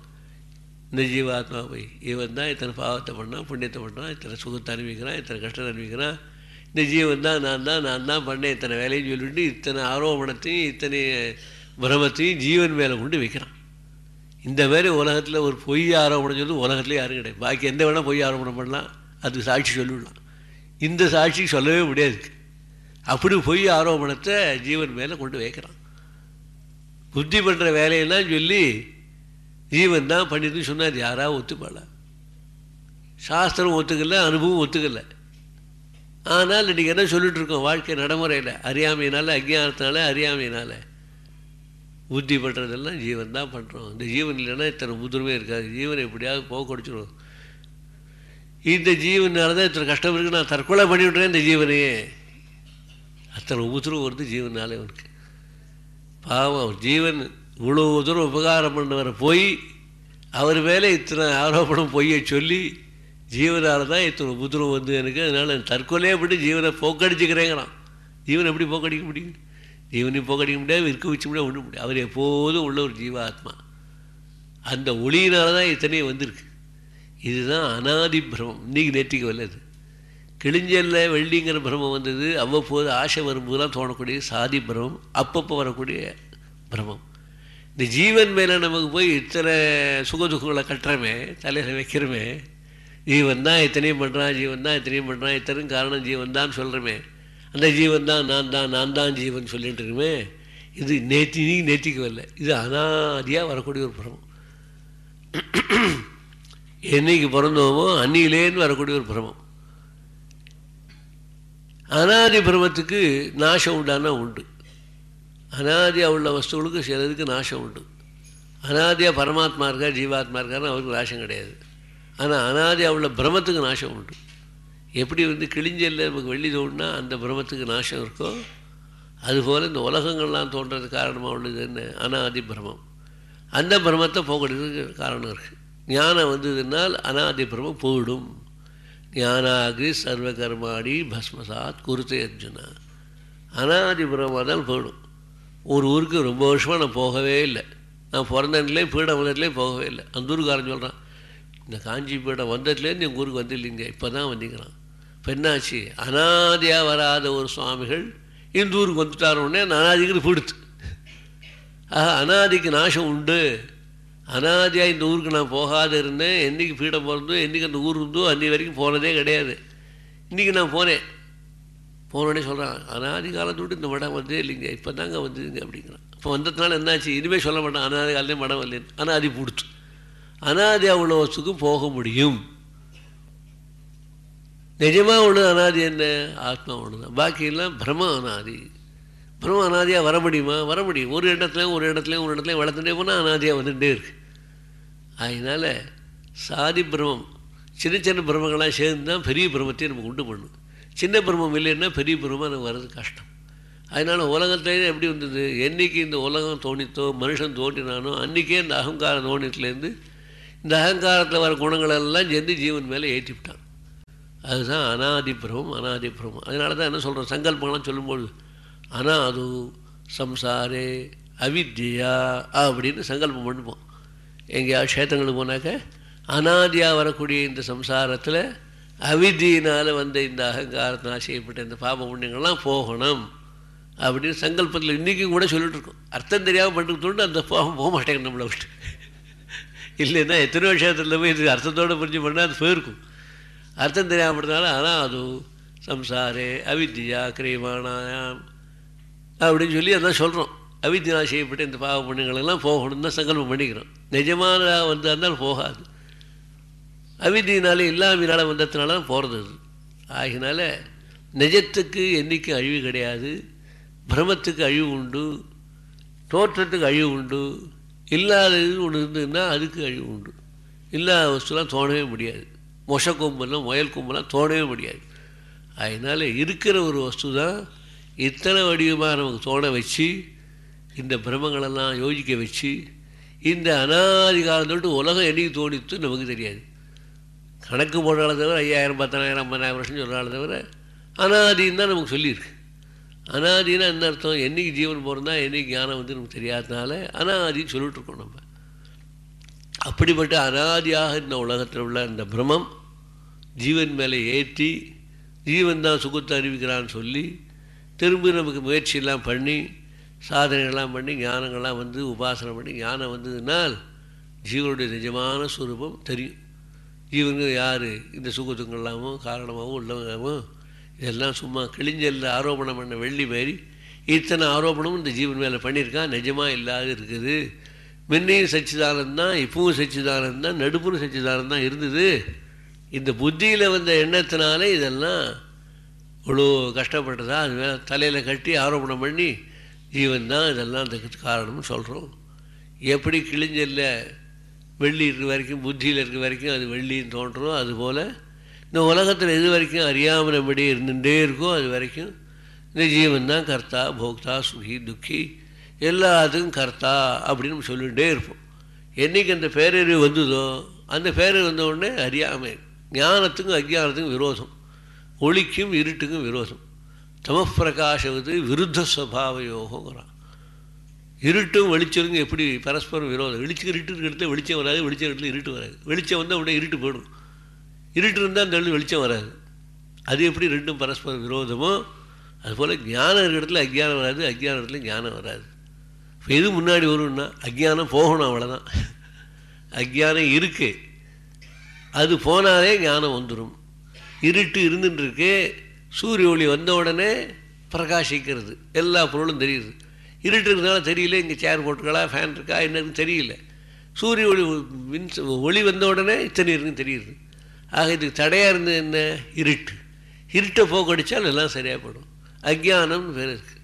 இந்த ஜீவாத்மா போய் இவன் தான் இத்தனை பாவத்தை பண்ணான் புண்ணியத்தை பண்ணான் இத்தனை சுகத்தை அனுபவிக்கிறான் இத்தனை கஷ்டத்தை அனுபவிக்கிறான். இந்த ஜீவன் தான் நான் தான் நான் தான் பண்ணேன் இத்தனை வேலையும் சொல்லிட்டு இத்தனை ஆரோபணத்தையும் இத்தனை பிரமத்தையும் ஜீவன் மேலே கொண்டு வைக்கிறான். இந்த மாதிரி உலகத்தில் ஒரு பொய் ஆரோபணம் சொல்லி உலகத்துல யாரும் கிடையாது. பாக்கி எந்த வேணால் பொய் ஆரோபணம் பண்ணலாம். அதுக்கு சாட்சி சொல்லிவிடலாம் இந்த சாட்சி சொல்லவே முடியாது. அப்படி பொய் ஆரோபணத்தை ஜீவன் மேலே கொண்டு வைக்கிறான். புத்தி பண்ணுற வேலையெல்லாம் சொல்லி ஜீவன் தான் பண்ணிட்டுன்னு சொன்னார் யாரா ஒத்துப்பாள? சாஸ்திரம் ஒத்துக்கல அனுபவம் ஒத்துக்கல. ஆனால் இன்றைக்கி என்ன சொல்லிட்டு இருக்கோம் வாழ்க்கை நடைமுறையில்? அறியாமையினால அஜ்ஞானத்தினால அறியாமையினால. புத்தி பண்ணுறதெல்லாம் ஜீவன் தான் பண்ணுறோம் இந்த ஜீவன் இல்லைன்னா இத்தனை முதிர்மே இருக்காது. ஜீவனை எப்படியாவது போக கொடுத்துடும் இந்த ஜீவனால தான் இத்தனை கஷ்டம் இருக்குது நான் தற்கொலை பண்ணி விட்றேன் இந்த ஜீவனையே. அத்தனை உபத்திரம் வருது ஜீவனாலே அவனுக்கு. பாவம் ஜீவன் இவ்வளோ தூரம் உபகாரம் பண்ணவரை போய் அவர் மேலே இத்தனை ஆரோபணம் பொய்யை சொல்லி ஜீவனால் தான் இத்தனை உபத்திரம் வந்து எனக்கு. அதனால் தற்கொலையே பண்ணி ஜீவனை போக்கடிச்சுக்கிறேங்கிறான். ஜீவன் எப்படி போக்கடிக்க முடியும்? ஜீவனையும் போக்கடிக்க முடியாது இருக்க வச்சு முடியாது ஒன்றும் முடியாது. அவர் எப்போதும் உள்ள ஒரு ஜீவாத்மா. அந்த ஒளியினால தான் இத்தனையும் வந்திருக்கு. இதுதான் அனாதி பிரமம் இன்றைக்கி நேற்றுக்கு வல்லது. கிழிஞ்சல்ல வெள்ளிங்கிற பிரமம் வந்தது. அவ்வப்போது ஆசை வரும்போதெல்லாம் தோணக்கூடிய சாதி பிரமம் அப்பப்போ வரக்கூடிய பிரமம் இந்த ஜீவன் மேலே நமக்கு போய் இத்தனை சுகதுக்கங்களை கட்டுறமே தலையில் வைக்கிறோமே ஜீவன் தான் இத்தனையும் பண்ணுறான் ஜீவன் தான் இத்தனையும் பண்ணுறான் இத்தனையும் காரணம் ஜீவன் தான் சொல்கிறோமே அந்த ஜீவன் தான் நான் தான் நான் தான் ஜீவன் சொல்லிட்டு இருக்குமே. இது நேத்தி நீ நேத்திக்கு வரல. இது அனாதியாக வரக்கூடிய ஒரு பிரமம் என்னைக்கு பிறந்தோமோ அன்னியிலேன்னு வரக்கூடிய ஒரு பிரமம் அனாதி பிரமத்துக்கு நாசம் உண்டானா உண்டு. அனாதியாக உள்ள வஸ்துகளுக்கு சிலதுக்கு நாசம் உண்டு. அனாதியாக பரமாத்மா இருக்கா ஜீவாத்மா இருக்காருன்னு அவருக்கு நாசம் கிடையாது. ஆனால் அனாதியாக உள்ள பிரமத்துக்கு நாசம் உண்டு. எப்படி வந்து கிழிஞ்சல்ல நமக்கு வெள்ளி தோணுனா அந்த பிரமத்துக்கு நாசம் இருக்கோ அதுபோல் இந்த உலகங்கள்லாம் தோன்றது காரணமாக உள்ளது என்ன? அனாதி பிரமம் அந்த பிரமத்தை போகிறதுக்கு காரணம் இருக்குது ஞானம் வந்ததுனால் அனாதி பிரமம் போயிடும். ஞானாகி சர்வகர்மாடி பஸ்மசாத் குருத்தை அர்ஜுனா. அனாதி பிரமம் தான் போயிடும். ஒரு ஊருக்கு ரொம்ப வருஷமாக நான் போகவே இல்லை. நான் பிறந்த இடத்துலேயும் பீடம் மலத்துலேயும் போகவே இல்லை. அந்த ஊருக்காரன் சொல்கிறான் இந்த காஞ்சி பீடம் வந்ததுலேருந்து எங்கள் ஊருக்கு வந்து இல்லைங்க இப்போ தான் வந்தீங்கிறான் இப்போ என்னாச்சு? அனாதியாக வராத ஒரு சுவாமிகள் இந்த ஊருக்கு வந்துட்டாரோடனே உடனே அந்த ஆஹா ஆக அனாதிக்கு நாசம் உண்டு. அனாதியாக இந்த ஊருக்கு நான் போகாத இருந்தேன். என்றைக்கு பீடம் பிறந்தோ என்றைக்கு அந்த ஊர் இருந்தோ அன்றைக்கு வரைக்கும் போனதே கிடையாது. இன்றைக்கி நான் போனேன். போனோடனே சொல்கிறான் அனாதி காலத்தோடு இந்த மடம் வந்தே இல்லைங்க இப்போ தாங்க வந்ததுங்க அப்படிங்கிறான். இப்போ வந்ததுனால என்னாச்சு? இனிமேல் சொல்ல மாட்டான் அனாதி காலத்துலேயும் மடம் வரலன்னு. அனாதி பிடிச்சி அனாதியாக உள்ள வசுக்கும் போக முடியும். நிஜமாக ஒன்று அனாதி என்ன? ஆத்மா ஒன்று தான். பாக்கியெல்லாம் பிரம அனாதி. பிரம அனாதியாக வர முடியுமா? வர முடியும். ஒரு இடத்துலையும் ஒரு இடத்துலையும் ஒரு இடத்துலையும் வளர்த்துட்டே போனால் அனாதியாக வந்துகிட்டே இருக்கு. அதனால் சாதி பிரமம் சின்ன சின்ன பிரமங்களாக சேர்ந்து தான் பெரிய பிரமத்தையும் நமக்கு உண்டு பண்ணும். சின்ன பிரம்மம் இல்லைன்னா பெரிய பிரம்மம் எனக்கு வர்றது கஷ்டம். அதனால் உலகத்திலே எப்படி வந்தது? என்றைக்கு இந்த உலகம் தோணித்தோ மனுஷன் தோன்றினானோ அன்றைக்கே இந்த அகங்கார தோணித்துலேருந்து இந்த அகங்காரத்தில் வர குணங்களெல்லாம் சேர்ந்து ஜீவன் மேலே ஏற்றி விட்டான். அதுதான் அனாதி பிரமம் அனாதி அதனால தான் என்ன சொல்கிறோம் சங்கல்பங்கள்லாம் சொல்லும்போது அனாது சம்சாரே அவித்யா அப்படின்னு சங்கல்பம் பண்ணுவோம். எங்கேயாவது க்ஷேத்திரங்களுக்கு போனாக்க அனாதியாக வரக்கூடிய இந்த சம்சாரத்தில் அவிதியினால் வந்த இந்த அகங்காரத்தினால் செய்யப்பட்ட இந்த பாப புண்ணியங்கள்லாம் போகணும் அப்படின்னு சங்கல்பத்தில் இன்றைக்கும் கூட சொல்லிட்டு இருக்கோம் அர்த்தம் தெரியாமல் பண்ணிட்டு அந்த போகம் போக மாட்டேங்க நம்மளை விட்டு. இல்லைன்னா எத்தனை விஷயத்தில் போய் இது அர்த்தத்தோடு புரிஞ்சு பண்ணால் அது போயிருக்கும். அர்த்தம் தெரியாமல் பண்ணாலும் ஆனால் அது சம்சாரே அவித்யா கிரியமானாயாம் அப்படின்னு சொல்லி அதான் சொல்கிறோம் அவித்யா செய்யப்பட்ட இந்த பாவ புண்ணியங்களெல்லாம் போகணும்னு தான் சங்கல்பம் பண்ணிக்கிறோம். நிஜமான வந்து இருந்தாலும் போகாது. அவிதியினாலே இல்லாமையினால் வந்ததுனால தான் போகிறது அது. ஆகினால நிஜத்துக்கு என்றைக்கும் அழிவு கிடையாது பிரமத்துக்கு அழிவு உண்டு தோற்றத்துக்கு அழிவு உண்டு இல்லாதது ஒன்று இருந்ததுன்னா அதுக்கு அழிவு உண்டு. இல்லாத வஸ்துலாம் தோணவே முடியாது. மொஷ கொம்பெல்லாம் முயல் கொம்பெல்லாம் தோணவே முடியாது. அதனால் இருக்கிற ஒரு வஸ்து தான் இத்தனை வடிவமாக நமக்கு தோண வச்சு இந்த பிரமங்களெல்லாம் யோசிக்க வச்சு இந்த அனாதி காலத்தோட்டு உலகம் என்னைக்கு தோணித்து நமக்கு தெரியாது. கணக்கு போடுறால தவிர ஐயாயிரம் பத்தாயிரம் ஐம்பதாயிரம் வருஷம் சொல்கிறால தவிர அனாதின்னு தான் நமக்கு சொல்லியிருக்கு. அனாதினா என்ன அர்த்தம்? என்றைக்கு ஜீவன் போகிறதா என்றைக்கு ஞானம் வந்து நமக்கு தெரியாதனால அனாதின்னு சொல்லிட்டுருக்கோம் நம்ம. அப்படிப்பட்ட அனாதியாக இந்த உலகத்தில் உள்ள அந்த பிரமம் ஜீவன் மேலே ஏற்றி ஜீவன் தான் சுகத்தை அறிவிக்கிறான்னு சொல்லி திரும்ப நமக்கு முயற்சியெல்லாம் பண்ணி சாதனைகள்லாம் பண்ணி ஞானங்கள்லாம் வந்து உபாசனை பண்ணி ஞானம் வந்ததுனால் ஜீவனுடைய நிஜமான சுரூபம் தெரியும். ஜீவனுக்கு யார்? இந்த சுகத்துக்கெல்லாமோ காரணமாகவும் உள்ளவங்காமோ இதெல்லாம் சும்மா கிழிஞ்சல்ல ஆரோபணம் பண்ண வெள்ளி மாரி. இத்தனை ஆரோபணமும் இந்த ஜீவன் மேலே பண்ணியிருக்கான் நிஜமாக இல்லாத இருக்குது. முன்னையும் சச்சிதானந்தான் இப்பவும் சச்சிதானந்தான் தான் நடுப்புற சச்சிதானந்தான் தான் இருந்தது. இந்த புத்தியில் வந்த எண்ணத்தினாலே இதெல்லாம் இவ்வளோ கஷ்டப்பட்டதா? அது மேலே தலையில் கட்டி ஆரோபணம் பண்ணி ஜீவன் தான் இதெல்லாம் அதுக்கு காரணம்னு சொல்கிறோம் எப்படி கிழிஞ்சல்ல வெள்ளி இருக்கிற வரைக்கும் புத்தியில் இருக்கிற வரைக்கும் அது வெள்ளின்னு தோன்றும். அதுபோல் இந்த உலகத்தில் எது வரைக்கும் அறியாமல் இருந்துகிட்டே இருக்கோ அது வரைக்கும் இந்த ஜீவன் தான் கர்த்தா போக்தா சுகி துக்கி எல்லாத்துக்கும் கர்த்தா அப்படின்னு சொல்லிகிட்டே இருப்போம். என்றைக்கு அந்த பேரறிவு வந்ததோ அந்த பேரறிவு வந்த உடனே அறியாமை ஞானத்துக்கும் அஜ்ஞானத்துக்கும் விரோதம். ஒளிக்கும் இருட்டுக்கும் விரோதம். தமப்பிரகாஷவது விருத்த சுவாவ யோகங்கிறான். இருட்டும் வெளிச்சருங்க எப்படி பரஸ்பரம் விரோதம்? வெளிச்சம் இருட்டு இருக்கிற வெளிச்சம் வராது வெளிச்சம் இடத்துல இருட்டு வராது. வெளிச்சம் வந்தால் உடனே இருட்டு போயிடும் இருட்டு இருந்தால் அந்த இடத்துல வெளிச்சம் வராது. அது எப்படி ரெண்டும் பரஸ்பர விரோதமோ அதுபோல் ஞானம் இருக்கிற இடத்துல அஜ்ஞானம் வராது அஜ்ஞான இடத்துல ஞானம் வராது. இப்போ எது முன்னாடி வரும்னா அஜ்ஞானம் போகணும் அவ்வளோதான் அஜ்ஞானம் இருக்கு. அது போனாலே ஞானம் வந்துடும் இருட்டு இருந்துட்டுருக்கு சூரிய ஒளி வந்த உடனே பிரகாசிக்கிறது. எல்லா பொருளும் தெரியுது. இருட்டு இருக்கிறதுனால தெரியல இங்கே சேர் போட்டுருக்கா ஃபேன் இருக்கா என்னன்னு தெரியல. சூரிய ஒளி மின்ச ஒளி வந்த உடனே இத்தனை இருக்குன்னு தெரியுது. ஆக இதுக்கு தடையாக இருந்தது என்ன? இருட்டு. இருட்டை போக்கடிச்சால் எல்லாம் சரியாக போடும் அஜானம்னு பேர் இருக்குது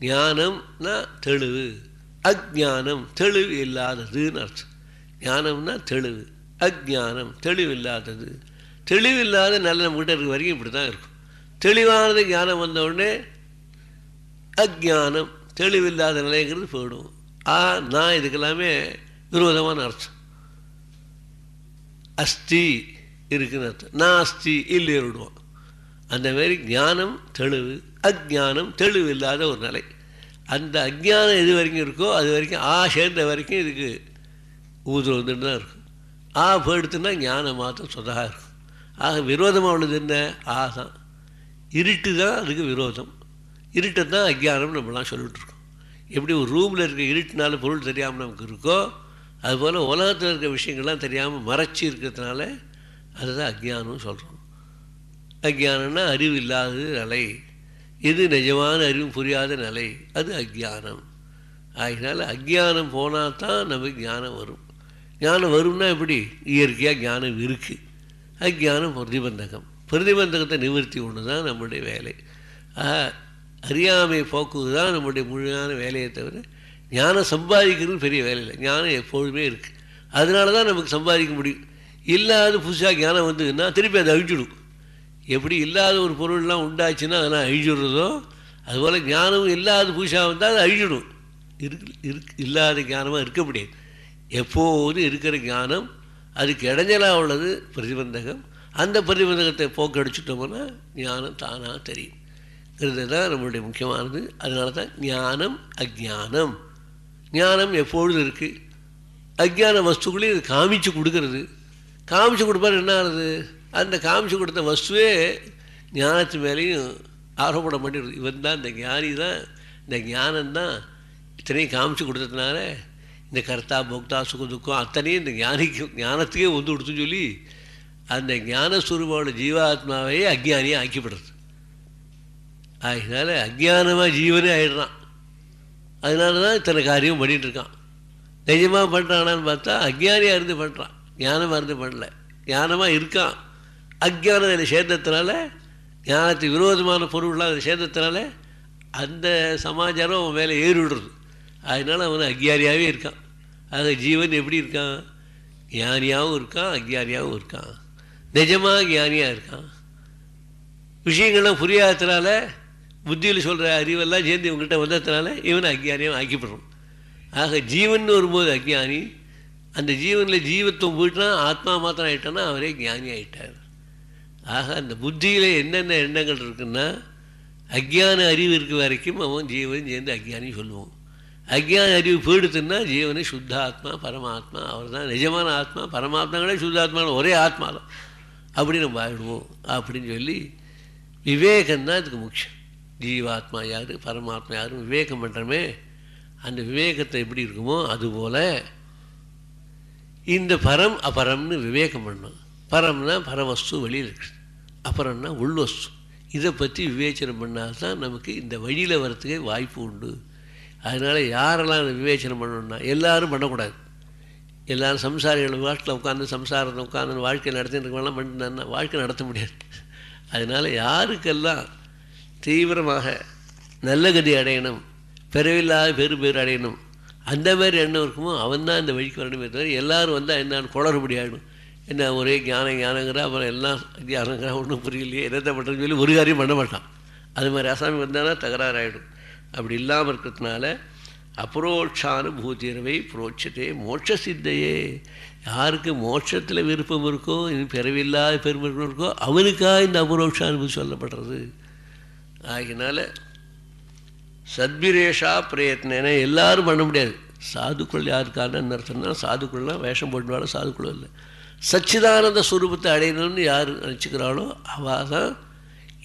ஞானம்னா தெளிவு. அஜானம் தெளிவு இல்லாததுன்னு அர்த்தம். ஞானம்னா தெளிவு. அஜானம் தெளிவு இல்லாதது. தெளிவு இல்லாத நல்ல நம்மகிட்ட இருக்க வரைக்கும் இப்படி தான் இருக்கும். தெளிவானது ஞானம் வந்த உடனே அஜானம் தெளிவில்லாத நிலைங்கிறது போயிடும். ஆ நான் இதுக்கெல்லாமே விரோதமான அர்த்தம். அஸ்தி இருக்குன்னு அர்த்தம். நான் அஸ்தி இல்லை விடுவோம். அந்த மாதிரி ஞானம் தெளிவு அஜானம் தெளிவு இல்லாத ஒரு நிலை. அந்த அஜ்ஞானம் எது வரைக்கும் இருக்கோ அது வரைக்கும் ஆ சேர்ந்த வரைக்கும் இதுக்கு ஊதுரு வந்துட்டு தான் இருக்கும். ஆ போயிடுத்துன்னா ஞானம் மாத்திரம் சொதாக இருக்கும். ஆக விரோதமாக உள்ளது என்ன? ஆ தான். இருட்டு தான் அதுக்கு விரோதம். இருட்டை தான் அஜ்ஞானம் நம்மளாம் சொல்லிட்டு இருக்கோம் எப்படி ஒரு ரூமில் இருக்க இருட்டினால பொருள் தெரியாமல் நமக்கு இருக்கோ அதுபோல் உலகத்தில் இருக்க விஷயங்கள்லாம் தெரியாமல் மறைச்சி இருக்கிறதுனால அதுதான் அஜ்ஞானம்னு சொல்கிறோம் அஜ்ஞானம்னா அறிவு இல்லாத நிலை. எது நிஜமான அறிவும் புரியாத நிலை? அது அஜ்ஞானம். ஆகினால அஜ்ஞானம் போனால் தான் நமக்கு ஞானம் வரும். ஞானம் வரும்னா எப்படி? இயற்கையாக ஞானம் இருக்குது அஜ்ஞானம் பிரதிபந்தகம். பிரதிபந்தகத்தை நிவர்த்தி ஒன்று தான் நம்முடைய வேலை. ஆக அறியாமை போக்குவது தான் நம்முடைய முழுமையான வேலையை தவிர ஞானம் சம்பாதிக்கிறது பெரிய வேலை இல்லை. ஞானம் எப்பொழுதுமே இருக்குது அதனால தான் நமக்கு சம்பாதிக்க முடியும். இல்லாத புதுசாக ஞானம் வந்ததுன்னா திருப்பி அதை அழிஞ்சிடும். எப்படி இல்லாத ஒரு பொருள்லாம் உண்டாச்சுன்னா அதெல்லாம் அழிஞ்சிடுறதோ அதுபோல் ஞானம் இல்லாத புதுசாக வந்தால் அது அழிஞ்சிடும். இருக்கு இருக்கு இல்லாத ஞானமாக இருக்க முடியாது. எப்போதும் இருக்கிற ஞானம் அதுக்கு இடைஞ்சலாக உள்ளது பிரதிபந்தகம். அந்த பிரதிபந்தகத்தை போக்கடிச்சுட்டோம்னா ஞானம் தானாக தெரியும். தான் நம்மளுடைய முக்கியமானது. அதனால தான் ஞானம் அஜானம் ஞானம் எப்பொழுதும் இருக்குது அஜ்ஞான வஸ்துக்களையும் இது காமிச்சு கொடுக்கறது. காமிச்சு கொடுப்பாரு என்ன ஆகுது? அந்த காமிச்சு கொடுத்த வஸ்துவே ஞானத்து மேலேயும் ஆரோபணம் பண்ணிடுது. இவன் தான் இந்த ஞானி தான் இந்த ஞானந்தான் இத்தனையும் காமிச்சு கொடுத்ததுனால இந்த கர்த்தா போக்தா சுக துக்கம் அத்தனையும் இந்த ஞானிக்கு ஞானத்துக்கே வந்து கொடுத்துன்னு சொல்லி அந்த ஞானஸ்வரூபோட ஜீவாத்மாவையே அஜ்ஞானியாக ஆக்கிப்படுறது அதனால் அஜ்ஞானமாக ஜீவனே ஆயிடுறான். அதனால தான் இத்தனை காரியம் பண்ணிகிட்டு இருக்கான். நிஜமாக பண்ணுறானான்னு பார்த்தா அஜ்ஞானியாக இருந்து பண்ணுறான் ஞானமாக இருந்து பண்ணல. ஞானமாக இருக்கான். அஜ்ஞானம் அதில் சேர்ந்ததுனால ஞானத்துக்கு விரோதமான பொருள்லாம் அதில் சேர்ந்ததுனால அந்த சமாச்சாரம் அவன் மேலே ஏறி விடுறது. அதனால் அவன் அக்ஞானியாகவே இருக்கான். ஆக ஜீவன் எப்படி இருக்கான்? ஞானியாகவும் இருக்கான் அக்ஞானியாகவும் இருக்கான். நிஜமாக ஞானியாக இருக்கான். விஷயங்கள்லாம் புரியாததுனால புத்தியில் சொல்கிற அறிவெல்லாம் சேர்ந்து இவங்ககிட்ட வந்ததுனால இவனை அக்ஞானியாக ஆக்கிப்படுறோம் ஆக ஜீவன் வரும்போது அஜ்ஞானி அந்த ஜீவனில் ஜீவத்துவம் போயிட்டுனா ஆத்மா மாத்திரம் ஆகிட்டான்னா அவரே ஞானி ஆகிட்டார் ஆக அந்த புத்தியில் என்னென்ன எண்ணங்கள் இருக்குன்னா அஜ்ஞான அறிவு இருக்க வரைக்கும் அவன் ஜீவன் சேர்ந்து அஜ்ஞானி சொல்லுவோம் அஜ்ஞான அறிவு போயிடுத்துன்னா ஜீவனை சுத்த ஆத்மா பரமாத்மா அவர் தான் நிஜமான ஆத்மா பரமாத்மாங்களே சுத்தாத்மான ஒரே ஆத்மா தான் அப்படி நம்ம ஆகிடுவோம் அப்படின்னு சொல்லி விவேகம்தான் இதுக்கு முக்கியம். ஜீவாத்மா யார் பரமாத்மா யார் விவேகம் பண்ணுறமே அந்த விவேகத்தை எப்படி இருக்குமோ அதுபோல் இந்த பரம் அபரம்னு விவேகம் பண்ணணும் பரம்னா பரவஸ்து வெளியில் இருக்குது அப்புறம்னா உள்வஸ்து. இதை பற்றி விவேச்சனை பண்ணால் தான் நமக்கு இந்த வழியில் வரத்துக்கே வாய்ப்பு உண்டு. அதனால் யாரெல்லாம் அதை விவேச்சனை பண்ணணும்னா எல்லாரும் பண்ணக்கூடாது. எல்லாரும் சம்சாரிகள் வாழ்க்கையில் உட்காந்து சம்சாரத்தை உட்காந்து வாழ்க்கை நடத்தின்னு இருக்கவங்களாம் பண்ணிட்டாங்கன்னா வாழ்க்கை நடத்த முடியாது. அதனால் யாருக்கெல்லாம் தீவிரமாக நல்ல கதி அடையணும். பிறவில்லாத பெரு பேர் அடையணும். அந்த மாதிரி எண்ணம் இருக்குமோ அவன் தான் இந்த வழிக்கு வரணுமே தவிர எல்லோரும் வந்தால் என்னான்னு குளறுபடி ஆகிடும் என்ன ஒரே ஞானம் ஞானங்கிற அப்புறம் எல்லாம் ஞானங்கிற ஒன்றும் புரியலையே என்னத்தை பண்ணுறதுன்னு சொல்லி ஒரு காரியம் பண்ண மாட்டான். அது மாதிரி அசாமி வந்தானா தகராறு ஆகிடும் அப்படி இல்லாமல் இருக்கிறதுனால அப்ரோட்சானுபூதிரவை புரோட்சத்தே மோட்ச சித்தையே யாருக்கு மோட்சத்தில் விருப்பம் இருக்கோ இது பிறவில்லாத பெருமை இருக்கோ அவனுக்காக இந்த அபரோட்சானுபூதி சொல்லப்படுறது. ஆகினால சத்பிரேஷா பிரயத்ன எல்லாரும் பண்ண முடியாது. சாதுக்குள் யாருக்கான அர்த்தம்னா சாதுக்கள்லாம் வேஷம் போட்டுனாலும் சாதுக்குள்ள இல்லை. சச்சிதானந்த ஸ்வரூபத்தை அடையணும்னு யார் நினச்சிக்கிறாளோ அவள் தான்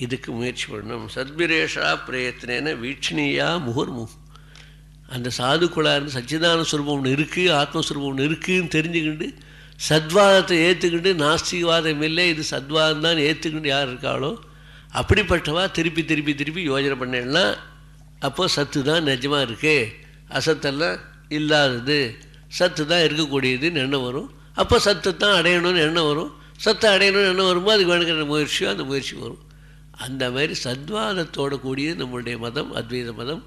இதுக்கு முயற்சி பண்ணணும். சத்பிரேஷா பிரயத்னேன வீட்சணியா முகர்முகம் அந்த சாதுக்குள்ளாக இருந்து சச்சிதான சுரூபம் ஒன்று இருக்குது ஆத்மஸ்வரூபம் ஒன்று இருக்குதுன்னு தெரிஞ்சுக்கிண்டு சத்வாதத்தை ஏற்றுக்கிண்டு நாஸ்திகவாதம் இல்லை இது சத்வாதம் தான் ஏற்றுக்கிண்டு யார் இருக்காளோ அப்படிப்பட்டவா திருப்பி திருப்பி திருப்பி யோஜனை பண்ணேன்னா அப்போ சத்து தான் நிஜமாக இருக்குது அசத்தெல்லாம் இல்லாதது. சத்து தான் இருக்கக்கூடியதுன்னு எண்ணம் வரும். அப்போ சத்தை தான் அடையணும்னு எண்ணம் வரும். சத்தை அடையணும்னு எண்ணம் வரும்போது அதுக்கு வேணுங்கிற முயற்சியோ அந்த முயற்சி வரும். அந்த மாதிரி சத்வாதத்தோட கூடிய நம்மளுடைய மதம் அத்வைத மதம்.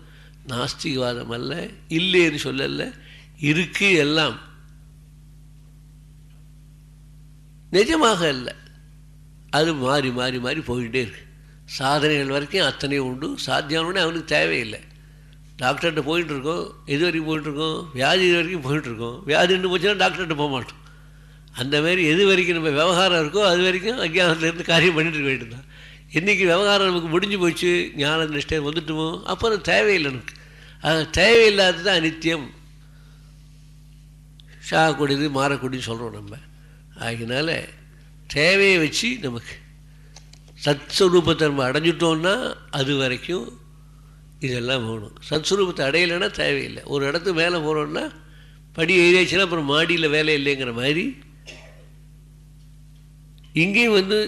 நாஸ்திகவாதம் அல்ல இல்லைன்னு சொல்லல. இருக்கு எல்லாம். நிஜமாக இல்லை அது மாறி மாறி மாறி போயிட்டே இருக்கு. சாதனைகள் வரைக்கும் அத்தனையும் உண்டு. சாத்தியம்னு அவனுக்கு தேவையில்லை. டாக்டர்கிட்ட போயிட்டு இருக்கோம். எது வரைக்கும் போயிட்டுருக்கோம் வியாதி இது வரைக்கும் போயிட்டுருக்கோம் வியாதி நின்று போச்சுன்னா டாக்டர்கிட்ட போக மாட்டோம். அந்தமாரி எது வரைக்கும் நம்ம விவகாரம் இருக்கோ அது வரைக்கும் அஜ்ஞானத்துலேருந்து காரியம் பண்ணிட்டு இருக்க வேண்டியது இன்றைக்கி விவகாரம் நமக்கு முடிஞ்சு போச்சு ஞான நிஷ்டை வந்துட்டுமோ அப்புறம் தேவையில்லை எனக்கு அது தேவையில்லாதது தான் அனித்தியம். ஷாகக்கூடியது மாறக்கூடியது சொல்கிறோம் நம்ம. ஆகினால தேவையை வச்சு நமக்கு சத்ஸ்வரூபத்தை நம்ம அடைஞ்சிட்டோம்னா அது வரைக்கும் இதெல்லாம் வேணும். சத்ஸ்வரூபத்தை அடையலைன்னா தேவையில்லை. ஒரு இடத்துக்கு மேலே போகிறோம்னா படி ஏறியாச்சுன்னா அப்புறம் மாடியில் வேலை இல்லைங்கிற மாதிரி இங்கேயும் வந்து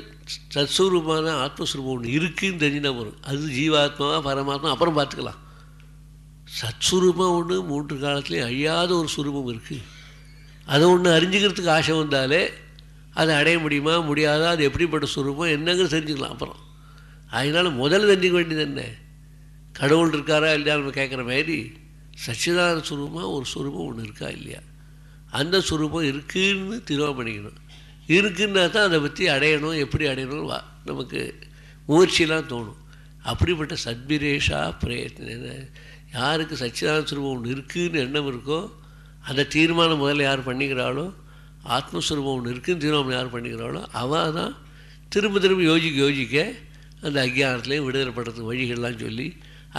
சத்ஸ்வரூபமான ஆத்மஸ்வரூபம் ஒன்று இருக்குதுன்னு தெரிஞ்சுனா போகிறோம் அது ஜீவாத்மாவா பரமாத்மா அப்புறம் பார்த்துக்கலாம். சத்ஸ்வரூபம் ஒன்று மூன்று காலத்துலேயும் அழியாத ஒரு சுரூபம் இருக்குது அதை ஒன்று அறிஞ்சிக்கிறதுக்கு ஆசை வந்தாலே அதை அடைய முடியுமா? முடியாதா? அது எப்படிப்பட்ட சுரூபம்? என்னங்கிறது தெரிஞ்சுக்கலாம் அப்புறம். அதனால் முதல்ல தெரிஞ்சுக்க வேண்டியது என்ன? கடவுள் இருக்காரா இல்லையா நம்ம கேட்குற மாதிரி சச்சிதான சுரூபமாக ஒரு சுரூபம் ஒன்று இருக்கா இல்லையா? அந்த சுரூபம் இருக்குதுன்னு தீர்மானம் பண்ணிக்கணும். இருக்குன்னா தான் அதை பற்றி அடையணும் எப்படி அடையணும் வா நமக்கு முயற்சியெலாம் தோணும். அப்படிப்பட்ட சத்பிரேஷா பிரயத்ன யாருக்கு சச்சிதான சுரூபம் ஒன்று இருக்குதுன்னு எண்ணம் இருக்கோ அந்த தீர்மானம் முதல்ல யார் பண்ணிக்கிறாளோ ஆத்மஸ்வரூபம் ஒன்று இருக்குன்னு தீர்மானம் யார் பண்ணிக்கிறாளோ அவள் தான் திரும்ப திரும்ப யோசிக்க யோசிக்க அந்த அஜ்ஞானத்துலேயும் விடுதலை வழிகள்லாம் சொல்லி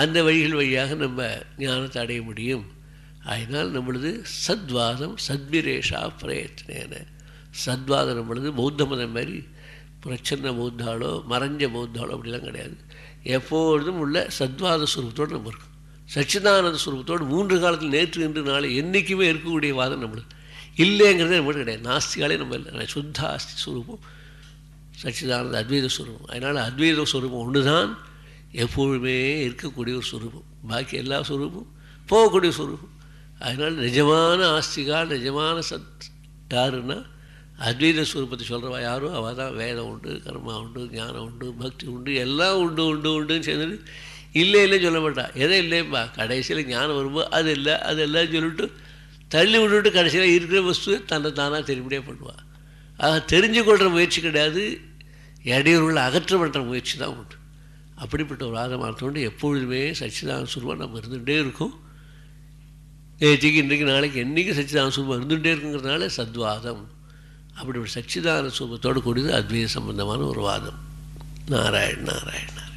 அந்த வழிகள் வழியாக நம்ம ஞானத்தை அடைய முடியும். அதனால் நம்மளது சத்வாதம் சத்விரேஷா பிரயத்னேன. சத்வாதம் நம்மளது பௌத்த மதம் மாதிரி பிரச்சனை பௌத்தாலோ மறைஞ்ச பௌத்தாலோ அப்படிலாம் கிடையாது. எப்பொழுதும் உள்ள சத்வாத சுரூபத்தோடு நம்ம இருக்கும். சச்சிதானந்த சுரூபத்தோடு மூன்று காலத்தில் நேற்று இன்று நாளை என்றைக்குமே இருக்கக்கூடிய வாதம் நம்மளுக்கு இல்லைங்கிறது நம்மளுக்கு கிடையாது. நாஸ்திகாலே நம்ம இல்லை. சுத்த ஆஸ்தி ஸ்வரூபம் சச்சிதானந்த அத்வைத ஸ்வரூபம் அதனால் அத்வைத சுரூபம் ஒன்று தான் எப்பொழுதுமே இருக்கக்கூடிய ஒரு சுரூபம். பாக்கி எல்லா ஸ்வரூபமும் போகக்கூடிய ஸ்வரூபம் அதனால் நிஜமான ஆஸ்திகா நிஜமான சத் யாருன்னா அத்வைத ஸ்வரூபத்தை சொல்கிறவா யாரோ? அவள் தான் வேதம் உண்டு கர்மா உண்டு ஞானம் உண்டு பக்தி உண்டு எல்லாம் உண்டு உண்டு உண்டுன்னு சேர்ந்துட்டு இல்லை இல்லைன்னு சொல்ல மாட்டாள் எதை இல்லைப்பா கடைசியில் ஞானம் வரும்போது அது இல்லை அது இல்லைன்னு சொல்லிட்டு தள்ளி விட்டுட்டு கடைசியில் இருக்கிற வஸ்துவை தன்னை தானாக தெரியும்படியாக பண்ணுவாள் ஆக தெரிஞ்சு கொள்கிற முயற்சி கிடையாது. இடையூறுகளை அகற்ற பண்ணுற முயற்சி தான் உண்டு. அப்படிப்பட்ட ஒரு ஆதமானத்தோடு எப்பொழுதுமே சச்சிதான சுருவம் நம்ம இருந்துகிட்டே இருக்கும். நேற்றுக்கு இன்றைக்கு நாளைக்கு என்றைக்கும் சச்சிதான சுரூபம் இருந்துகிட்டே இருக்குங்கிறதுனால சத்வாதம். அப்படி ஒரு சச்சிதான சுரூபத்தோடு கூடியது அத்வைத சம்பந்தமான ஒரு வாதம். நாராயண் நாராயண்